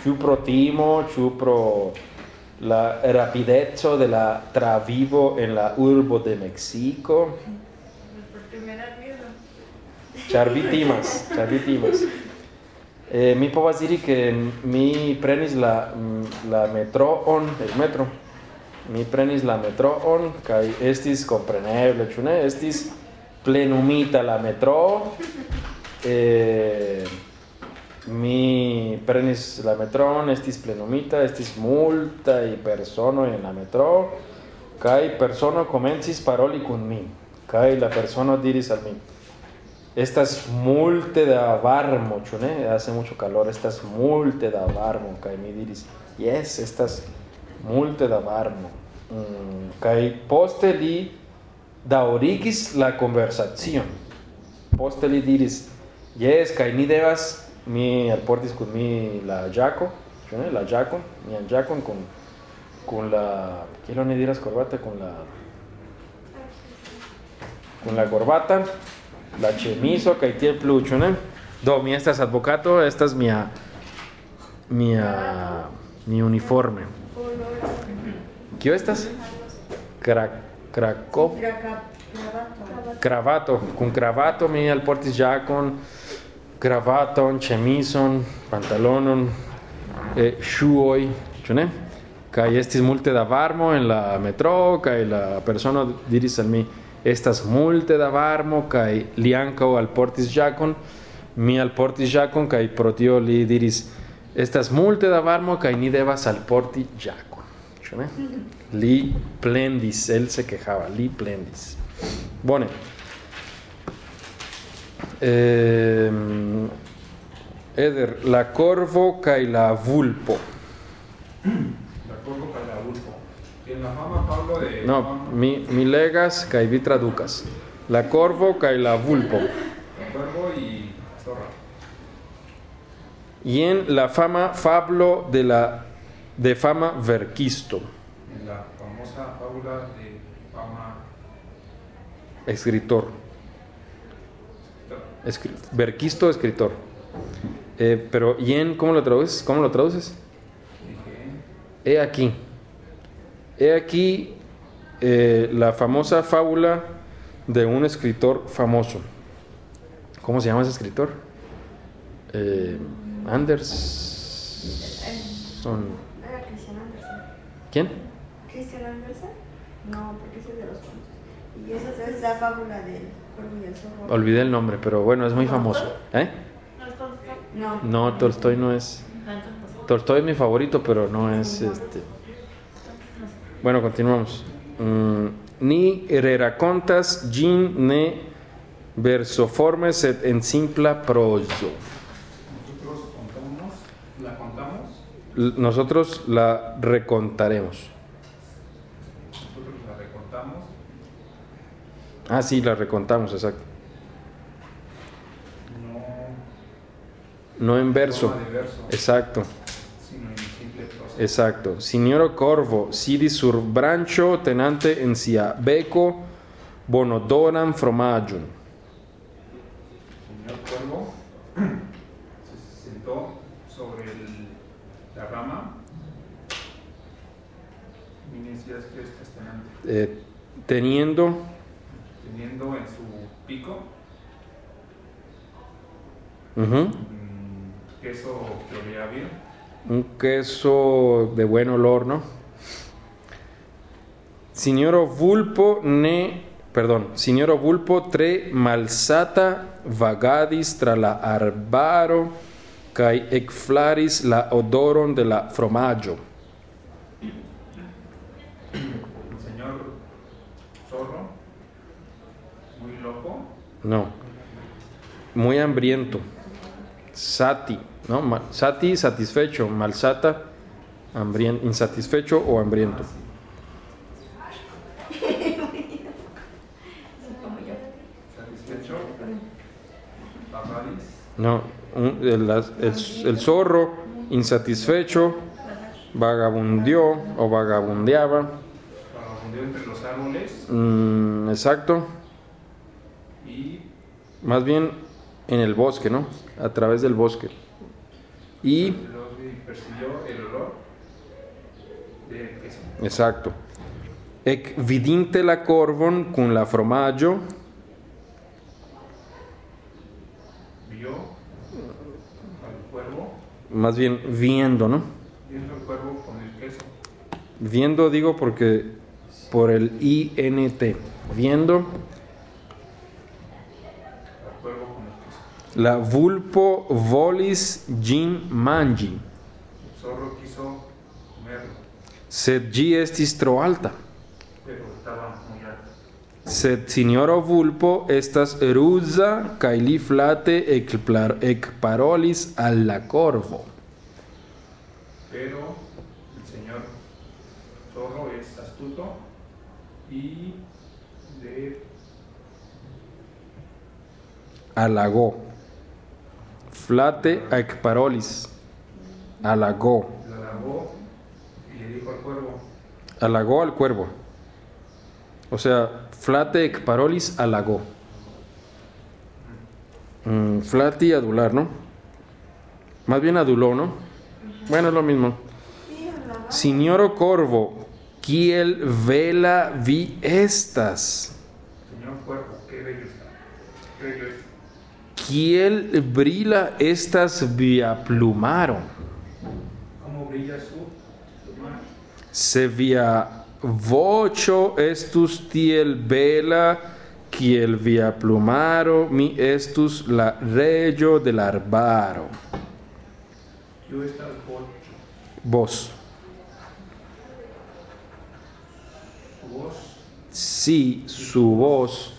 Ĉu pro timo, ĉu pro la rapideco de la travivo en la urbo de Mexico? Porque me da miedo. Ĉar vi Eh, mi povas diri ke mi prenis la mm, la metroon, el metro. Mi prenis la metroon kaj estis kompreneble, ĉu ne? Estis plenumita la metro. Eh, mi prenis la metron, estis plenumita, estis multa i persono en la metro, kaj persono komencis paroli kun mi, kaj la persono diris al mi: Estas multe da varmo, ne? Hace mucho calor, estas multe da varmo. Kaj mi diris: Yes, estas multe da varmo. Mm, kaj poste li daŭrigis la konversacion. Poste li diris: Yes, kaj ni devas mi alportis kun mi la ĉu ne? La ĝakon, mian ĝakon kun kun la kiel oni diras corbata kun la kun la corbata, la ĉemizo kaj tiel plu, ĉu ne? Do mi estas advokato, estas mia mi, ah, mi uniforme. ¿Qué estas? Cra Cracov. Craca- cravato. Con cravato mi al portis jacon, cravaton, chemison, pantalonon, eh, shuoi, ne? Kaj estis multe da varmo en la metro, kaj la persono diris al mi, estas multe da varmo, kaj li ankaŭ alportis jacon, mi alportis jacon, kaj pro tio li diris, estas multe da varmo, kaj ni devas alporti jacon. Ĉu? Li plendis, él se quejaba, li plendis. Bone. Ehm, Eder, la corvo kaj la vulpo. La corvo kaj la vulpo. En la fama Pablo de No, fama- mi, mi legas kaj vi traducas. La corvo kaj la vulpo. y la zorra. Y en la fama fablo de la de fama verquisto, En la famosa fábula de fama escritor. Escri- verquisto, escritor. Eh, pero ¿y en cómo lo traduces? ¿Cómo lo traduces? He aquí. He aquí eh, la famosa fábula de un escritor famoso. ¿Cómo se llama ese escritor? Eh, Anderson. Andersen. ¿Quién? ¿Christian Andersen? No, porque ese es de los cuentos. Y esa es la fábula del cuervo y el zorro. Olvidé el nombre, pero bueno, es muy famoso. ¿Eh? No, es todo- No. No, Tolstoy no es. Ah, sé. Tolstoy es mi favorito, pero no es este. Bueno, continuamos. Mm, ni reracontas gin ne versoforme sed en simpla proso. Nosotros contamos, la contamos, Nosotros la recontaremos. nosotros la recontamos Ah, sí, la recontamos, exacto. no No en verso, Exacto, sino en simple prosa. Exacto. Signoro Corvo, sidis sur brancho tenante en sia beco bonodoram fromagium. señor cuervo se sentó sobre el- la rama. Eh, teniendo teniendo en su pico mm, queso que olía bien, un queso de buen olor, ¿no? Signoro vulpo ne, perdón, signoro vulpo tre malsata vagadis tra la arbaro kai ekflaris la odoron de la fromaggio. señor zorro, muy loco, No. Muy hambriento. Sati, ¿no? Sati satisfecho, malsata insatisfecho o hambriento. No, el- el zorro insatisfecho vagabundió o vagabundeaba. vagabundeó entre los árboles Mm, exacto. y Más bien en el bosque, ¿no? A través del bosque. Y, percibió el olor del queso. exacto. Ec vidinte la corvon con la fromaggio, Vio al cuervo, más bien viendo, ¿no? viendo al cuervo con el queso. Viendo digo porque por el INT. Viendo Al cuervo con el queso. La vulpo volis gin mangi, El zorro quiso comerlo, sed gi estis tro alta. pero estaba muy alto. Sed signoro vulpo estas ruza kaj li flate ekparolis al la corvo. Pero el señor zorro es astuto y de Halagó. Flate ekparolis. Halagó. la lavó y le dijo al cuervo, Halagó al cuervo. O sea, flate ekparolis halagó. Mm, flati adular, ¿no? Más bien aduló, ¿no? Bueno, es lo mismo. Signoro Corvo, kiel vela vi estas. Señor Cuervo, qué bello está. Qué bello es. Kiel brila estas via plumaro. ¿Cómo brilla su pluma? Se via vocio estus tiel bela, kiel via plumaro, mi estus la regio del arbaro. Yo estas voz, Vos, voz si su voz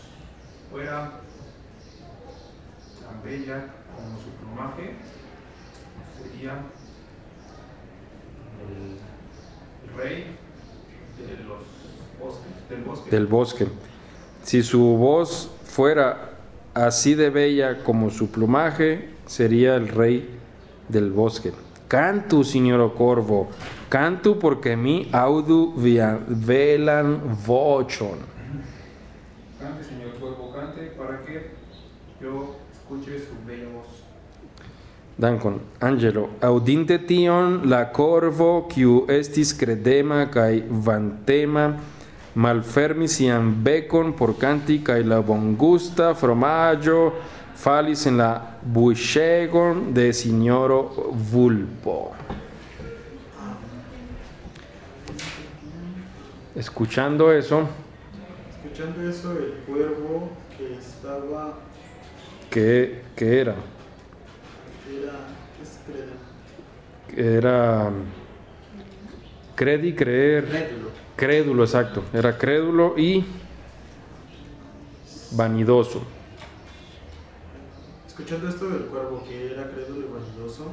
fuera bella como su plumaje, sería el, rey de los bosques, del bosque. del bosque. Si su voz fuera así de bella como su plumaje, sería el rey del bosque. Cantu, signoro Corvo, cantu porque mi audu velan vocion. Cante, señor Cuervo, cante para que yo escuche su bella voz. Dankon, Angelo, audinte tion la corvo kiu estis credema kaj vantema malfermis sian becon por canti kaj la bongusta fromaĝo falis en la buŝegon de signoro Vulpo. Escuchando eso, Escuchando eso, el cuervo que estaba ¿qué, qué era? era es creda. Era credi, creer, Crédulo. crédulo, exacto. Era crédulo y vanidoso. Escuchando esto del cuervo que era crédulo y vanidoso,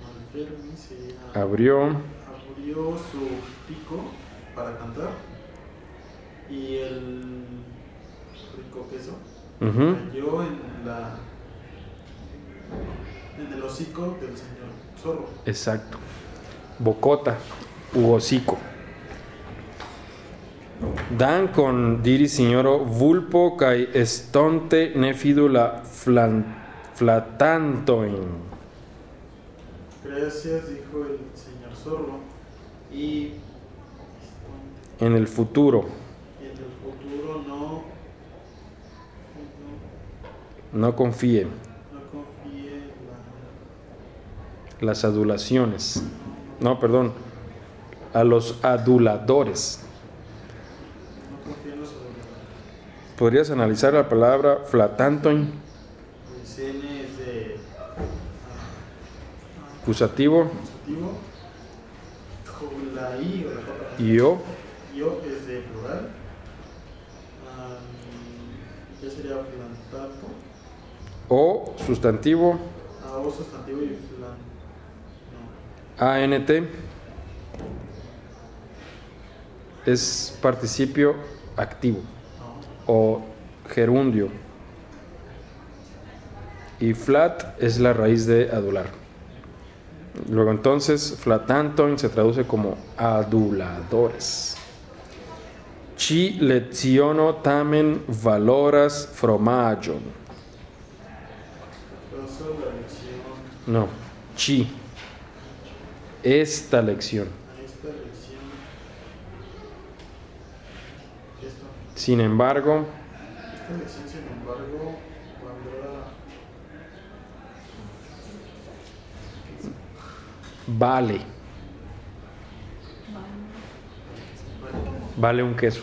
Malfermi se Abrió abrió su pico para cantar y el rico queso ujú, cayó en la en el hocico del señor zorro. Exacto. Bocota u hocico. Dankon diri signoro vulpo kai estonte ne fidula flan, flatantoin. Gracias, dijo el señor zorro. Y En el futuro, en el futuro no, no confíe las adulaciones. No, perdón, a los aduladores. ¿Podrías analizar la palabra flatantoin? Acusativo. Yo. Yo es de plural. Ya sería. O sustantivo. O sustantivo y. ANT es participio activo o gerundio. Y flat es la raíz de adular. Luego entonces, flatantoin se traduce como aduladores. Ci leziono tamen valoras fromagion. No, ci. Esta lección. Sin embargo, vale. Vale un queso.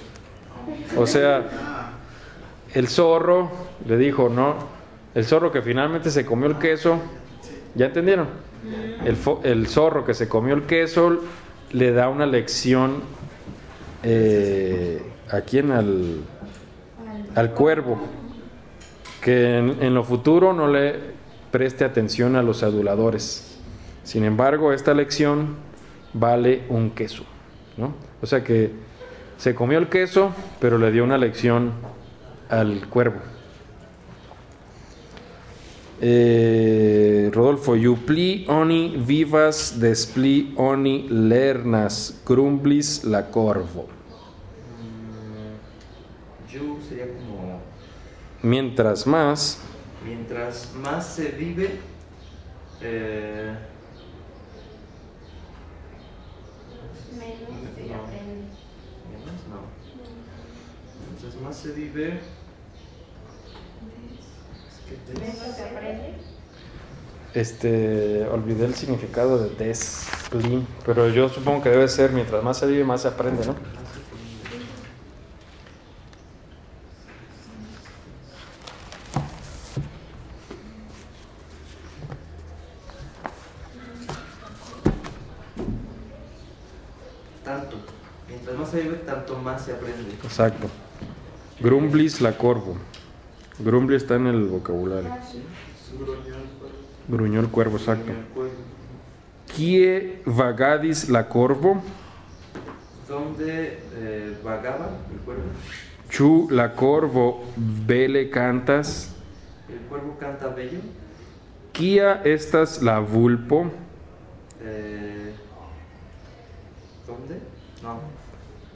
O sea, el zorro le dijo, no, el zorro que finalmente se comió el queso, ¿ya entendieron? El, zorro que se comió el queso le da una lección eh, a quién, al, al cuervo, que en, en lo futuro no le preste atención a los aduladores. Sin embargo, esta lección vale un queso, ¿no? O sea que se comió el queso, pero le dio una lección al cuervo. Eh, Rodolfo, ju pli oni vivas, des pli oni lernas, grumblis la corvo. Mm, You sería como Mientras más, mientras más se vive, eh, Menos se No. aprende. ¿Menos? No. Entonces más se vive. Es que des- Menos se aprende. Este, olvidé el significado de despli, pero yo supongo que debe ser mientras más se vive, más se aprende, ¿no? Tanto. Mientras más se vive, tanto más se aprende. Exacto. Grumblis la corvo. Grumblis está en el vocabulario. El cuervo, exacto. Kie vagadis la corvo. ¿Dónde eh, vagaba el cuervo? Chu la corvo vele cantas. El cuervo canta bello. Kia estas la vulpo. Eh, ¿Dónde? No.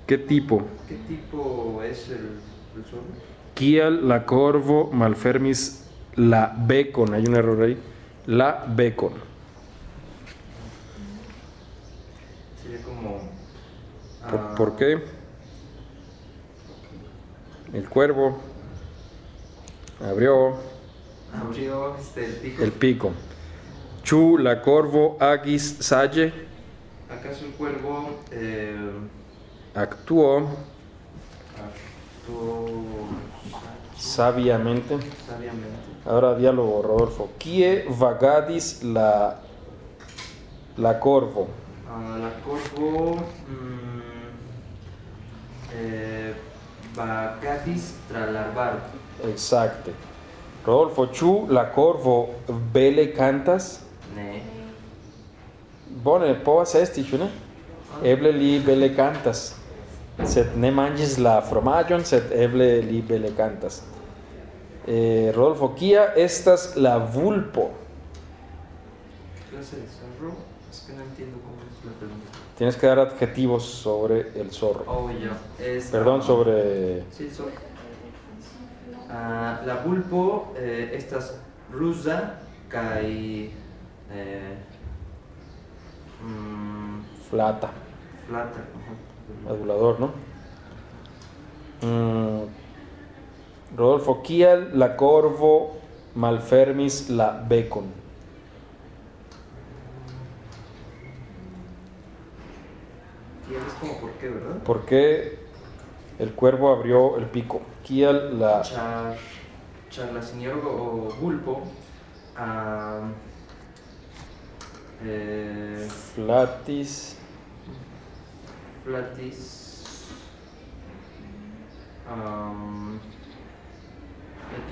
¿Qué tipo? ¿Qué tipo es el, el zorro? Kial la corvo malfermis la bacon. Hay un error ahí. La bacon. Sería como. ¿Por, ah, por qué? El cuervo abrió Abrió este, el pico. el pico. Chu la corvo agis salle ¿Acaso el cuervo eh, actuó actuó sabiamente. sabiamente? Ahora diálogo, Rodolfo. Kie vagadis la, la corvo? Ah, la corvo. mm, eh, vagadis tralarvar. Exacto. Rodolfo, chu la corvo vele cantas? Ne. Bone, povas esti, ĉu ne? Eble li bele cantas. Sed ne manĝis la fromaĝon, sed eble li bele cantas. Eh, Rodolfo, kia estas la vulpo? ¿Qué clase de zorro? Es que no entiendo cómo es la pregunta. Tienes que dar adjetivos sobre el zorro. Oh, ya. Es, Perdón, sobre... Sí, zorro. Ah, la vulpo eh, estas rusa kai eh, mm, Flata, flata. adulador, ¿no? Mm, Rodolfo, kial la corvo malfermis la bacon? ¿Tienes como por qué, verdad? ¿Por qué el cuervo abrió el pico? Kial la... Char, charlasinior o vulpo. ah, eh, Flatis... Platis. am, eh,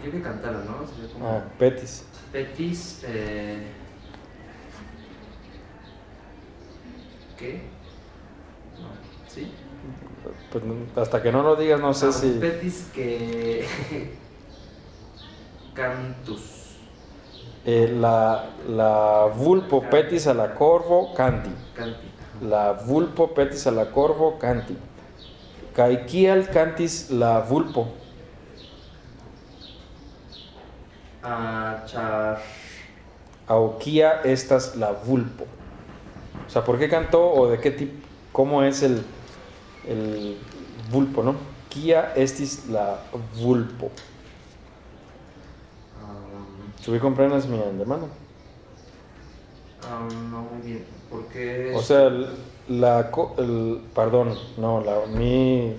yo que cantara, ¿no? Sería como Ah, Petis. Petis. Eh, ¿Qué? No, ¿Sí? Pues hasta que no lo digas, no sé Ah, si... Petis que. Cantus. Eh, la, la vulpo petis a la corvo canti. Canti. La vulpo petis a la corvo canti. Kai kial cantis la vulpo? Char. Au kia estas la vulpo? O sea, ¿por qué cantó o de qué tipo, cómo es el, el vulpo, no? Kia estis la vulpo? ¿Tú me comprendes mi demanda? am, no muy bien. Porque. O sea, el- la, el, perdón, no, la, mi,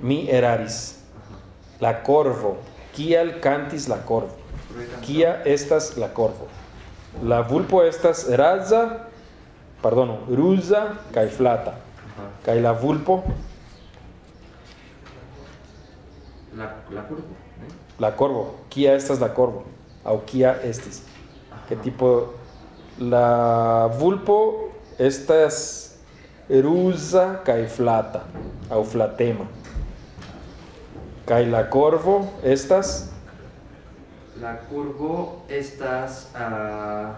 mi eraris, la corvo, kial cantis la corvo, kia estas la corvo. La vulpo estas raza, perdono, ruza kaj flata. Kaj la vulpo la la corvo. Eh? La corvo, kia estas la corvo Au kia estis. Que tipo la vulpo estas ruza kaj flata au flatema. Kaj la corvo estas la curvo estas ah,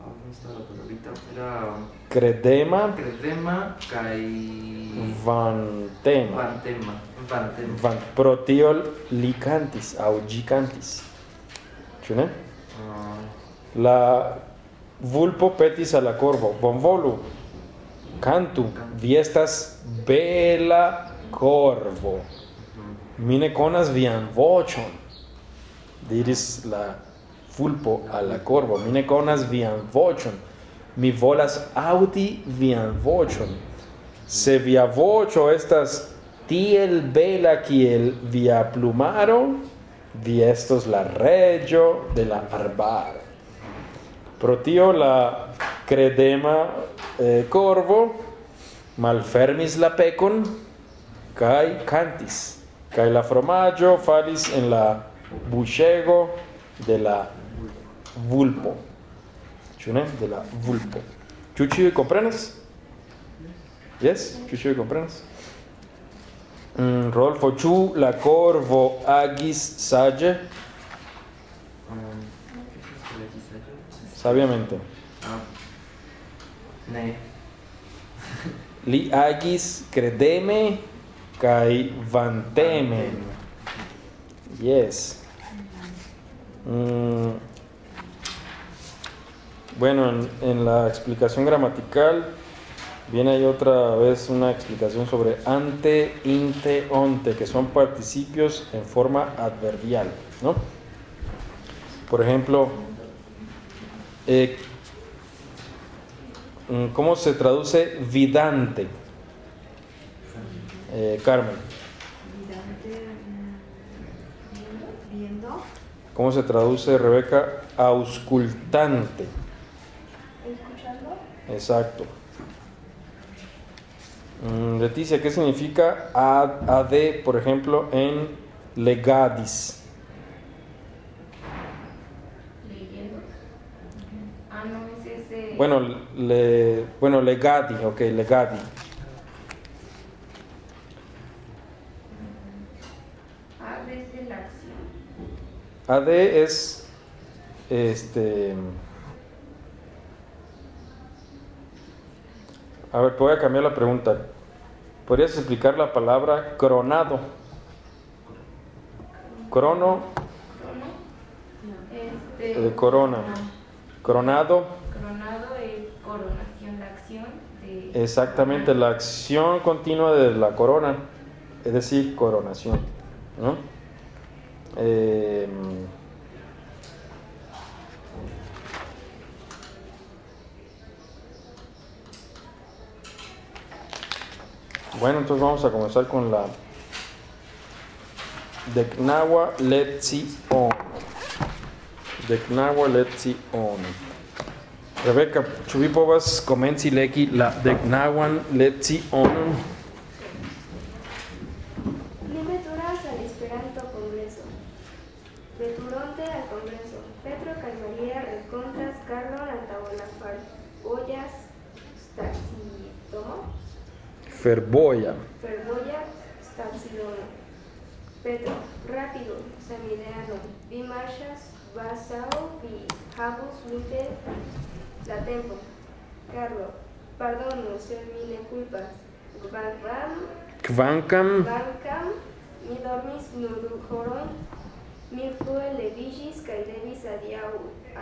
a uh, oh, esta la palabra era um, credema. Credema kai vantema. Vantema vantema. Van pro tio li cantis au gi cantis. Ĉu ne? Uh. la vulpo petis a la corvo. Bonvolu. Cantu. Vi estas bela corvo. Mhm. Mine conas vian voĉon diris la fulpo alla corvo, mi ne conas vian vocion, mi volas audi vian vocion. Se via vocio estas tiel bela kiel via plumaro, vi estos la regio de la arbaro. Pro tio la credema eh, corvo malfermis la pecon, cae cantis, cae la fromaggio falis en la buscego la vulpo. Ĉu ne? De la vulpo. Ĉu ĉiuj komprenas? Yes? Ĉu ĉiuj komprenas? Mm, Rolfo, ĉu la corvo agis saĝe? Sabiamente. Ah, ne. Li agis credeme kai vanteme. Yes. Mm. Bueno, en, en la explicación gramatical viene ahí otra vez una explicación sobre ante, inte, onte, que son participios en forma adverbial, ¿no? Por ejemplo, eh, mm, ¿cómo se traduce vidante? Eh, Carmen, Vidante, mm, viendo, viendo, ¿cómo se traduce Rebeca? Auscultante. ¿Escuchando? Exacto. Mm, Leticia, ¿qué significa ad, ad, por ejemplo, en legadis? Leyendo. Ah, no, es ese. Bueno, le, bueno, legadi, ok, legadi. Ah, desde la acción. AD es este A ver, te voy a cambiar la pregunta. ¿Podrías explicar la palabra cronado? Crono Este. de corona. Coronado, Coronado es coronación, la acción de. exactamente la acción continua de la corona, es decir, coronación. ¿no? Eh, Bueno, entonces vamos a comenzar con la Deknawa Letzi On. Deknawa Letzi On. Rebeca, ĉu vi povas komenci legi la Deknawan Letzi On? Ni veturas al Esperanto Kongreso. Veturonte al Kongreso, Petro kaj Maria renkontras Karlon antaŭ la farvojas stacidomo. Fervoja. Fervoja stacidomo. Petro, rapidu, samideano, vi marŝas baldaŭ, vi havus multe la tempo. Karlo, pardonu, se mi ne kulpas. Kvankam Kvankam Kvankam mi dormis nur du horojn, mi frue leviĝis kaj devis adiaŭ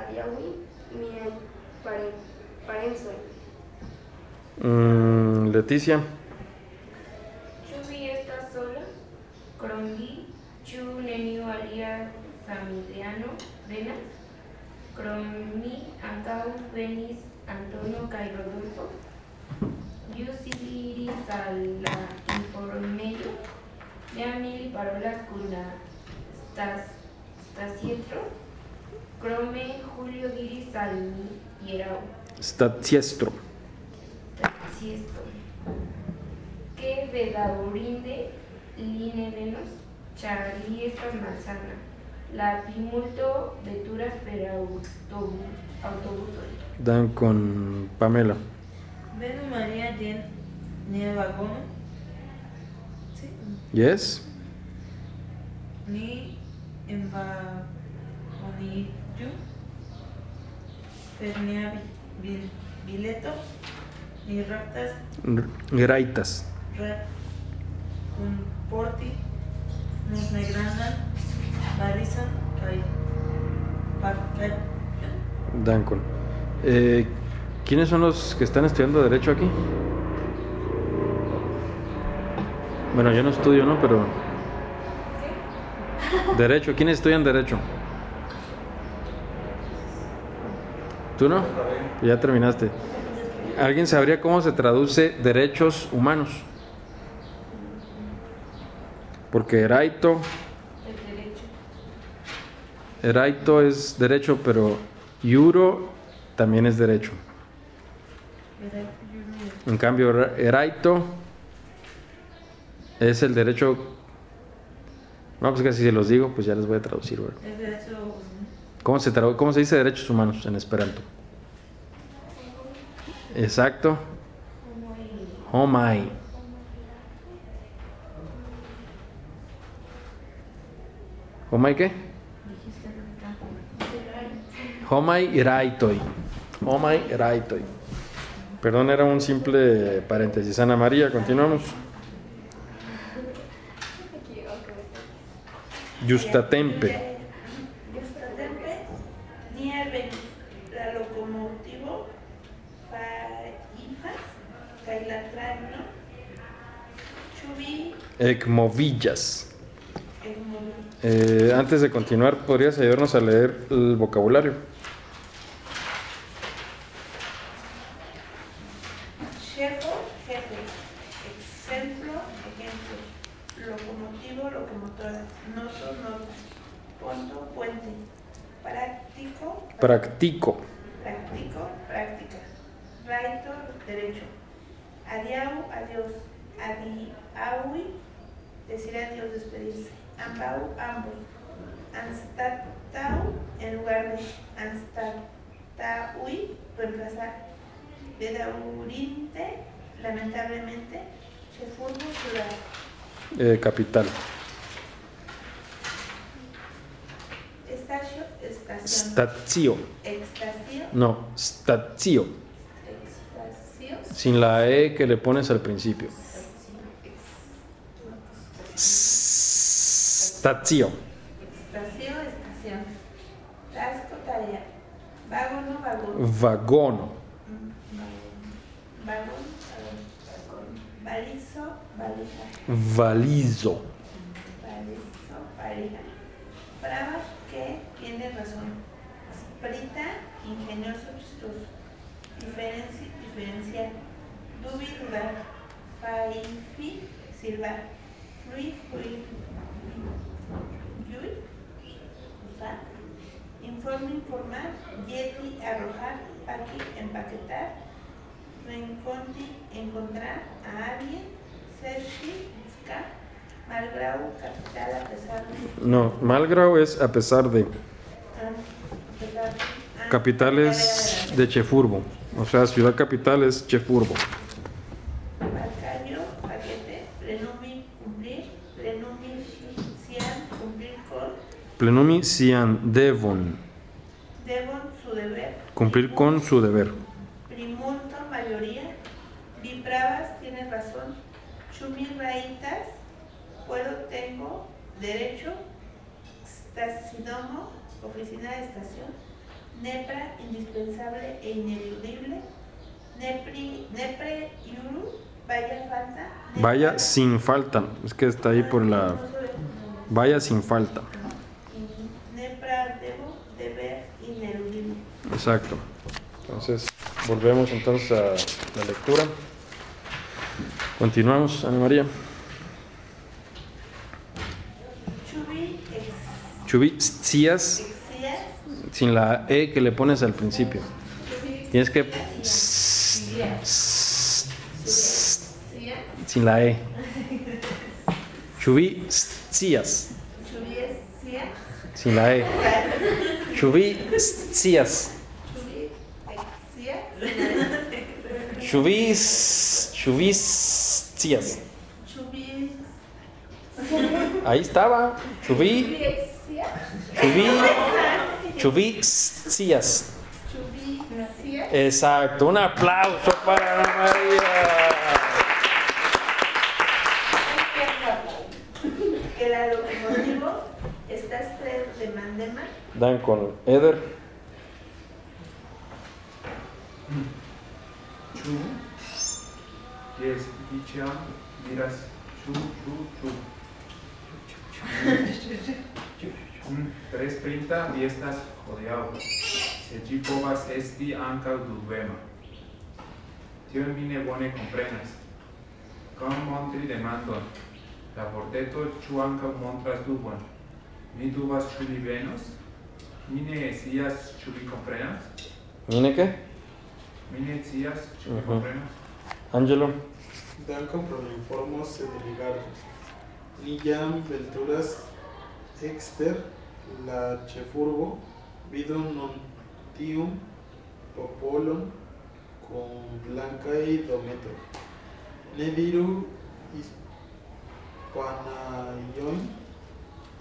adiaŭi miajn pare, parencojn. Mm, Leticia. Ĉu vi estas sola? Krom vi, ĉu neniu alia familiano venas? Krom mi ankaŭ venis Antonio kaj Rodolfo. Jus ili iris al la informejo. Jam ili parolas stas, stasiestro. Krome Julio diris al mi hieraŭ. Statiestro. Siesto. Que bedaŭrinde li ne venos, ĉar li estas malsana. La plimulto veturas per aŭtobu- aŭtobusoj. Dankon Pamela. Venu María jen nia vagono. Sí. Yes? Ni bil- bileto. Ni raptas R- Raitas. re kun porti negrandan Dankon. Eh, ¿Quiénes son los que están estudiando Derecho aquí? Bueno, yo no estudio, ¿no? Pero. Derecho. ¿Quiénes estudian Derecho? ¿Tú no? Ya terminaste. ¿Alguien sabría cómo se traduce derechos humanos? Porque eraito. Eraito es derecho, pero iuro también es derecho. En cambio, era- eraito es el derecho. No, pues que si se los digo, pues ya les voy a traducir. ¿verdad? Es derecho. ¿Cómo se, tradu- ¿Cómo se dice derechos humanos en Esperanto? Exacto. Homai. ¿Homai qué? Homai iraitoi. Homai iraitoi. Perdón, era un simple paréntesis. Ana María, continuamos. Aquí, ok. Justatempe. Justatempe, nieve, la locomotivo, faifas, cailatrano, chubi, Ecmovillas. Eh, antes de continuar, ¿podrías ayudarnos a leer el vocabulario? Shefo, jefe. Ejemplo, ejemplo. Locomotivo, locomotora. Noto, nota. Punto, puente. Practico. práctico, práctica. Raito, derecho. Adiau, adiós. Adiaui, decir adiós, despedirse. Ambau, ambos. Anstatau, en lugar de anstataui, reemplazar. Bedaurinte, lamentablemente. Chefurbo, ciudad. Eh, capital. Estacio, No, extasio. Sin la E que le pones al principio. Stazio. Estación, estación. Tasco, tarea. Vágono, vagón. Vagono. Vagón. Balizo, valija. Valizo. Valija. Tiene razón. Sprita, ingenioso, chistoso. Diferenci, diferencial. Dubi, dudar. Faifi, silbar. Flui, fluir. Yui, usar. Informe, informar. Yeti, arrojar. Paqui, empaquetar. Reenconti, encontrar a alguien. Sergi, buscar. Malgrau, capital, a pesar de. No, Malgrau es a pesar de. Capital es de Chefurbo. O sea, ciudad capital es Chefurbo. Marcario, paquete, plenumi, cumplir, plenumi, cian, cumplir con, Plenumi sian devon. devon, su deber, Cumplir con su deber. primulto, mayoría, vipravas, tienes razón, raitas, puedo, tengo, derecho, stasidomo, oficina de estación, nepra, indispensable e ineludible, nepri, nepre, iuru, vaya falta, nepra, Vaya sin falta. Es que está ahí por la. Vaya sin falta. Nepra, debo, deber, ineludible. Exacto. Entonces, volvemos entonces a la lectura. Continuamos, Ana María. Chubi, ex, Chubicías sin la E que le pones al principio. Tienes que. Sin la E. Chubicías sin la E. Chubicías. Chubis. Chubicías. chubi, Ahí estaba. Chubí. Chubí. Exacto. Un aplauso para Ana María. que la locomotivo, estas tres de mandema, Dan con Eder. Chu, yes, dicham, diras, chu, chu, chu. cum tres printa y estas hodiau, se gi povas esti anca dubema Tion mi ne bone comprenas. Com montri manto. la vorteto ciu anca montras dubon. Mi dubas ciu li venos? Mi ne esias ciu li comprenas? Mi ne che? Mi ne esias ciu li mhm. comprenas? Angelo? Dankon pro la informo, se mi rigardas. Ni jam velturas ekster la ĉefurbo, vidu nun tiun popolon kun blankaj dometoj. Ne diru hispanajojn,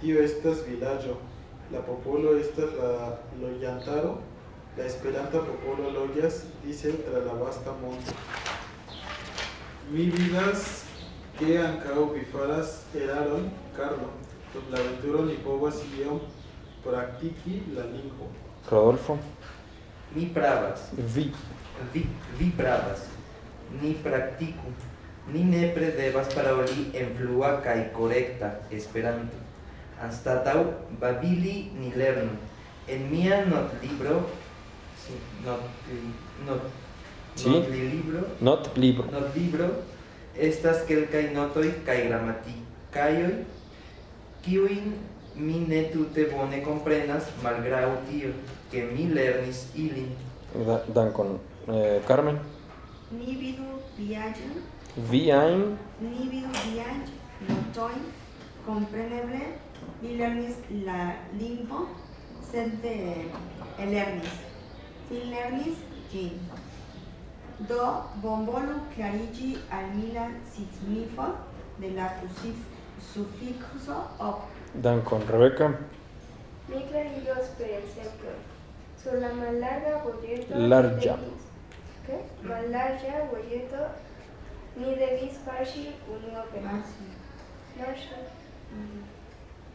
tio estas vilaĝo. La popolo estas la loĝantaro, la esperanta popolo loĝas dise tra la vasta monto. Mi vidas que ankaŭ vi faras eraron, Carlo. Dum la aventuro ni praktiki la lingvon. Rodolfo. Mi pravas. Vi. Vi, vi pravas. Ni praktiku. Ni nepre devas paroli en flua kaj korekta Esperanto. Anstataŭ babili ni lernu. En mia notlibro sí, not, not, sí? not libro not libro not libro estas kelkaj notoj kaj gramatikajoj kiujn mi ne tute bone comprenas malgrau tio che mi lernis ilin. Da, dankon. Eh, Carmen? Ni vidu viagen. Viain? Ni vidu viag, notoin, compreneble, mi lernis la lingvo, sed de lernis. Mi lernis gin. Do bombolo clarigi al mi la signifo de la sufixo op op. Dankon. Rebeca. La mallarga vojeto Larĝa. devis- ¿Qué? Mallarĝa vojeto ni devis paŝi unuope. Marŝi.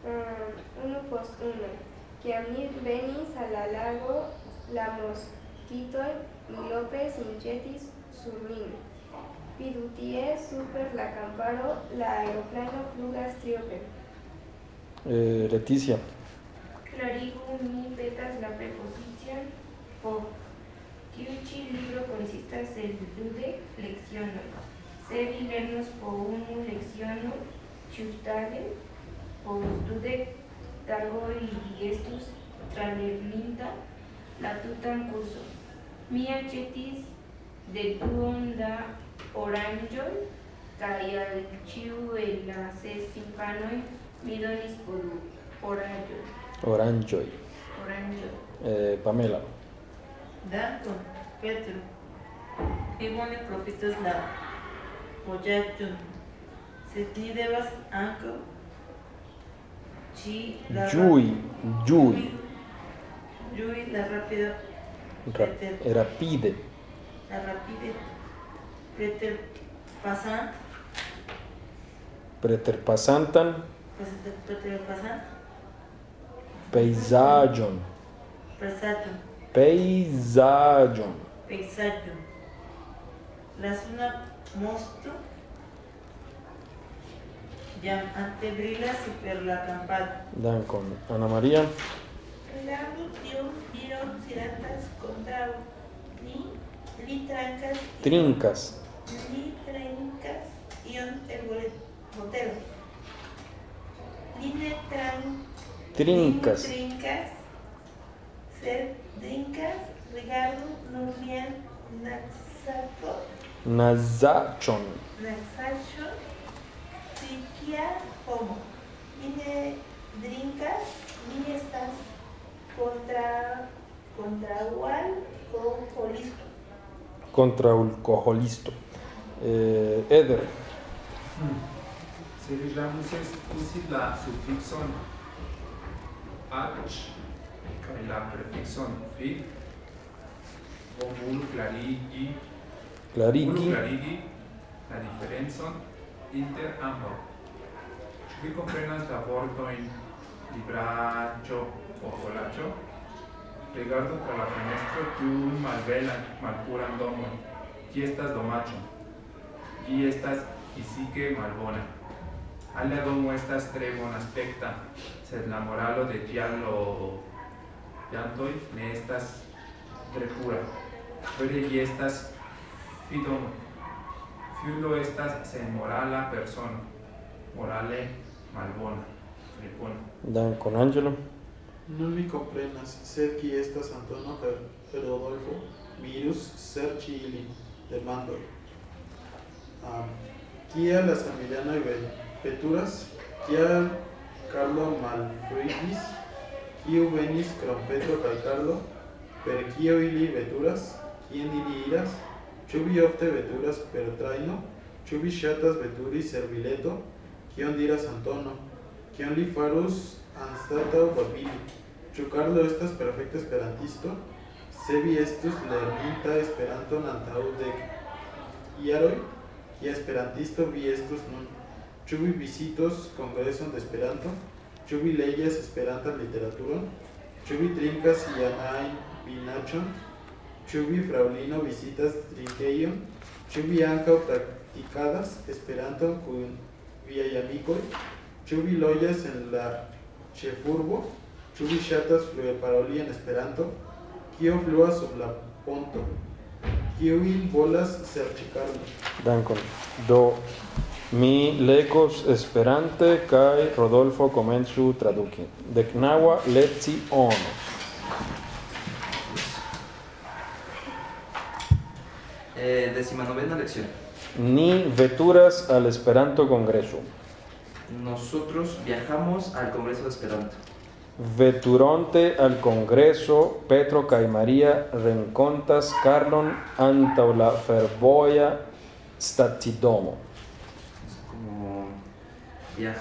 Um, unu post unu. Kiam ni venis al la lago, la moskitoj unuope sin ĵetis sur nin. Vidu tie, super la kamparo, la aeroplano flugas triope. Eh, Leticia. Clarigu mi petas la preposición po. Tiu ĉi libro konsistas el dudek lecionoj. Se vi lernos po unu leciono ĉiutage, post dudek tagoj li estus tralerninta la tutan kurson. Mi aĉetis dekduon da oranĝoj kaj al ĉiu el la ses infanoj mi donis po du oranĝoj. Oranĝoj. Oranĝoj. Eh, Pamela. Dankon, Petro. Vi bone profitas la vojaĝon, sed ni devas ankaŭ ĉi la Ĝui. Ĝui. ĝui la rapida Ra- rapide. la rapide preter pasant Preterpasantan presaĝon Pejzaĝon. pejzaĝo. La suna mosto jam antebrilas super la kamparo. Dankon. Ana Maria. Rigardu tiun viron silentas kontraŭ ni, li trankas Trincas. li trenkas ion el bolet- ne tran Trincas. li trinkas, sed drinkas, rigardu nur mian naksako, Nazaĉon. naksaĵo, pri kia homo. Mi ne drinkas, mi estas kontra kontraŭal alkoholisto. Contra alkoholisto. Eh, Eder. Se dirigiamus est usi la suffixon ac kaj la prefixon fi volum clarigi clarigi clarigi la diferencon inter ambaŭ. Ĉu vi komprenas la vortojn libraĉo o kolaĉo? Rigardu tra la fenestro tiun malbelan, malpuran domon. Ĝi estas domaĉo. Ĝi estas fizike malbona. Alia domo estas tre bon aspecta, sed la moralo de giallo giantoi ne estas tre pura. Vere gi estas fidomo Fiulo estas sen morala persona, morale malbona, ripona. Dankon, Angelo. Non mi comprenas, sed qui estas Antono per, Rodolfo, mi serci ilin, demando ah, Um, Kia la samiliano vere? veturas, tiam Carlo malfruigis, kiu venis krom Petro kaj Carlo, per kio ili veturas, kien ili iras, ĉu vi ofte veturas per trajno, ĉu vi ŝatas veturi servileto, kion diras Antono, kion li farus anstataŭ babili, ĉu Carlo estas perfekta esperantisto, se vi estus lerninta Esperanton antaŭ dek jaroj, kia esperantisto vi estus nun. Ĉu vi vizitos kongreson de Esperanto? Ĉu vi legas Esperantan literaturon? Ĉu vi trinkas ian ajn vinaĉon? Ĉu vi, fraŭlino, vizitas drinkejon? Ĉu vi ankaŭ praktikadas Esperanton kun viaj amikoj? Ĉu en la ĉefurbo? Ĉu vi ŝatas paroli en Esperanto? Kio fluas sub la ponto? Kiuj volas serĉi? Dankon. Do mi legos Esperante kaj Rodolfo komencu traduki. Deknaŭa leciono. Eh, décima novena lección. Ni veturas al Esperanto Kongreso. Nosotros viajamos al Congreso de Esperanto. Veturonte al Congreso, Petro kaj Maria renkontas Carlon antaŭ la fervoja stacidomo. Viaja...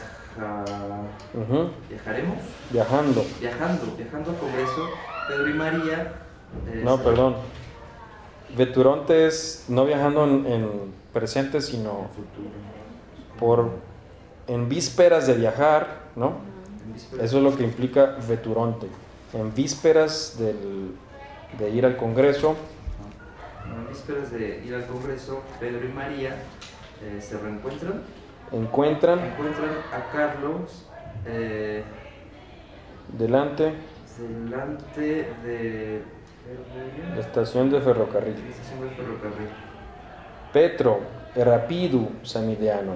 Viajaremos. Viajando. Viajando, viajando al Congreso, Pedro y María. eh, No, se- perdón. Veturonte es no viajando en, en presente, sino por en vísperas de viajar, ¿no? en. Eso es lo que implica veturonte. En vísperas del- de ir al Congreso, En vísperas de ir al Congreso, Pedro y María eh, se reencuentran. Encuentran Encuentran a Carlos eh, delante delante de la estación de ferrocarril. la estación del ferrocarril. Petro, rapidu, Samiliano.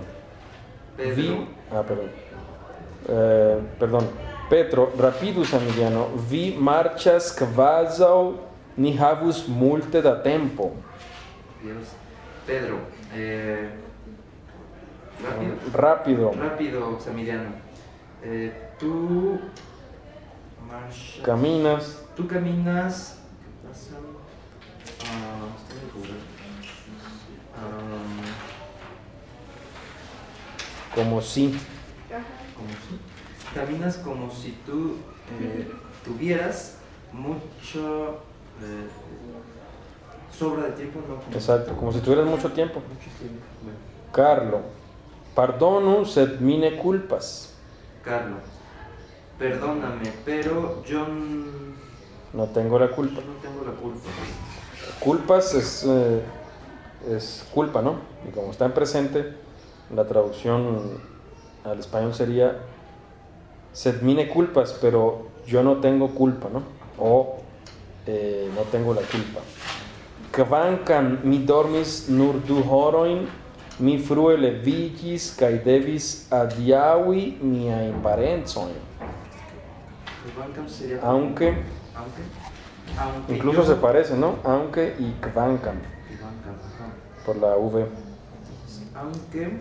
Pedro, Vi, ah, perdón. Eh, perdón. Petro, rapidu, Samiliano. Vi marchas kvazaŭ ni havus multe da tempo. Dios. Pedro, eh, rápido. Rápido. Rápido, Maximiliano. Eh, tú marchas. Caminas Tú caminas. Ah. Ah, como si. como si- Caminas como si tú eh, tuvieras mucho. eh, sobra de tiempo, no como- Exacto, como si tuvieras mucho tiempo. Mucho tiempo. Bueno. Carlo, pardonu sed mine culpas. Carlos, perdóname, pero yo No tengo la culpa. yo no tengo la culpa. Culpas es, eh, es culpa, ¿no? Y como está en presente, la traducción al español sería sed mine culpas, pero yo no tengo culpa, ¿no? O eh, no tengo la culpa. Kvankam mi dormis nur du horojn, mi frue leviĝis kaj devis. Kvankam sería como- Aunque, aunque, aunque incluso yo- se parece, ¿no? Aunque y kvankam, por la V. Aunque,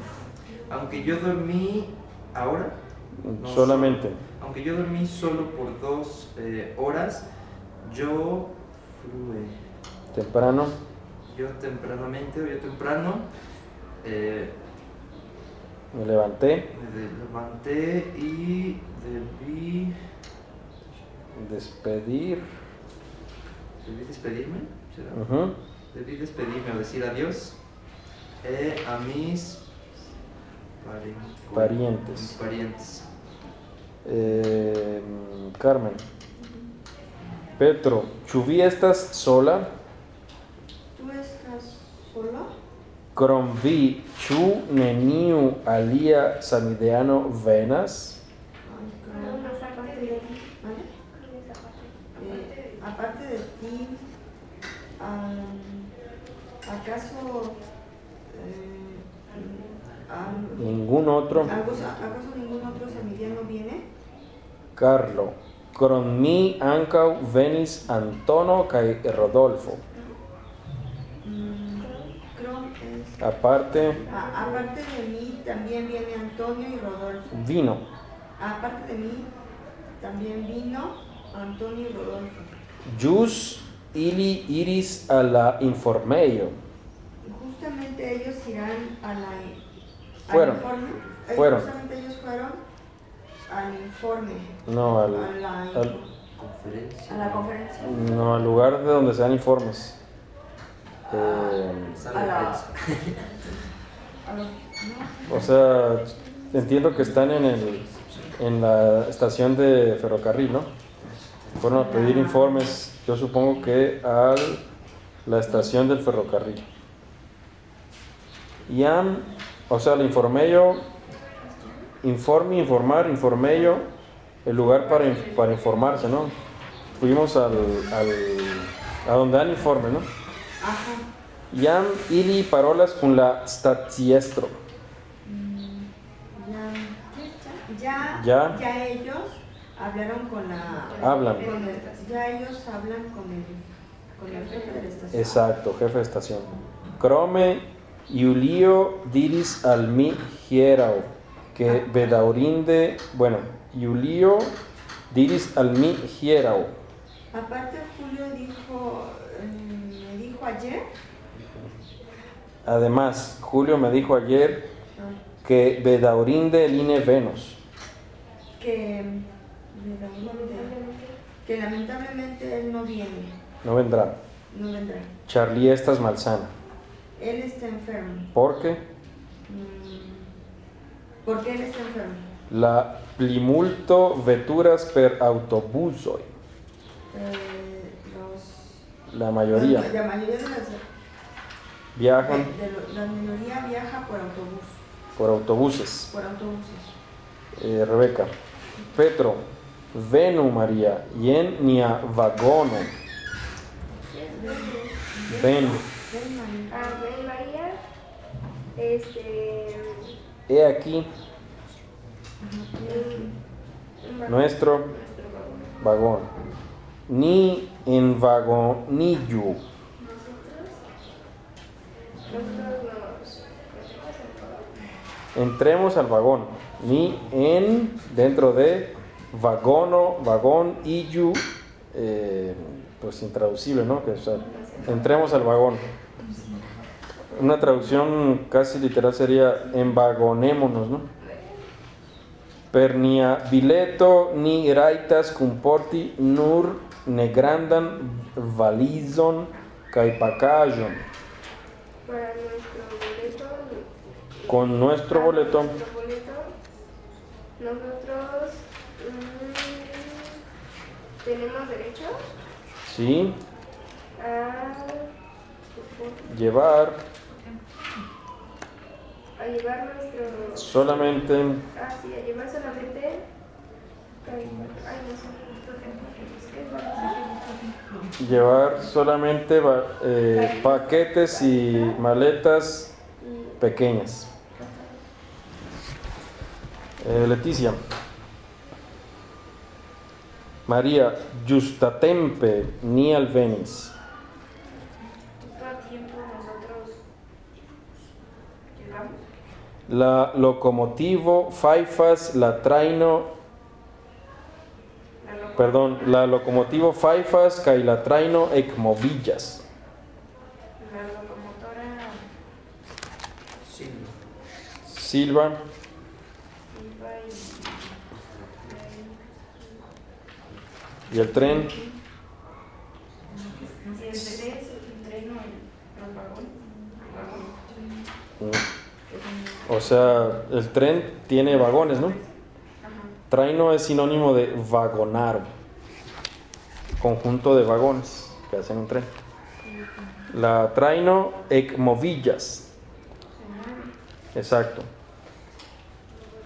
aunque yo dormí ahora, No, Solamente. aunque yo dormí solo por dos eh, horas, yo flué. Temprano, Yo tempranamente, o yo temprano, eh, me levanté, me levanté y debí, despedir. debí despedirme, Debí despedirme o decir adiós eh, a mis Parientes. mis parientes. eh, Carmen. Petro, ¿ĉu vi estas sola? ¿Tú estás sola? Cromvi chu neniu alia samideano venas. Aparte de ti. Eh, aparte de ti, am, ¿acaso eh, Ningún otro. ¿acaso, acaso ningún otro samidiano viene? Carlo. Cron mi ancau venis Antono kai Rodolfo. Mm, Crom es- Aparte, a- aparte de mí también viene Antonio y Rodolfo. vino. Aparte de mí también vino Antonio y Rodolfo. Jus ili iris a la informeio. Justamente ellos irán a la Fueron. informe. Fueron. Justamente ellos fueron al informe. No, al, a, la, al- Conferencia. a la conferencia. no, al lugar de donde se dan informes. O sea, entiendo que están en, el, en la estación de ferrocarril, ¿no? Fueron a pedir informes, yo supongo que a la estación del ferrocarril. Iam, o sea, el informeio, informe, informar, informeio, el lugar para, para informarse, ¿no? Fuimos al, al- a donde dan informe, ¿no? Ajá. Iam ili parolas con la staciestro. Ya, Ya. ya, ellos hablaron con la. Hablan. con el- ya ellos hablan con el, con el jefe de la estación. Exacto, jefe de estación. Crome Iulio diris al mi hierao, que bedaurinde, bueno, Iulio diris al mi hierao. Aparte, Julio dijo, mm, me dijo ayer Además, Julio me dijo ayer que bedaurinde line Venus. que, que lamentablemente él no viene, No vendrá. no vendrá. Charlie estás malsana. Él está enfermo. ¿Por qué? Mm, ¿Por qué él está enfermo? La plimulto veturas per autobusoi. Eh, los, La mayoría La, la mayoría de las viajan de- de lo- la mayoría viaja por autobús, por autobuses. por autobuses. Eh, Rebeca. Petro. Venu María. Yen nia vagono. Ven. Ven, María. Este. He aquí vagón. nuestro vagón. vagón. Ni en vagonillo. Nosotros nos. Entremos al vagón. Ni en, dentro de, vagono, vagón, iyu, eh, pues intraducible, ¿no? Que, sea, entremos al vagón. Una traducción casi literal sería envagonémonos, ¿no? Per nia bileto ni raitas cumporti nur negrandan valizon kai pakajon. Para nuestro boleto. Con nuestro boleto Nuestro boleto. Nosotros. mm, tenemos derecho Sí, a. llevar a llevar nuestro. solamente Ah, sí, a llevar solamente. Ay, no sé. Llevar solamente eh, paquetes y maletas pequeñas. Eh, Leticia. María, justatempe ni alvenis. Justo a tiempo nosotros llegamos. La locomotivo faifas la traino, perdón, la locomotivo faifas kai la traino ecmovillas. La locomotora. Silva, iba y. y el tren, Si el tren, el tren o el, el vagón. el vagón. o sea, el tren tiene vagones, ¿no? Traino es sinónimo de vagonar, conjunto de vagones que hacen un tren. La traino ecmovillas, Exacto.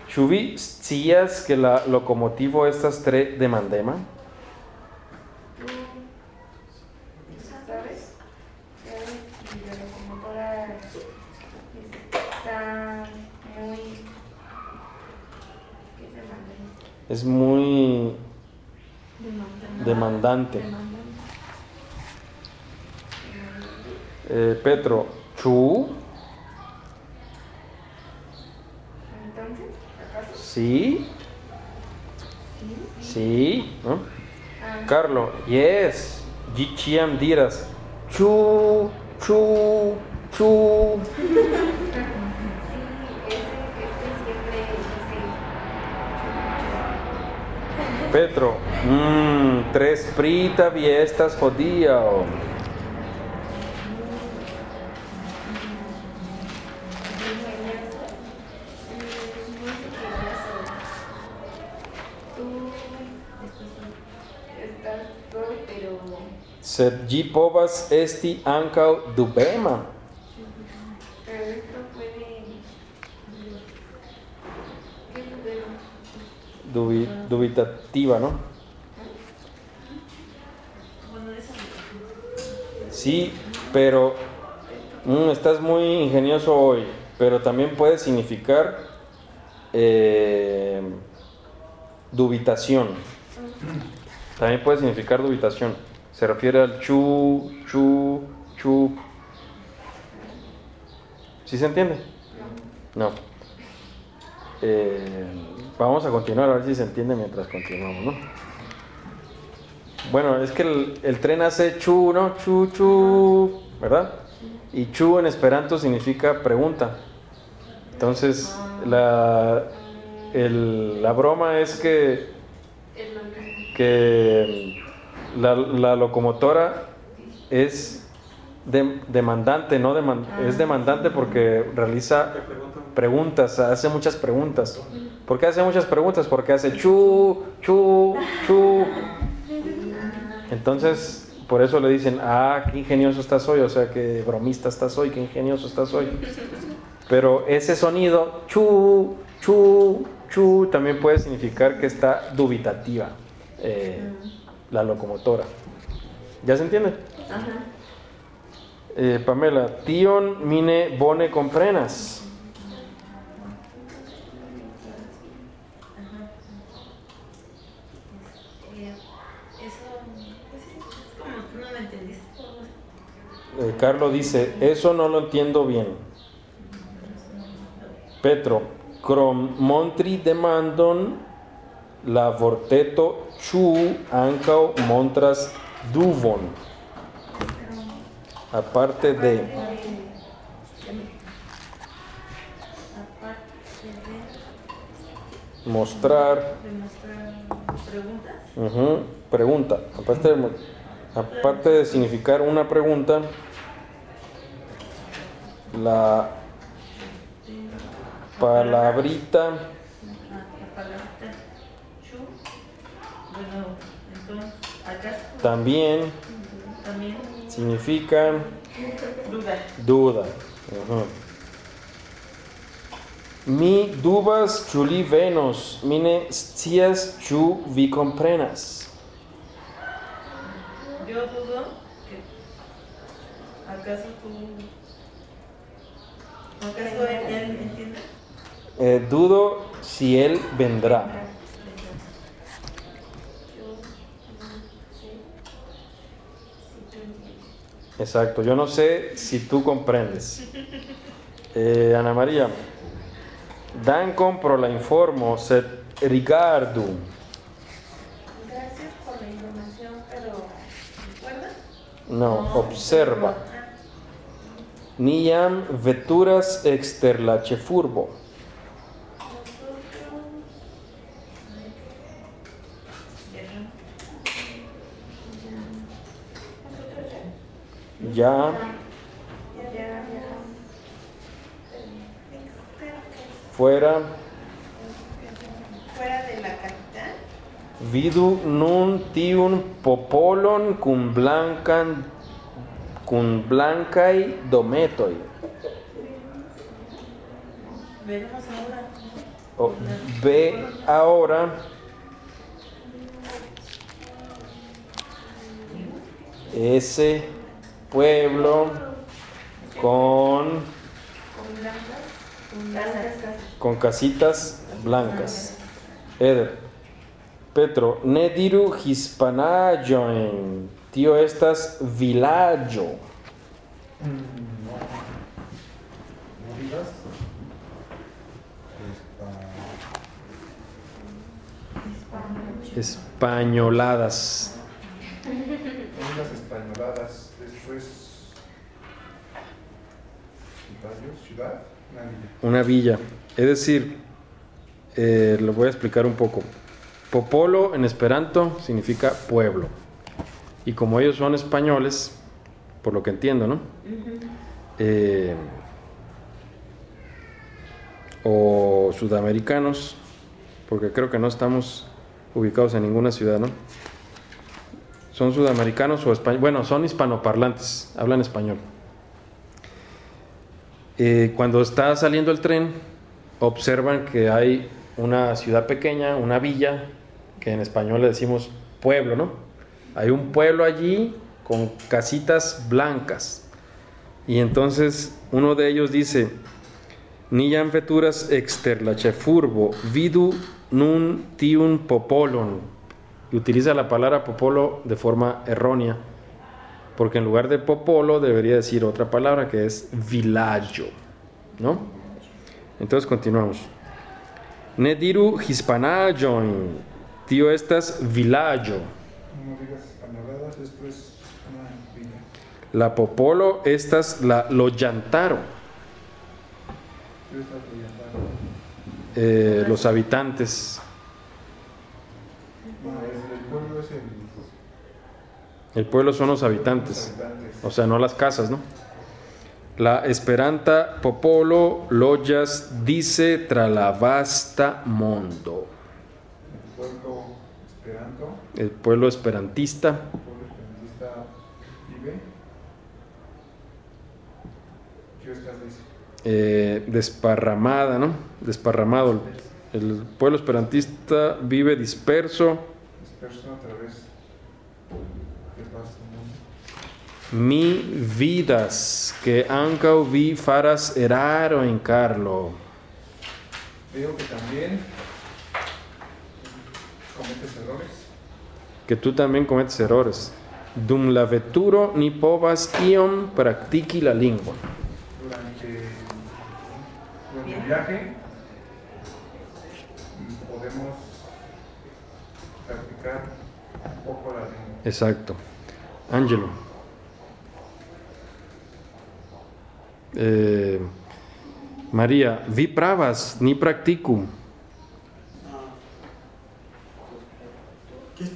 Chubi, scias que la locomotivo estas tre demandema? ¿Sabes? ¿Sabes? Y la locomotora está muy... ¿Qué se llama? Es muy demandante. Eh, Petro, chu, Entonces, ¿acaso? sí, sí, ¿no? Carlo, yes, Gichiam diras, chu, chu, chu. Sí, ese, este siempre dice... Petro, mmm, tres prita viestas jodío. Tú estás todo, pero Sed gi povas esti ankaŭ dubema. pero esto puede ¿qué podemos? Dubi- dubitativa, ¿no? Sí, pero mm, estás muy ingenioso hoy, pero también puede significar eh, dubitación. También puede significar dubitación. Se refiere al chu, chu, chu. ¿Sí se entiende? No. Eh, vamos a continuar a ver si se entiende mientras continuamos, ¿no? Bueno, es que el, tren hace chu, ¿no? Chu, chu, ¿verdad? Y chu en esperanto significa pregunta. Entonces, la, el- la broma es que, que la, locomotora es de- demandante, no deman- es demandante porque realiza preguntas, hace muchas preguntas. ¿Por qué hace muchas preguntas? Porque hace chu, chu, chu. Entonces, por eso le dicen, ah, qué ingenioso estás hoy, o sea, qué bromista estás hoy, qué ingenioso estás hoy. Pero ese sonido, chu, chu, chu, también puede significar que está dubitativa eh, la locomotora. ¿Ya se entiende? Eh, Pamela, tion mine bone comprenas. Eh, Carlos dice, eso no lo entiendo bien. Petro, crom montri demandon la vorteto chu ankaŭ montras duvon. Aparte de mostrar, preguntas, pregunta, aparte de, aparte de significar una pregunta, la palabrita chu, bueno, entonces, ¿acaso también significa duda? Mi dubas ĉu li venos, mi ne scias ĉu vi komprenas. Yo dudo que acaso tú, acaso él, él me entiende. Eh, dudo si él vendrá. Exacto, yo no sé si tú comprendes. Eh, Ana María, dankon pro la informo, sed rigardu. Gracias por la información, pero ¿recuerdas? No, observa. Ni jam veturas exter la ĉefurbo. Ya. Fuera fuera de la capital. vidu nun tiun popolon kun blankan kun blankaj dometoj. Veremos ahora. O- ve ahora ese pueblo con, Con casitas blancas. Eder. Petro, Nediru Hispanajoen. Estas villaggio. No. ¿No digas? Españoladas. Unas españoladas. Después. Ciudad, ciudad, una villa. Una villa. Es decir, eh, lo voy a explicar un poco. Popolo en esperanto significa pueblo. Y como ellos son españoles, por lo que entiendo, ¿no? Eh, o sudamericanos, porque creo que no estamos ubicados en ninguna ciudad, ¿no? Son sudamericanos o españoles, bueno, son hispanoparlantes, hablan español. Eh, cuando está saliendo el tren, observan que hay una ciudad pequeña, una villa, que en español le decimos pueblo, ¿no? Hay un pueblo allí con casitas blancas. Y entonces uno de ellos dice, Nian veturas exter la chefurbo, vidu nun tiun popolon. Y utiliza la palabra popolo de forma errónea, porque en lugar de popolo debería decir otra palabra que es villaggio, ¿no? Entonces continuamos. Nediru hispanajon, tío estas villaggio. Después una. La popolo estas la lo llantaro. Eh, los habitantes. No, el pueblo es el. El pueblo son los habitantes, habitantes. o sea, no las casas, ¿no? La esperanta popolo loyas dice tra la vasta mondo. Pueblo esperanto. El pueblo esperantista vive. ¿Qué estás diciendo? Eh, desparramada, ¿no? Desparramado. El pueblo esperantista vive disperso. Disperso a través del vasto mundo. Mi vidas que ankaŭ vi faras eraro en Carlo. Veo que también cometes errores. que tú también cometes errores. Dum la veturo ni povas iom practiqui la lingua. Viaje podemos practicar un poco la lengua. Exacto. Angelo. Eh, María, vi pravas ni practicum. Ah. ¿Qué es?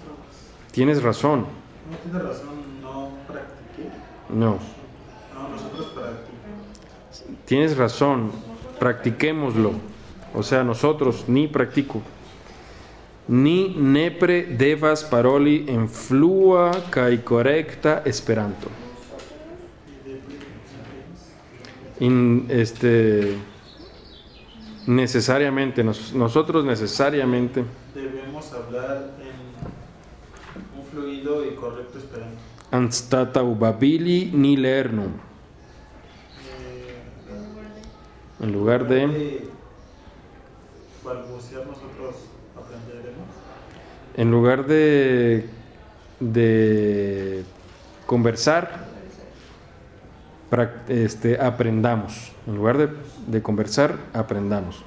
Tienes razón. No tienes razón, no practiqué. No. No, nosotros practicamos. Tienes razón. Practiquémoslo. O sea, nosotros ni practico. Ni nepre devas paroli en flua kaj correcta Esperanto. In- este, necesariamente, nos- nosotros necesariamente, Debemos hablar en un fluido y correcto esperanto. anstatau babili ni Eh, en lugar de, nosotros aprenderemos. en lugar de, de conversar, este, aprendamos. En lugar de, de conversar, aprendamos.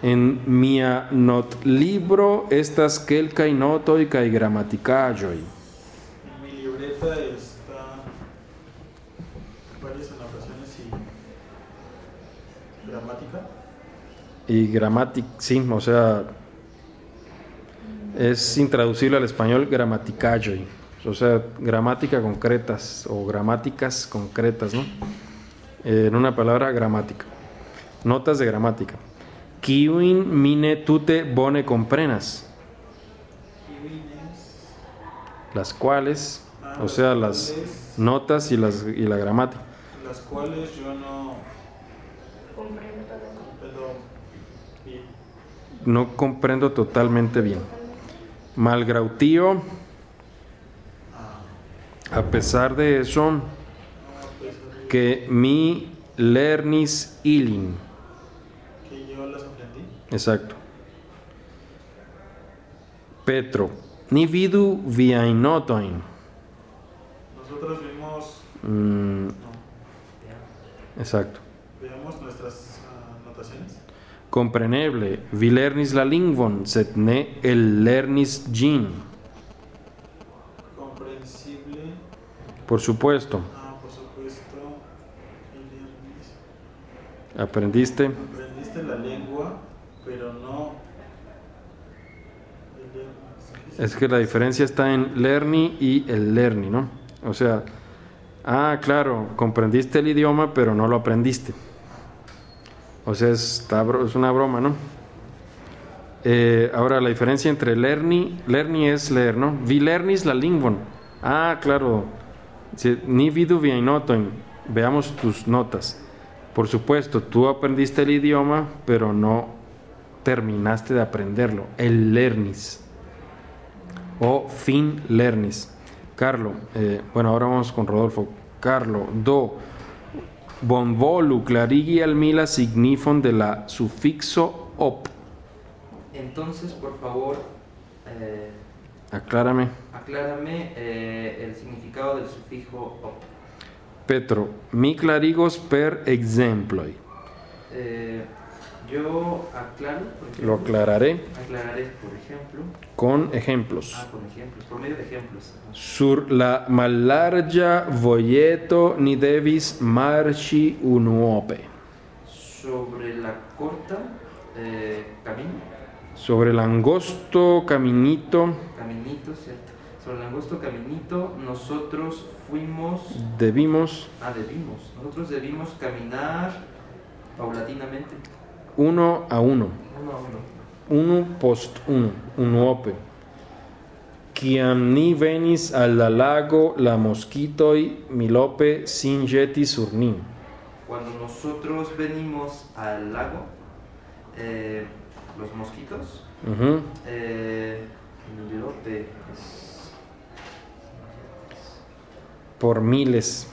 En mia not libro estas kelkaj notoj kaj gramatikaĵoj. En mi libreta está varias anotaciones y gramática. Y gramática, sí, o sea, es intraducible al español gramaticajoy, o sea, gramática concretas o gramáticas concretas, ¿no? Eh, en una palabra, gramática. Notas de gramática. Kiwin mine tute bone comprenas, las cuales, ah, o sea, las notas y, las, y la gramática. las cuales yo no comprendo. No comprendo totalmente bien. Malgrautío, a pesar de eso, que mi lernis ilin. Que yo las aprendí. Exacto. Petro, ni vidu viain notoin. Nosotros vimos. Mm, No. exacto. Veamos nuestras ah, anotaciones. Compreneble, vi lernis la lingvon, sed ne el lernis gin. Comprensible. Por supuesto, Ah, por supuesto. el lernis. aprendiste. Aprendiste la lengua, pero no. el. Es que la diferencia está en lerni y el lerni, ¿no? O sea, ah, claro, comprendiste el idioma, pero no lo aprendiste. O sea, es, está es una broma, ¿no? Eh, ahora, la diferencia entre lerni, lerni es leer, ¿no? Vi lernis la lingvon. Ah, claro. Ni vidu vi. Veamos tus notas. Por supuesto, tú aprendiste el idioma, pero no terminaste de aprenderlo. El lernis o fin lernis. Carlo, eh, bueno, ahora vamos con Rodolfo. Carlo, do, bonvolu clarigi al mi la signifon de la sufixo op. Entonces, por favor, eh, Aclárame. aclárame eh, el significado del sufijo op. Petro, mi clarigos per exemploi. Eh, yo aclaro, por ejemplo, Lo aclararé aclararé, por ejemplo, con ejemplos. ah, con ejemplos, por medio de ejemplos. Sur la mallargia voyeto ni devis marchi unuope. Sobre la corta eh, camino, Sobre el angosto caminito caminito, ¿cierto? Sobre el angosto caminito, nosotros fuimos, debimos ah, debimos, nosotros debimos caminar paulatinamente, uno a uno. uno uno. post unu, unuope. Kiam ni venis al la lago la mosquitoi milope sin jeti sur nin. Cuando nosotros venimos al lago, eh, los mosquitos, eh, milope, es- Por miles.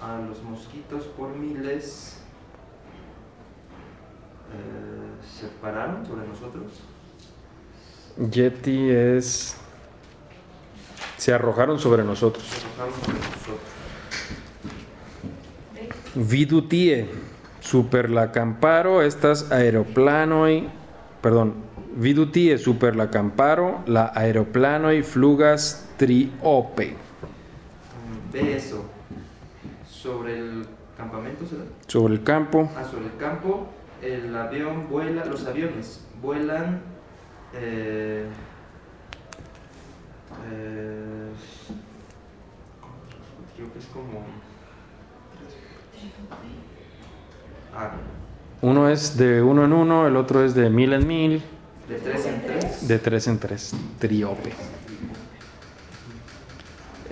a los mosquitos por miles se pararon sobre nosotros. Yeti es... Se arrojaron sobre nosotros. Se arrojaron sobre nosotros. Vidutie super la camparo estas aeroplanoi, perdón, vidutie super la camparo la aeroplanoi flugas triope. Mm, Ve eso. Sobre el campamento, ¿será? Sobre el campo, Ah, sobre el campo, el avión vuela, los aviones vuelan. Eh, eh, creo que es como. Ah, uno es de uno en uno, el otro es de mil en mil, de tres en tres. de tres en tres, triope.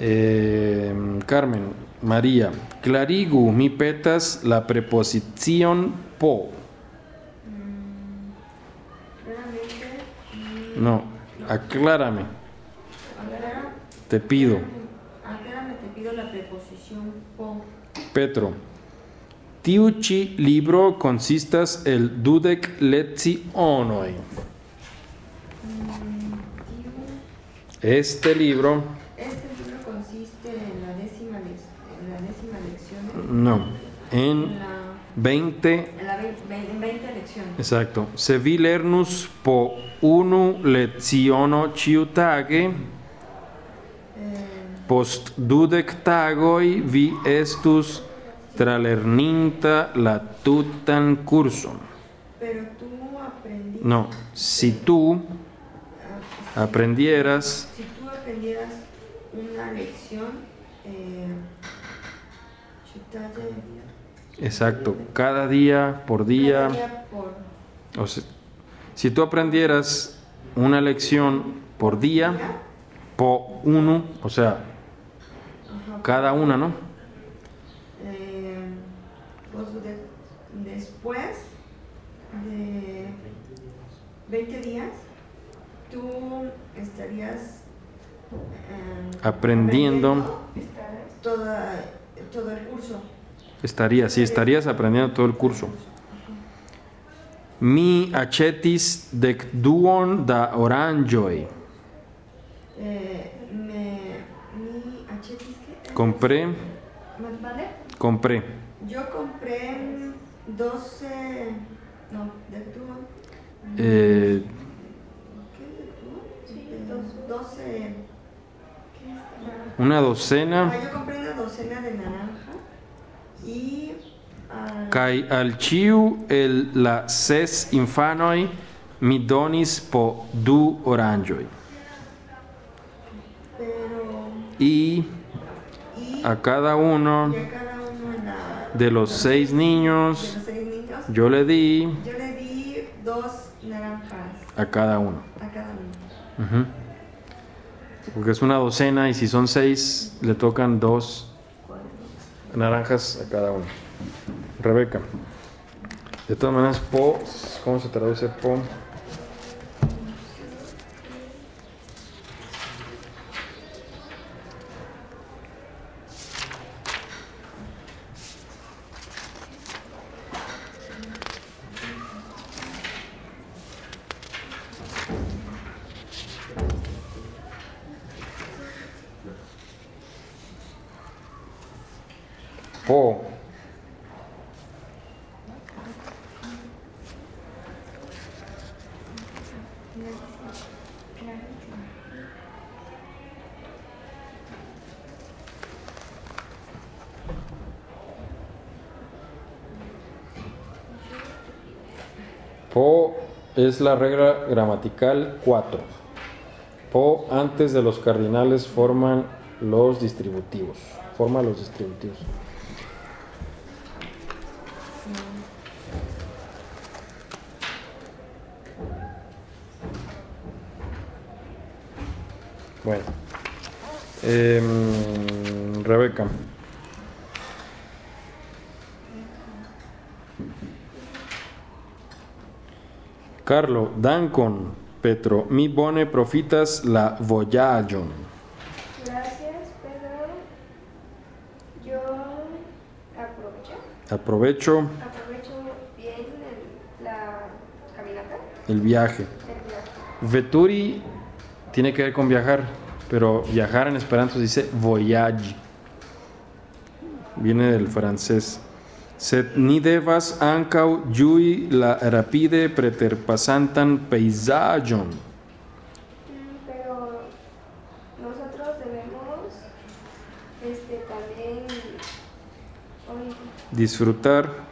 Eh, Carmen, María, clarigu mi petas la preposición po. No, aclárame, te pido. Aclárame, te pido la preposición po. Petro, tiu ĉi libro consistas el dudek lecionoj. Mm, tiu- Este libro, Este libro consiste en la décima, en la décima lección. no, en En la, 20, en la ve- ve- en 20 lecciones. exacto, se vi lernus po unu leciono ĉiutage, Eh, post dudek tagoj vi estus tralerninta la tutan kurson. pero tú aprendiste. No, si tú aprendieras Si tú aprendieras una lección, eh, chutaje, Exacto, cada día por día. por... O sea, si tú aprendieras una lección por día, por uno, o sea, cada una, ¿no? Eh, pues después de 20 días, tú estarías eh, aprendiendo, aprendiendo toda, todo el curso. Estarías, sí, estarías aprendiendo todo el curso. Mi achetis dec duon da oranjoi. Eh. Compré, ¿Me vale? compré. Yo compré 12, no, de tu, eh, ¿qué de tu? Sí, 12, una docena. Ah, yo compré una docena de naranja y ah, Kai al ciu el la ses infanoi mi donis po du oranjoi. pero Y y a cada uno y a cada uno en la- de los seis de niños los seis niños yo le di yo le di dos naranjas a cada uno. a cada uno. Porque es una docena y si son seis, le tocan dos naranjas a cada uno. Rebeca. De todas maneras, po, ¿cómo se traduce po? Po. Po es la regla gramatical 4. Po antes de los cardinales forman los distributivos. Forma los distributivos. Bueno. Em, Rebeca. Carlo, Dancon, Petro, mi bone profitas la voyagion. Gracias, Pedro. Yo aprovecho, Aprovecho aprovecho bien el- la caminata, el viaje. el viaje. Veturi tiene que ver con viajar, pero viajar en esperanto dice voyage. Viene del francés. Sed ni devas ankaŭ ĝui la rapide preterpasantan. Mm, Pero nosotros debemos este, también hoy, Disfrutar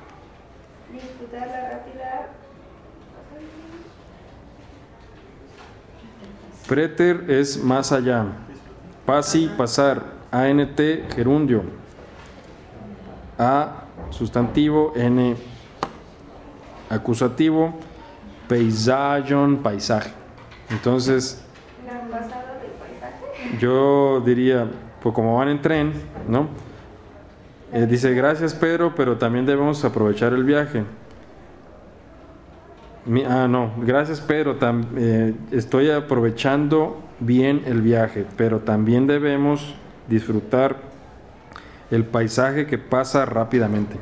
disfrutar la rápida. Preter es más allá. Pasi, pasar. ANT, gerundio. A, sustantivo. N, acusativo. Paisajon, paisaje. Entonces, yo diría, pues como van en tren, ¿no? Eh, dice, gracias Pedro, pero también debemos aprovechar el viaje. Mi- ah, no, gracias Pedro, tam- eh, estoy aprovechando bien el viaje, pero también debemos disfrutar el paisaje que pasa rápidamente.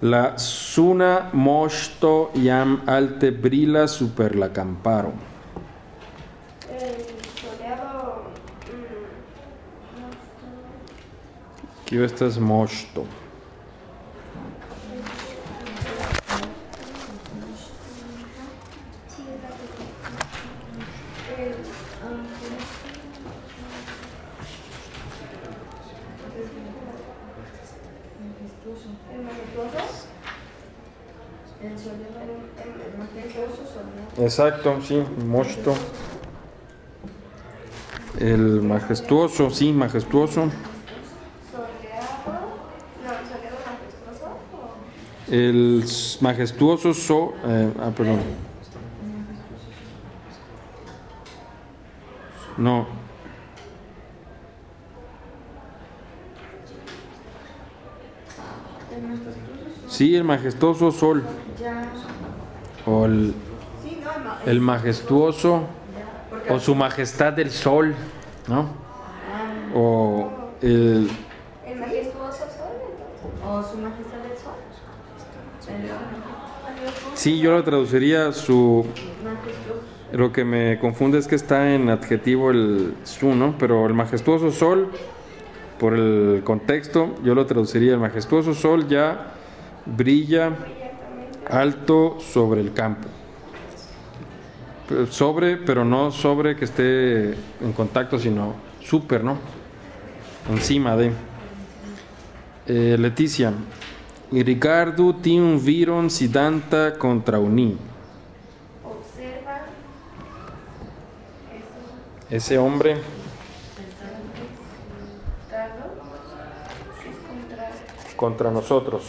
La suna mosto iam alte brila super la camparo. Soleado. mm, Aquí estás mosto. Exacto, sí, mosto. El majestuoso, sí, majestuoso. El majestuoso so, eh, ah, perdón. No, El majestuoso sí, el majestuoso sol. o el, el majestuoso o su majestad del sol, ¿no? O el, El majestuoso sol, o su majestad del sol. Sí, yo lo traduciría su. Lo que me confunde es que está en adjetivo el su, ¿no? Pero el majestuoso sol, por el contexto, yo lo traduciría, el majestuoso sol ya brilla alto sobre el campo. Sobre, pero no sobre que esté en contacto, sino super, ¿no? Encima de. Eh, Leticia. Ricardo ti un viron sidanta contra uní. Observa Ese hombre contra nosotros.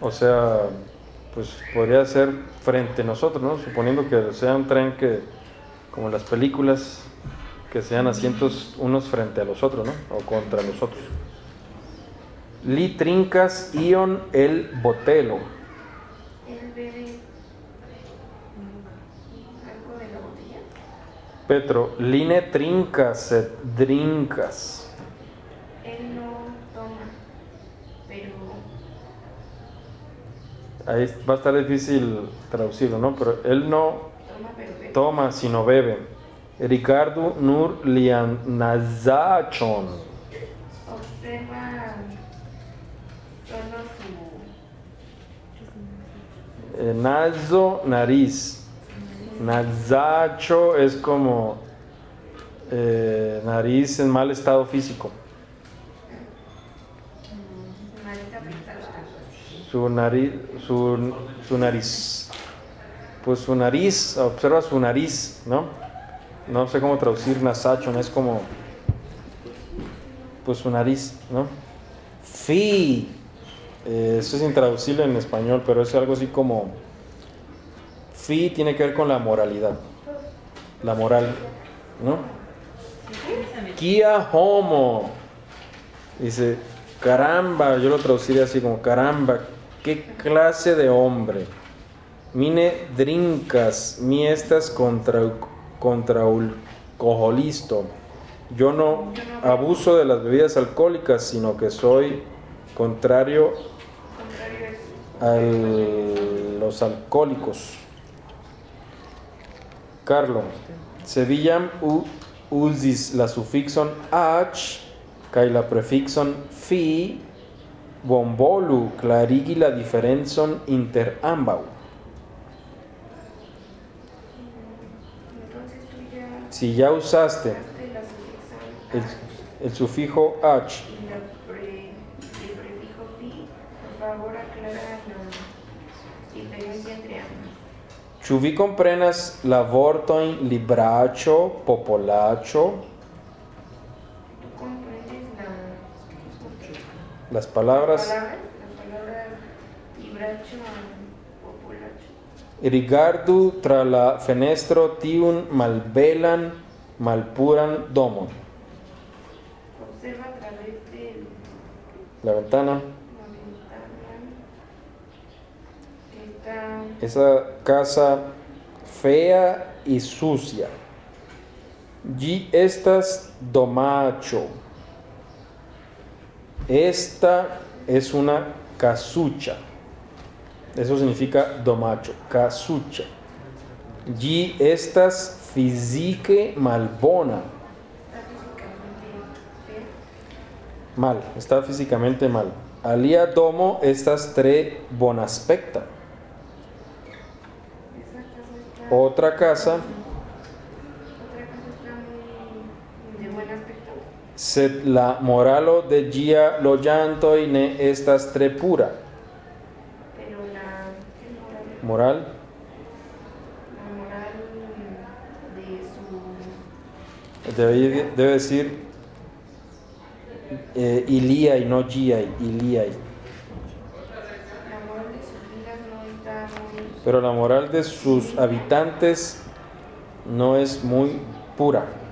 O sea, pues podría ser frente a nosotros, ¿no? Suponiendo que sea un tren que, como las películas, que sean asientos unos frente a los otros, ¿no? O contra nosotros. Li trincas ion el botelo. algo de la botella. Petro, line trincas et drincas. Él no toma, pero Ahí va a estar difícil traducirlo, ¿no? Pero él no toma, sino bebe. Ricardo nur lianazachon. Observa solo su Eh, nazo, nariz. Nazacho es como eh, nariz en mal estado físico. Su nariz, su, su nariz. Pues su nariz, observa su nariz, ¿no? No sé cómo traducir nasachon, es como. Pues su nariz, ¿no? Fi. Eh, eso es intraducible en español, pero es algo así como. Fi tiene que ver con la moralidad. La moral, ¿no? Kia homo. Dice, caramba, yo lo traduciría así como, caramba, qué clase de hombre. Mine drinkas, mi estas contra, contra ul cojolisto. Yo no abuso de las bebidas alcohólicas, sino que soy contrario a los alcohólicos. Carlo, Sevillam u la sufixon ach kaj la prefixon fi bombolu clarigi la diferencon inter ambaŭ. Si ya usaste el, sufijo ach y la pre, el prefijo fi, por favor aclara la diferencia entre ambos. Ĉu vi komprenas la vortojn libraĉo, Tú comprendes la las palabras palabra, la palabra libracho populacho. rigardu tra la fenestro tiun malbelan, malpuran domon. Observa a través de La ventana, la ventana está esa casa fea y sucia. Gi estas domacho. Esta es una casucha. Eso significa domacho, casucha. Gi estas fizike malbona. Mal, está físicamente mal. Alia domo estas tre bonaspecta. Otra casa, otra casa está muy de buen aspecto. Sed la moralo de gia loĝantoj ne estas tre pura. Pero la, ¿qué moral? La moral de su debe, debe decir eh, iliai, no está muy Pero la moral de sus habitantes no es muy pura.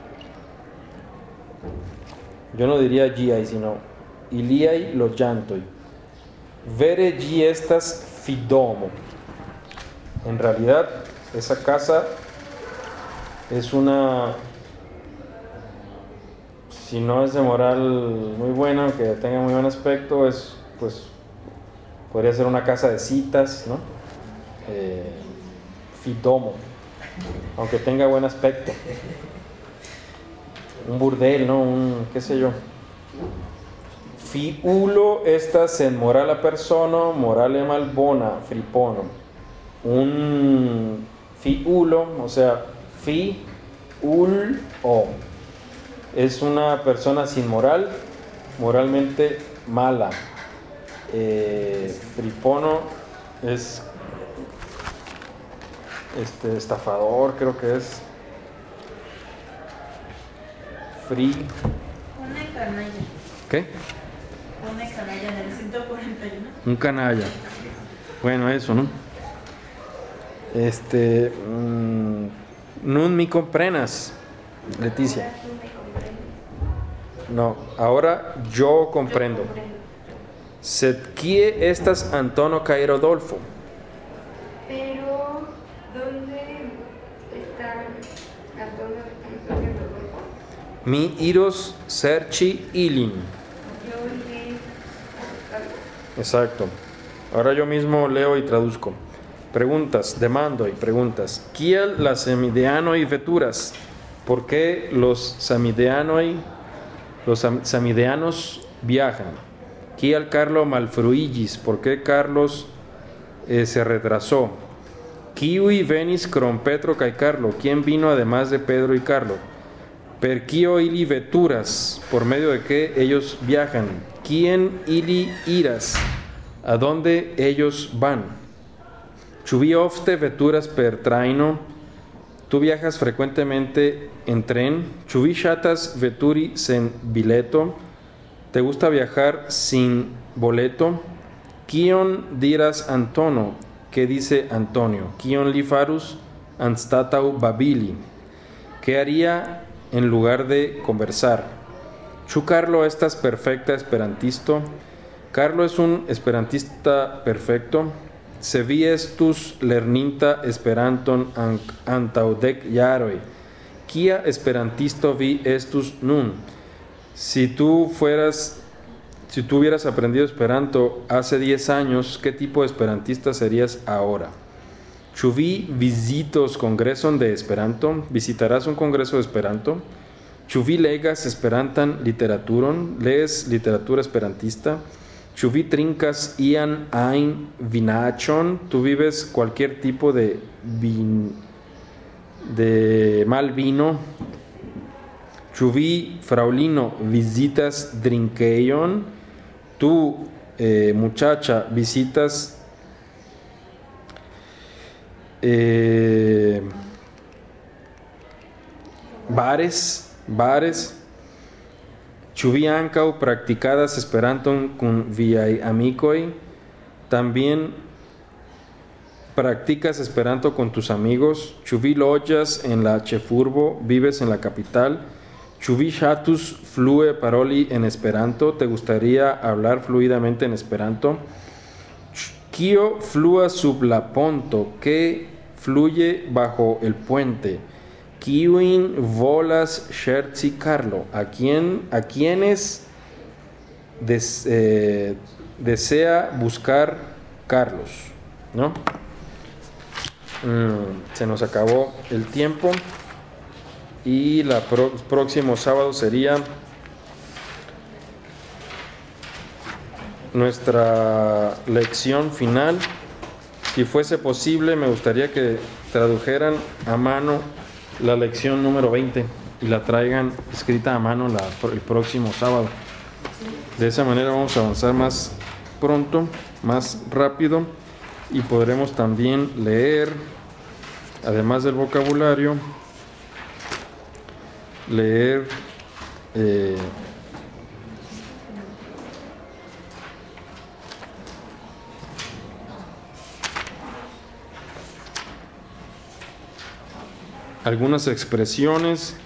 Yo no diría giai, sino iliai loĝantoj. Vere gi estas fidomo. En realidad, esa casa es una, si no es de moral muy buena, que tenga muy buen aspecto, es, pues, podría ser una casa de citas, ¿no? Eh, fidomo, aunque tenga buen aspecto. Un burdel, ¿no? Un, qué sé yo. Fiulo estas en morala persona, morale malbona, fripono. Un fiulo, o sea, fi ul o es una persona sin moral, moralmente mala. Eh, fripono es este estafador, creo que es. Free. Una canalla. ¿Qué? Una canalla en el 141. Un canalla. Bueno, eso, ¿no? Este. mm, nun mi comprenas, Leticia. Ahora tú me comprendes. No, ahora yo comprendo. Yo comprendo. Sed estas Antono kaj Rodolfo? Pero, ¿dónde está Antonio, Antonio Rodolfo? Mi iros a buscarlo. Exacto. Ahora yo mismo leo y traduzco. Preguntas, demando y preguntas. Kiel la samideanoi veturas? ¿Por qué los samideanoi, los sam- samideanos viajan? Kiel Carlo malfruigis? ¿Por qué Carlos eh, se retrasó? Kiui venis crom Petro kaj Carlo? ¿Quién vino además de Pedro y Carlo? Per kio ili veturas? ¿Por medio de qué ellos viajan? ¿Quién ili iras? ¿A dónde ellos van? Chuvi ofte veturas per traino. Tú viajas frecuentemente en tren. Shatas veturi sen bileto. ¿Te gusta viajar sin boleto? Kion diras Antono? ¿Qué dice Antonio? Kion li farus anstatau babili? ¿Qué haría en lugar de conversar? Chu Carlo estas perfecta esperantisto. Carlo es un esperantista perfecto. Se vi estus lerninta esperanton anc- antaŭ dek jaroj. Kia esperantisto vi estus nun? Si tú fueras si tú hubieras aprendido esperanto hace 10 años, ¿qué tipo de esperantista serías ahora? Ĉu vi visitos kongreson de Esperanto? ¿Visitarás un congreso de Esperanto? Ĉu legas Esperantan literaturon? ¿Lees literatura esperantista? Ĉu vi trinkas ian ajn vinaĉon? ¿Tú vives cualquier tipo de vin de mal vino? Ĉu vi, fraŭlino, visitas drinkejon? Tú, eh, muchacha, visitas eh, bares, bares, vi ankaŭ practicadas Esperanton kun viaj? También practicas Esperanto con tus amigos? Ĉu vi loĝas en la ĉefurbo, vives en la capital? Ĉu vi ŝatus flue paroli en Esperanto? ¿Te gustaría hablar fluidamente en Esperanto? Kio flua sub la ponto? ¿Qué fluye bajo el puente? Kiuin volas ŝerci Carlo? ¿A quién, a quiénes des- eh, desea buscar Carlos? ¿No? Mm, se nos acabó el tiempo y el próximo sábado sería nuestra lección final. Si fuese posible, me gustaría que tradujeran a mano la lección número 20 y la traigan escrita a mano el próximo sábado. De esa manera vamos a avanzar más pronto, más rápido y podremos también leer, además del vocabulario, leer eh, algunas expresiones,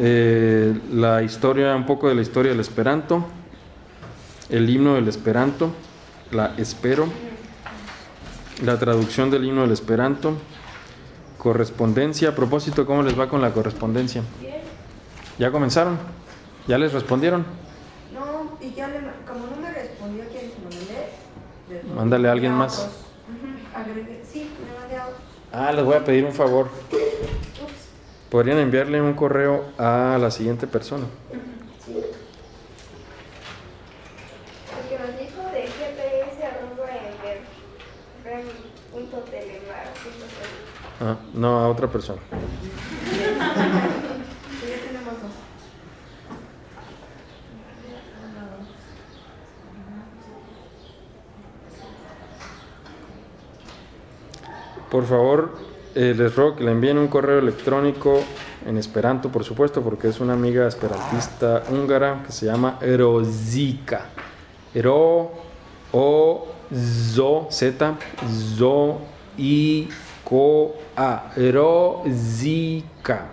eh, la historia, un poco de la historia del Esperanto el himno del Esperanto, la espero, la traducción del himno del Esperanto, correspondencia. A propósito, ¿cómo les va con la correspondencia? ¿Ya comenzaron? ¿Ya les respondieron? No, y ya le, como no me respondió quien se lo mandé, le- Mándale a alguien más. otros. Ujú, agregué- Sí, me mandé a otro. Ah, les voy a pedir un favor. Podrían enviarle un correo a la siguiente persona. Ah, no, a otra persona. Sí, ya tenemos dos. Por favor, eh, les ruego que le envíen un correo electrónico en Esperanto, por supuesto, porque es una amiga esperantista húngara que se llama Erozika. Ero, O, Zo, Z, Zo, I, Ko, A. Erozika.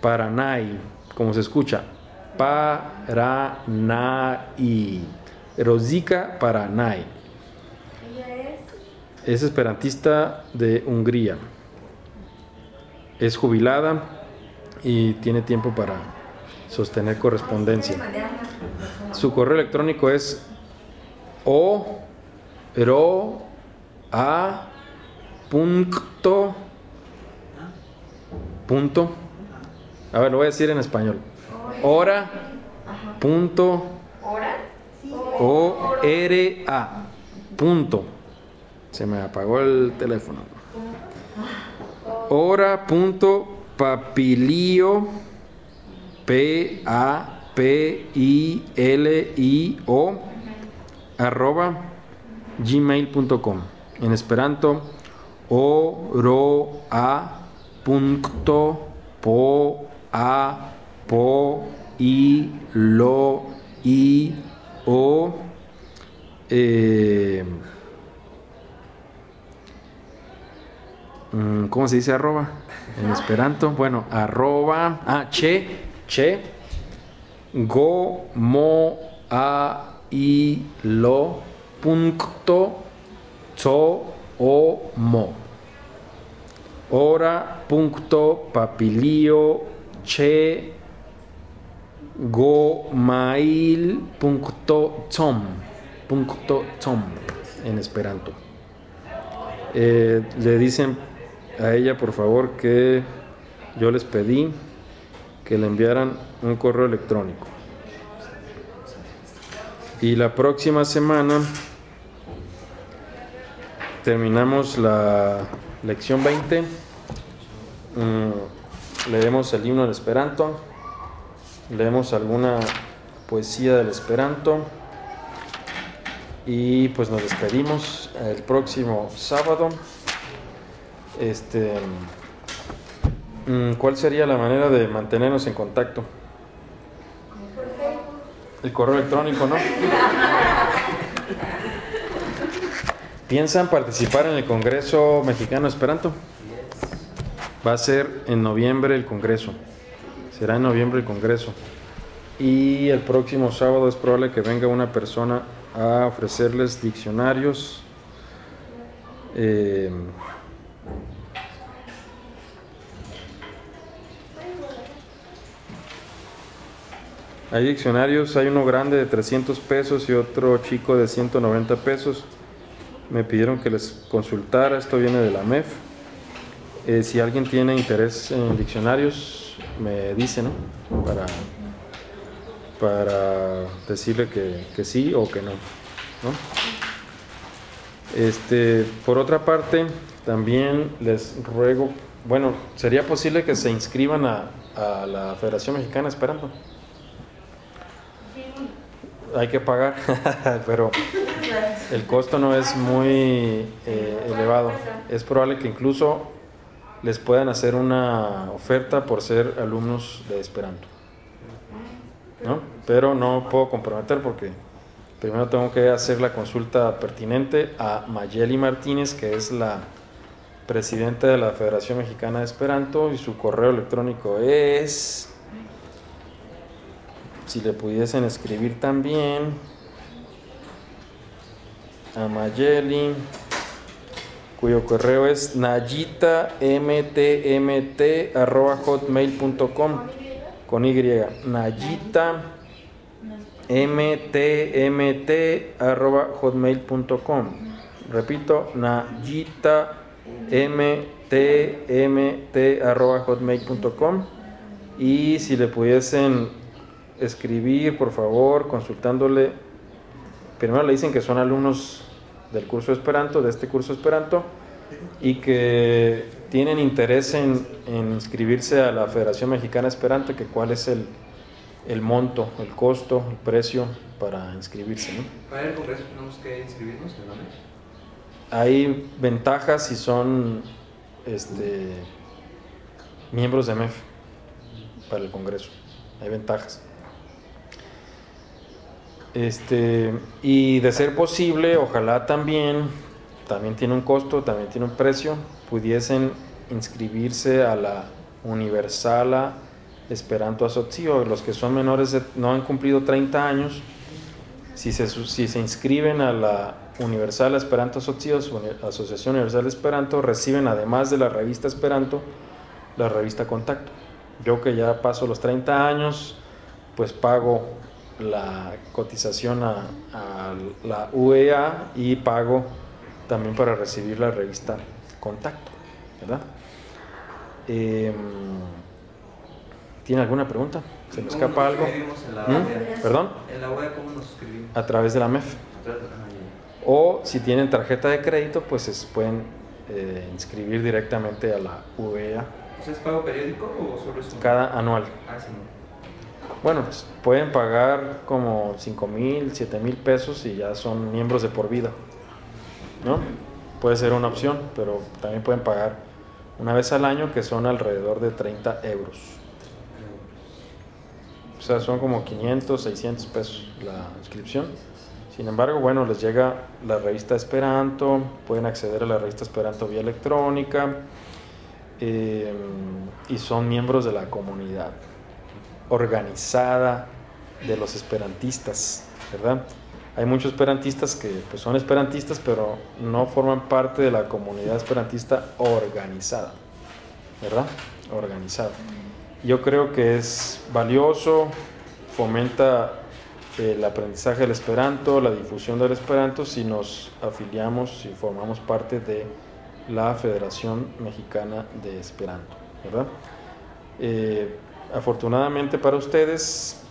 Paranai, como se escucha. Paranai. Erozika Paranai. Es Es esperantista de Hungría. Es jubilada y tiene tiempo para sostener correspondencia. Su correo electrónico es o ro a punto punto a ver lo voy a decir en español. Hora punto. O r a punto se me apagó el teléfono. Hora punto papilio p a p i l i o arroba gmail.com en esperanto oro a punto po a po i lo i o eh, ¿cómo se dice arroba? En esperanto, bueno, arroba, ah, che, che, go, mo, a, i, lo, punto, to, o, mo. Ora, punto, papilio, che, go, mail, punto, tom, punto, tom, en esperanto. Eh, le dicen a ella, por favor, que yo les pedí que le enviaran un correo electrónico. Y la próxima semana terminamos la lección 20. Mm, leemos el himno del Esperanto. Leemos alguna poesía del Esperanto. Y pues nos despedimos el próximo sábado. Este, mm, ¿Cuál sería la manera de mantenernos en contacto? El correo electrónico, ¿no? ¿Piensan participar en el Congreso Mexicano Esperanto? Va a ser en noviembre el Congreso. Será en noviembre el Congreso. Y el próximo sábado es probable que venga una persona a ofrecerles diccionarios. eh, Hay diccionarios, hay uno grande de 300 pesos y otro chico de 190 pesos. Me pidieron que les consultara, esto viene de la MEF. Eh, si alguien tiene interés en diccionarios, me dice, ¿no? Para, para decirle que, que sí o que no, ¿no? Este, por otra parte, también les ruego, bueno, ¿sería posible que se inscriban a, a la Federación Mexicana Esperando? Hay que pagar, pero el costo no es muy eh, elevado. Es probable que incluso les puedan hacer una oferta por ser alumnos de Esperanto. ¿no? Pero no puedo comprometer porque primero tengo que hacer la consulta pertinente a Mayeli Martínez, que es la presidenta de la Federación Mexicana de Esperanto, y su correo electrónico es si le pudiesen escribir también a Mayeli, cuyo correo es nayitamtmt.hotmail.com con Y, Nayita mtmt.hotmail.com Repito, Nayita mtmt.hotmail.com y si le pudiesen escribir, por favor, consultándole, primero le dicen que son alumnos del curso Esperanto, de este curso Esperanto, y que tienen interés en, en inscribirse a la Federación Mexicana Esperanto, que cuál es el, el monto, el costo, el precio para inscribirse. ¿no? Para el congreso tenemos que inscribirnos. Hay ventajas si son este, miembros de MEF para el Congreso. Hay ventajas. Este, y de ser posible, ojalá también, también tiene un costo, también tiene un precio, pudiesen inscribirse a la Universala Esperanto Asocio, los que son menores de, no han cumplido 30 años, si se, si se inscriben a la Universal Esperanto Asocio, Asociación Universal Esperanto, reciben además de la revista Esperanto, la revista Contacto. Yo que ya paso los 30 años, pues pago la cotización a, a la UEA y pago también para recibir la revista Contacto, ¿verdad? Eh, ¿Tiene alguna pregunta? ¿Se me escapa algo? En la ¿Mm? ¿Perdón? En la web, ¿cómo nos suscribimos? A través de la MEF. O si tienen tarjeta de crédito, pues se pueden eh, inscribir directamente a la UEA ¿Eso es pago periódico o solo es un... cada anual. Ah, sí. Bueno, pues pueden pagar como 5 mil, 7 mil pesos y ya son miembros de por vida. ¿No? Puede ser una opción, pero también pueden pagar una vez al año que son alrededor de 30 euros. O sea, son como 500, 600 pesos la inscripción. Sin embargo, bueno, les llega la revista Esperanto, pueden acceder a la revista Esperanto vía electrónica eh, y son miembros de la comunidad organizada de los esperantistas, ¿verdad? Hay muchos esperantistas que pues, son esperantistas, pero no forman parte de la comunidad esperantista organizada, ¿verdad? Organizada. Yo creo que es valioso, fomenta el aprendizaje del esperanto, la difusión del esperanto, si nos afiliamos, si formamos parte de la Federación Mexicana de Esperanto, ¿verdad? Eh, afortunadamente para ustedes,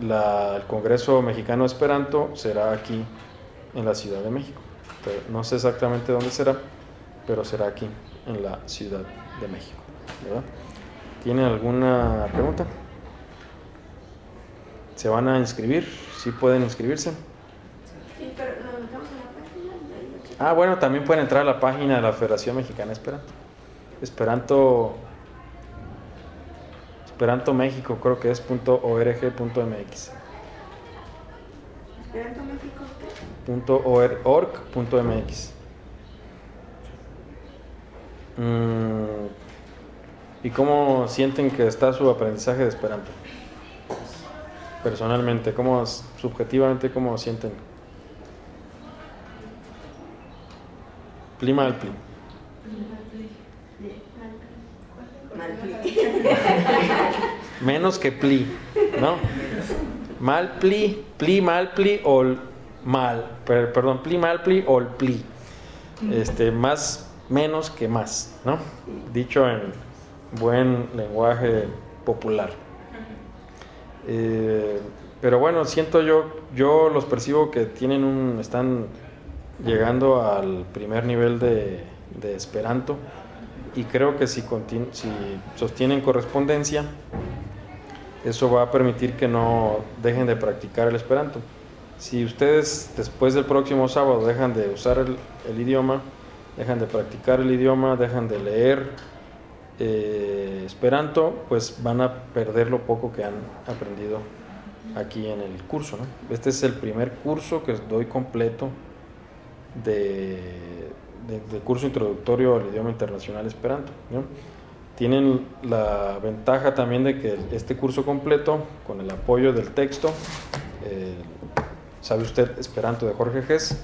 la- el Congreso Mexicano Esperanto será aquí en la Ciudad de México. Pero no sé exactamente dónde será, pero será aquí en la Ciudad de México. ¿verdad? ¿Tienen alguna pregunta? ¿Se van a inscribir? ¿Sí pueden inscribirse? Sí, pero lo metemos en la página. Ah, bueno, también pueden entrar a la página de la Federación Mexicana Esperanto. Esperanto Esperanto México creo que es .org.mx. Esperanto México, punto or-. Mm, ¿Y cómo sienten que está su aprendizaje de Esperanto? Personalmente, ¿cómo, subjetivamente, cómo sienten? Pli Menos que pli, ¿no? Mal pli, pli mal pli o mal, per- perdón, pli mal pli o pli. Este, más menos que más, ¿no? Dicho en buen lenguaje popular. Eh, pero bueno, siento yo, yo los percibo que tienen un, están llegando al primer nivel de Esperanto y creo que si, si sostienen correspondencia, eso va a permitir que no dejen de practicar el Esperanto. Si ustedes después del próximo sábado dejan de usar el, el idioma, dejan de practicar el idioma, dejan de leer eh, Esperanto, pues van a perder lo poco que han aprendido aquí en el curso. ¿no? Este es el primer curso que doy completo de, de- de curso introductorio al idioma internacional Esperanto. ¿no? tienen la ventaja también de que este curso completo, con el apoyo del texto, eh, sabe usted, Esperanto de Jorge Gess,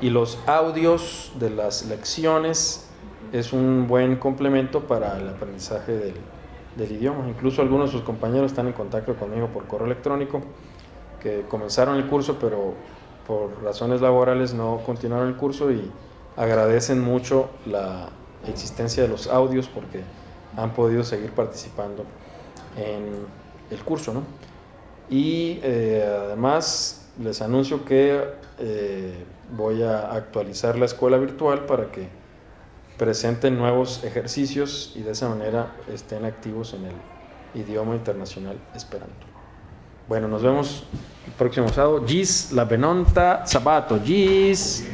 y los audios de las lecciones es un buen complemento para el aprendizaje del, del idioma. Incluso algunos de sus compañeros están en contacto conmigo por correo electrónico, que comenzaron el curso, pero por razones laborales no continuaron el curso y agradecen mucho la existencia de los audios porque han podido seguir participando en el curso. ¿no? Y eh, además les anuncio que eh, voy a actualizar la escuela virtual para que presenten nuevos ejercicios y de esa manera estén activos en el idioma internacional esperanto. Bueno, nos vemos el próximo sábado. Gis la benonta sabato. Gis.